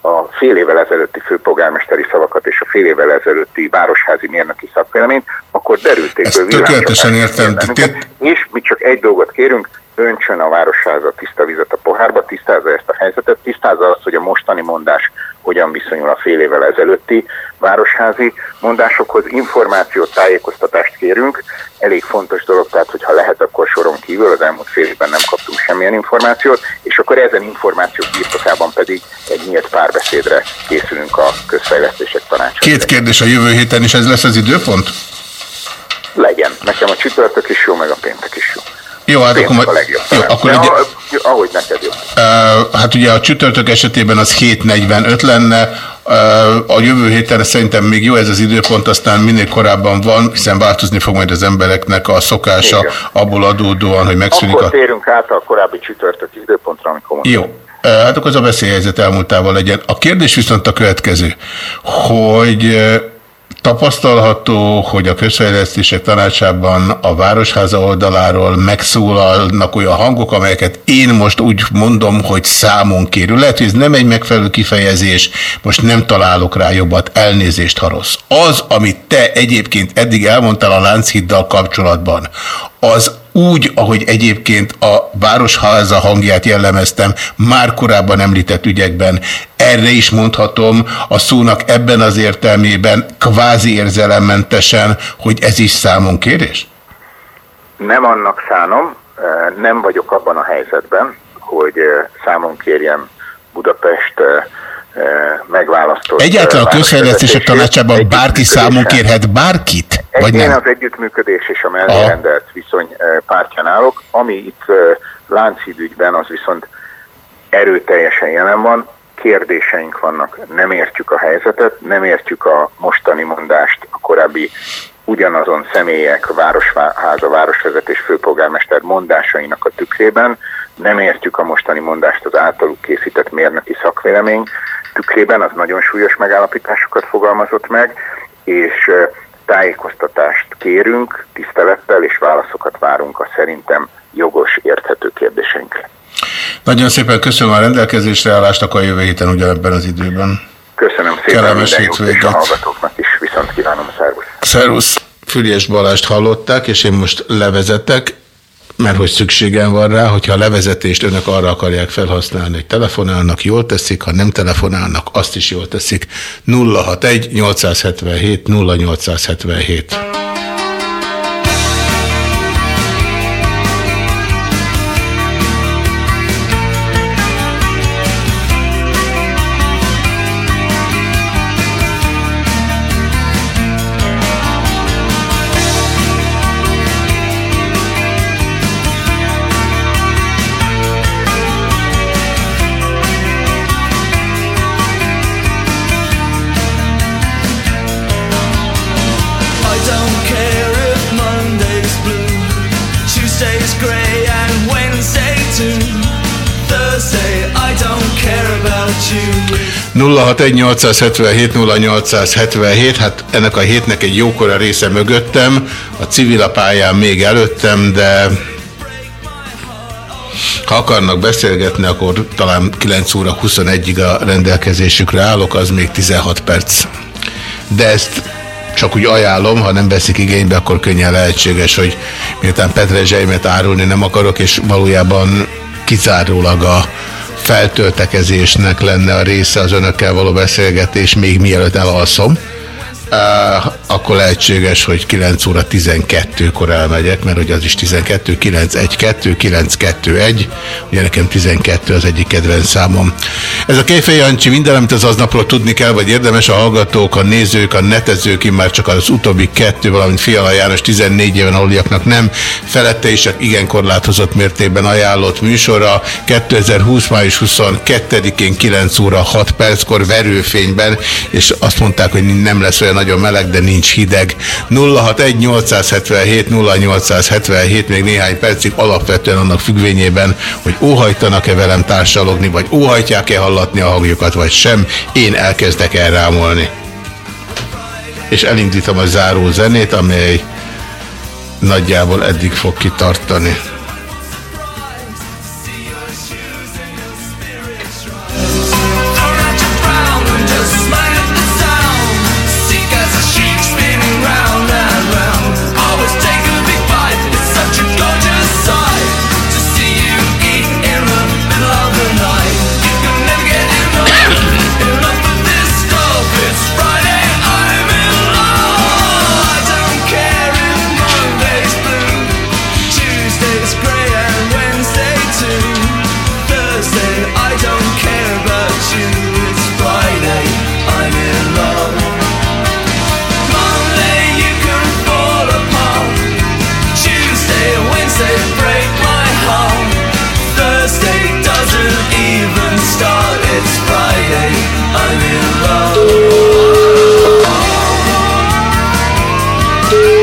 a fél évvel ezelőtti főpolgármesteri szavakat és a fél évvel ezelőtti városházi mérnöki szakvéleményt, akkor derültékből tökéletesen értem. ér bennünket. És mi csak egy dolgot kérünk, öntsön a városháza tiszta vizet a pohárba, tisztázza ezt a helyzetet, tisztázza azt, hogy a mostani mondás hogyan viszonyul a fél évvel ezelőtti városházi mondásokhoz. Információt, tájékoztatást kérünk. Elég fontos dolog, tehát hogyha lehet, akkor soron kívül az elmúlt fél évben nem kaptunk semmilyen információt, és akkor ezen információk birtokában pedig egy nyílt párbeszédre készülünk a közfejlesztések tanácsa. Két kérdés a jövő héten, és ez lesz az időpont? Legyen. Nekem a csütörtök is jó, meg a péntek is jó. Jó, hát akkor, a legjobb. jó, akkor a- ahogy neked jó. Hát ugye a csütörtök esetében az 7.45 lenne, a jövő héten szerintem még jó ez az időpont, aztán minél korábban van, hiszen változni fog majd az embereknek a szokása Igen. abból adódóan, hogy megszűnik Akkor a... térünk át a korábbi csütörtök időpontra, amikor. Jó. Hát akkor az a veszélyhelyzet elmúltával legyen. A kérdés viszont a következő, hogy tapasztalható, hogy a közfejlesztések tanácsában a Városháza oldaláról megszólalnak olyan hangok, amelyeket én most úgy mondom, hogy számon kérő. Lehet, hogy ez nem egy megfelelő kifejezés, most nem találok rá jobbat, elnézést, ha rossz. Az, amit te egyébként eddig elmondtál a Lánchiddal kapcsolatban, az úgy, ahogy egyébként a Városháza hangját jellemeztem már korábban említett ügyekben, erre is mondhatom a szónak ebben az értelmében kvázi érzelemmentesen, hogy ez is számon kérés? Nem annak szánom, eh, nem vagyok abban a helyzetben, hogy eh, számon kérjem Budapest eh, megválasztott... Egyáltalán a közfejlesztések tanácsában bárki számon kérhet bárkit? Vagy én nem? az együttműködés és a mellé rendelt viszony eh, pártján állok. Ami itt eh, Lánchídügyben, az viszont erőteljesen jelen van. Kérdéseink vannak, nem értjük a helyzetet, nem értjük a mostani mondást, a korábbi ugyanazon személyek, városháza, városvezetés, főpolgármester mondásainak a tükrében, nem értjük a mostani mondást az általuk készített mérnöki szakvélemény tükrében, az nagyon súlyos megállapításokat fogalmazott meg, és eh, tájékoztatást kérünk, tisztelettel és válaszokat várunk a szerintem jogos, érthető kérdéseinkre. Nagyon szépen köszönöm a rendelkezésre állást, akkor a jövő héten ugyanebben az időben. Köszönöm szépen Kellemes minden jót, és a hétvégét. hallgatóknak is viszont kívánom a szervusz. Szervusz! Füriás Balást hallották, és én most levezetek, mert hogy szükségem van rá, hogyha a levezetést önök arra akarják felhasználni, hogy telefonálnak, jól teszik, ha nem telefonálnak, azt is jól teszik. 061 877 0877. 061 0877 hát ennek a hétnek egy jókora része mögöttem, a civil a pályán még előttem, de ha akarnak beszélgetni, akkor talán 9 óra 21-ig a rendelkezésükre állok, az még 16 perc. De ezt csak úgy ajánlom, ha nem veszik igénybe, akkor könnyen lehetséges, hogy miután petrezselymet árulni nem akarok, és valójában kizárólag a feltöltekezésnek lenne a része az önökkel való beszélgetés, még mielőtt elalszom, akkor lehetséges, hogy 9 óra 12-kor elmegyek, mert hogy az is 12, 9, 1, 2, 9, 2, 1, ugye nekem 12 az egyik kedvenc számom. Ez a Kejfej Jancsi minden, amit az aznapról tudni kell, vagy érdemes a hallgatók, a nézők, a netezők, már csak az utóbbi kettő, valamint Fiala János 14 éven aluliaknak nem, felette is csak igen korlátozott mértékben ajánlott műsora. 2020. május 22-én 9 óra 6 perckor verőfényben, és azt mondták, hogy nem lesz olyan nagyon meleg, de nincs hideg. 061 877 0877 még néhány percig alapvetően annak függvényében, hogy óhajtanak-e velem társalogni, vagy óhajtják-e hallatni a hangjukat, vagy sem, én elkezdek elrámolni. És elindítom a záró zenét, amely nagyjából eddig fog kitartani. see.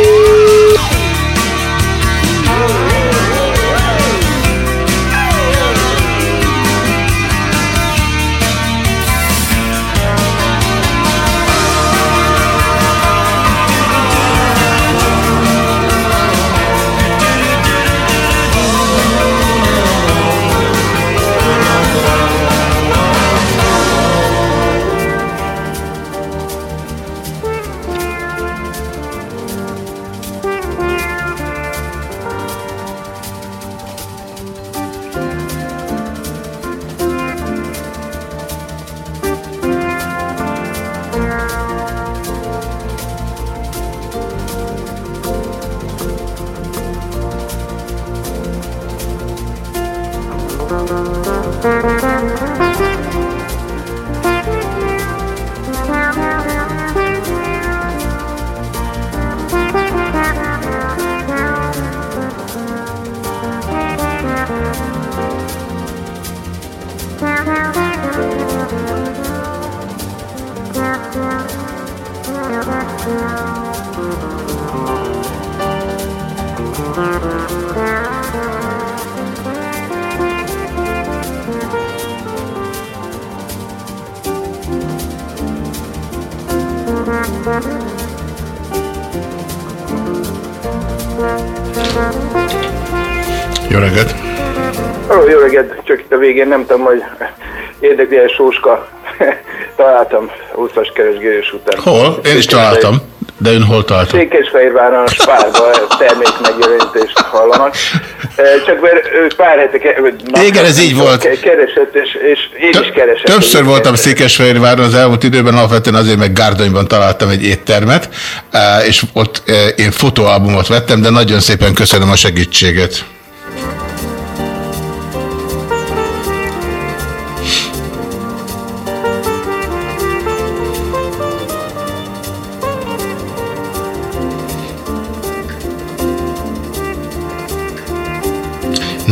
Végén nem tudom, hogy érdekli sóska. Találtam 20-as keresgélés után. Hol? Én is találtam. De ön hol találta? Székesfehérváron a spárba termék megjelenítést hallanak. Csak mert pár hete Igen, ez így volt. ke- keresett, és, és én is keresett. Többször voltam Székesfehérváron az elmúlt időben, alapvetően azért, meg Gárdonyban találtam egy éttermet, és ott én fotóalbumot vettem, de nagyon szépen köszönöm a segítséget.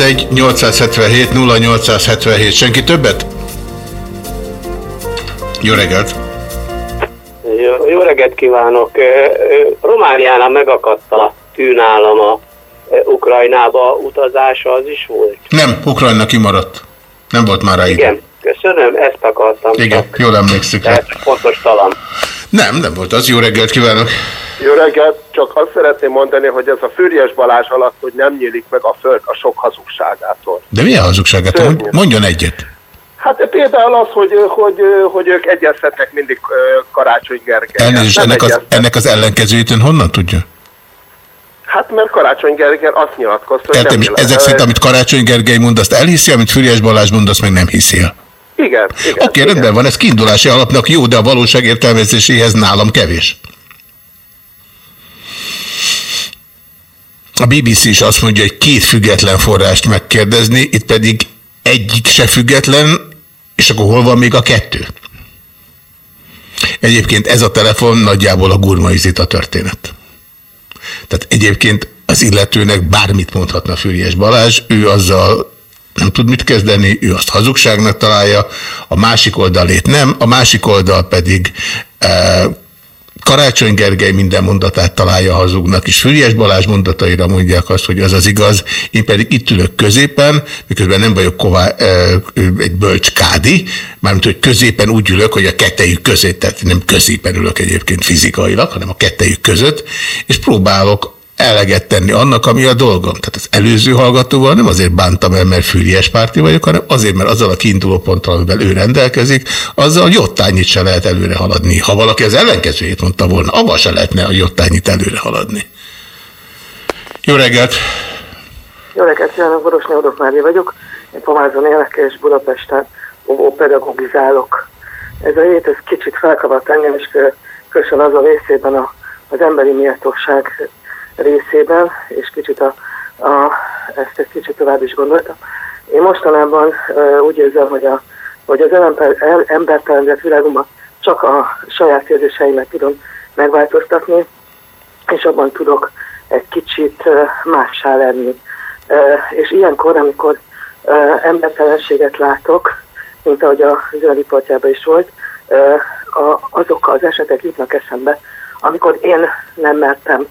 Egy 877 0877 Senki többet? Jó reggelt! Jó, jó reggelt kívánok! Romániánál megakadt a tűnállam a ö, Ukrajnába utazása, az is volt. Nem, Ukrajna kimaradt. Nem volt már rá idő. Igen, köszönöm, ezt akartam. Igen, jól emlékszik. Tehát fontos talam. Nem, nem volt az. Jó reggelt kívánok! Jó reggelt, csak azt szeretném mondani, hogy ez a Füriyes Balázs alatt, hogy nem nyílik meg a föld a sok hazugságától. De milyen hazugságát? Mond, mondjon egyet. Hát például az, hogy, hogy, hogy ők egyeztetnek mindig Karácsony Gergely. Elnézést, ennek az, ennek az ellenkezőjét ön honnan tudja? Hát mert Karácsony Gergely azt nyilatkozta, hogy Értem, nem ezek szerint, amit Karácsony Gergely mond, azt elhiszi, amit Füriás Balázs mond, azt meg nem hiszi. Igen, igen. Oké, okay, rendben van, ez kiindulási alapnak jó, de a valóság értelmezéséhez nálam kevés. A BBC is azt mondja, hogy két független forrást megkérdezni, itt pedig egyik se független, és akkor hol van még a kettő? Egyébként ez a telefon nagyjából a gurmaizita történet. Tehát egyébként az illetőnek bármit mondhatna Füriyes Balázs, ő azzal nem tud mit kezdeni, ő azt hazugságnak találja, a másik oldalét nem, a másik oldal pedig e, Karácsony Gergely minden mondatát találja hazugnak, és Füriás Balázs mondataira mondják azt, hogy az az igaz, én pedig itt ülök középen, miközben nem vagyok ková, e, egy bölcs kádi, mármint, hogy középen úgy ülök, hogy a kettejük között, tehát nem középen ülök egyébként fizikailag, hanem a kettejük között, és próbálok eleget tenni annak, ami a dolgom. Tehát az előző hallgatóval nem azért bántam el, mert fűries párti vagyok, hanem azért, mert azzal a kiinduló ponttal, amivel ő rendelkezik, azzal jottányit se lehet előre haladni. Ha valaki az ellenkezőjét mondta volna, avval se lehetne a jottányit előre haladni. Jó reggelt! Jó reggelt, kívánok, Borosné Odok Mária vagyok. Én Pomázon élek, és Budapesten pedagogizálok. Ez a hét, ez kicsit felkavart engem, és különösen az a részében a, az emberi méltóság részében, és kicsit a, a, ezt egy kicsit tovább is gondoltam. Én mostanában uh, úgy érzem, hogy, a, hogy az el, embertelenzett világunkban csak a saját érzéseimet tudom megváltoztatni, és abban tudok egy kicsit mássá lenni. Uh, és ilyenkor, amikor uh, embertelenséget látok, mint ahogy a zöld riportjában is volt, ö, a, azok az esetek jutnak eszembe, amikor én nem mertem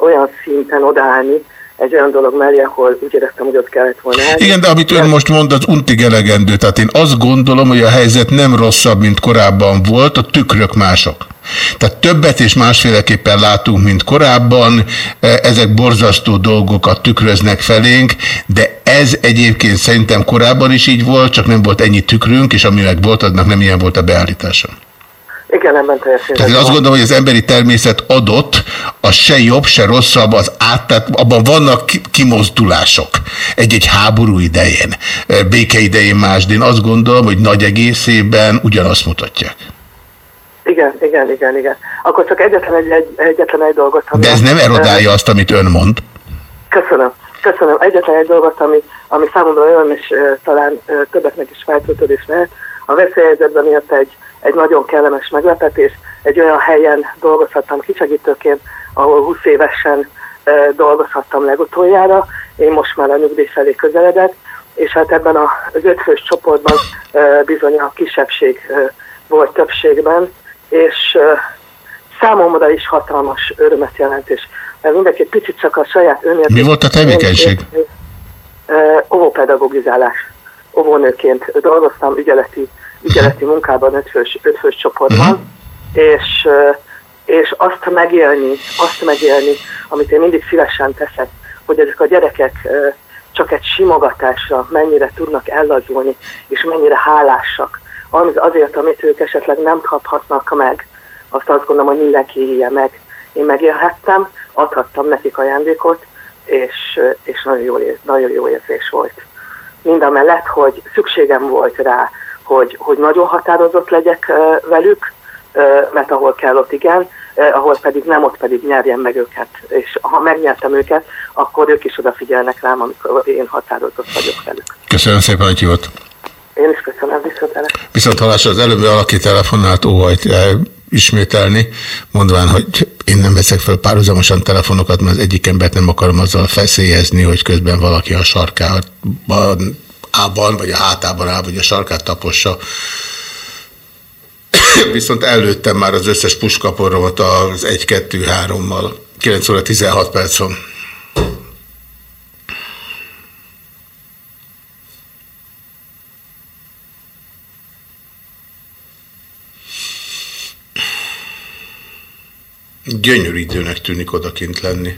olyan szinten odaállni egy olyan dolog mellé, ahol úgy éreztem, hogy ott kellett volna állni. Igen, de amit ön most mond, az untig elegendő. Tehát én azt gondolom, hogy a helyzet nem rosszabb, mint korábban volt, a tükrök mások. Tehát többet és másféleképpen látunk, mint korábban, E, ezek borzasztó dolgokat tükröznek felénk, de ez egyébként szerintem korábban is így volt, csak nem volt ennyi tükrünk, és ami meg volt, annak nem ilyen volt a beállítása. Igen, ebben teljesen. Tehát én azt gondolom, hogy az emberi természet adott, az se jobb, se rosszabb, az át, tehát abban vannak ki- kimozdulások egy-egy háború idején, eh, béke idején más, de én azt gondolom, hogy nagy egészében ugyanazt mutatják. Igen, igen, igen, igen. Akkor csak egyetlen egy, egy, egyetlen egy dolgot. ami- De ez nem erodálja azt, amit ön mond. Köszönöm. Köszönöm. Egyetlen egy dolgot, ami, ami számomra olyan, és uh, talán uh, többeknek is feltöltődés lehet. A veszélyhelyzetben miatt egy, egy nagyon kellemes meglepetés. Egy olyan helyen dolgozhattam kisegítőként, ahol 20 évesen uh, dolgozhattam legutoljára. Én most már a nyugdíj felé közeledek, és hát ebben az ötfős csoportban uh, bizony a kisebbség uh, volt többségben, és számomra is hatalmas örömet jelent, és mindenki picit csak a saját önért... Mi volt a tevékenység? Óvópedagogizálás. Óvónőként dolgoztam ügyeleti, ügyeleti munkában ötfős, ötfős csoportban, és, ö, és azt megélni, azt megélni, amit én mindig szívesen teszek, hogy ezek a gyerekek csak egy simogatásra mennyire tudnak ellazulni, és mennyire hálásak az- azért, amit ők esetleg nem kaphatnak meg, azt azt gondolom, hogy mindenki élje meg. Én megélhettem, adhattam nekik ajándékot, és, és nagyon, jó, nagyon jó érzés volt. Mindamellett, hogy szükségem volt rá, hogy, hogy nagyon határozott legyek velük, mert ahol kell, ott igen, ahol pedig nem, ott pedig nyerjem meg őket. És ha megnyertem őket, akkor ők is odafigyelnek rám, amikor én határozott vagyok velük. Köszönöm szépen, hogy hívott. Én is köszönöm, viszontlátásra. Viszont hallásra az előbb valaki telefonált óhajt ismételni, mondván, hogy én nem veszek fel párhuzamosan telefonokat, mert az egyik embert nem akarom azzal feszélyezni, hogy közben valaki a sarkában, ában, vagy a hátában áll, vagy a sarkát tapossa. Viszont előttem már az összes puskaporomat az 1-2-3-mal. 9 óra 16 perc van. Gyönyörű időnek tűnik odakint lenni.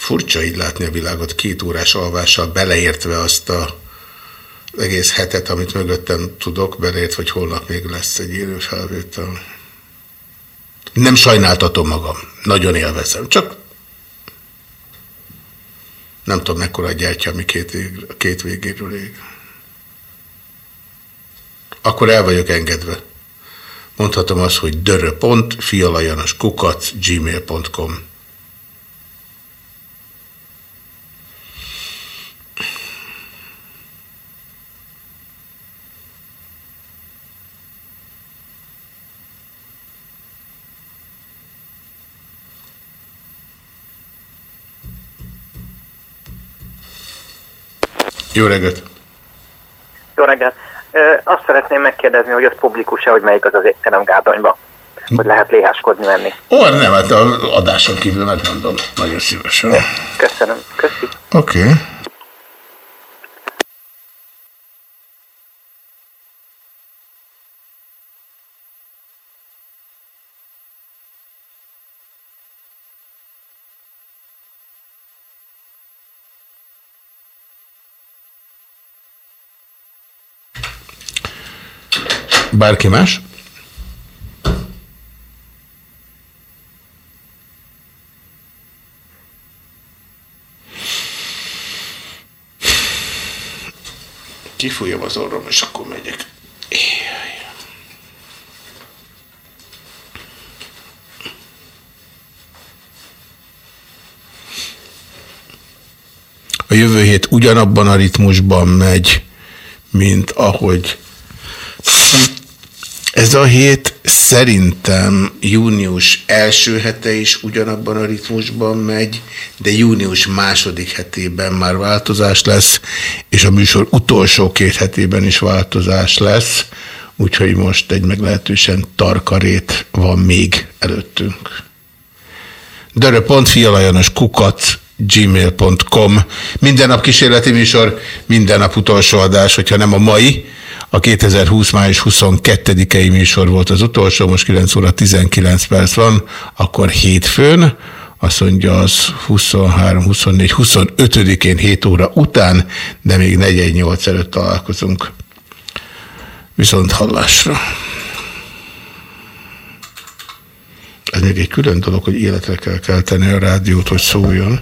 Furcsa így látni a világot két órás alvással, beleértve azt a egész hetet, amit mögöttem tudok, beleért, hogy holnap még lesz egy élő felvétel. Nem sajnáltatom magam, nagyon élvezem, csak nem tudom, mekkora gyertya, ami két, vég, két végéről ég. Akkor el vagyok engedve. Mondhatom azt, hogy dörö.fialajanos Jó reggelt! Jó reggelt! Azt szeretném megkérdezni, hogy az publikus-e, hogy melyik az az étterem Gárdonyba, hogy lehet léháskodni menni. Ó, nem, hát a adáson kívül megmondom. Nagyon szívesen. Oké. Köszönöm. Köszi. Okay. Bárki más? Kifújom az orrom, és akkor megyek. Éjjjj. A jövő hét ugyanabban a ritmusban megy, mint ahogy Ez a hét szerintem június első hete is ugyanabban a ritmusban megy, de június második hetében már változás lesz, és a műsor utolsó két hetében is változás lesz, úgyhogy most egy meglehetősen tarkarét van még előttünk. Dörö.fialajanos kukat gmail.com Minden nap kísérleti műsor, minden nap utolsó adás, hogyha nem a mai, a 2020 május 22-i műsor volt az utolsó, most 9 óra 19 perc van, akkor hétfőn, azt mondja az 23, 24, 25-én 7 óra után, de még 418 előtt találkozunk. Viszont hallásra. Ez még egy külön dolog, hogy életre kell kelteni a rádiót, hogy szóljon.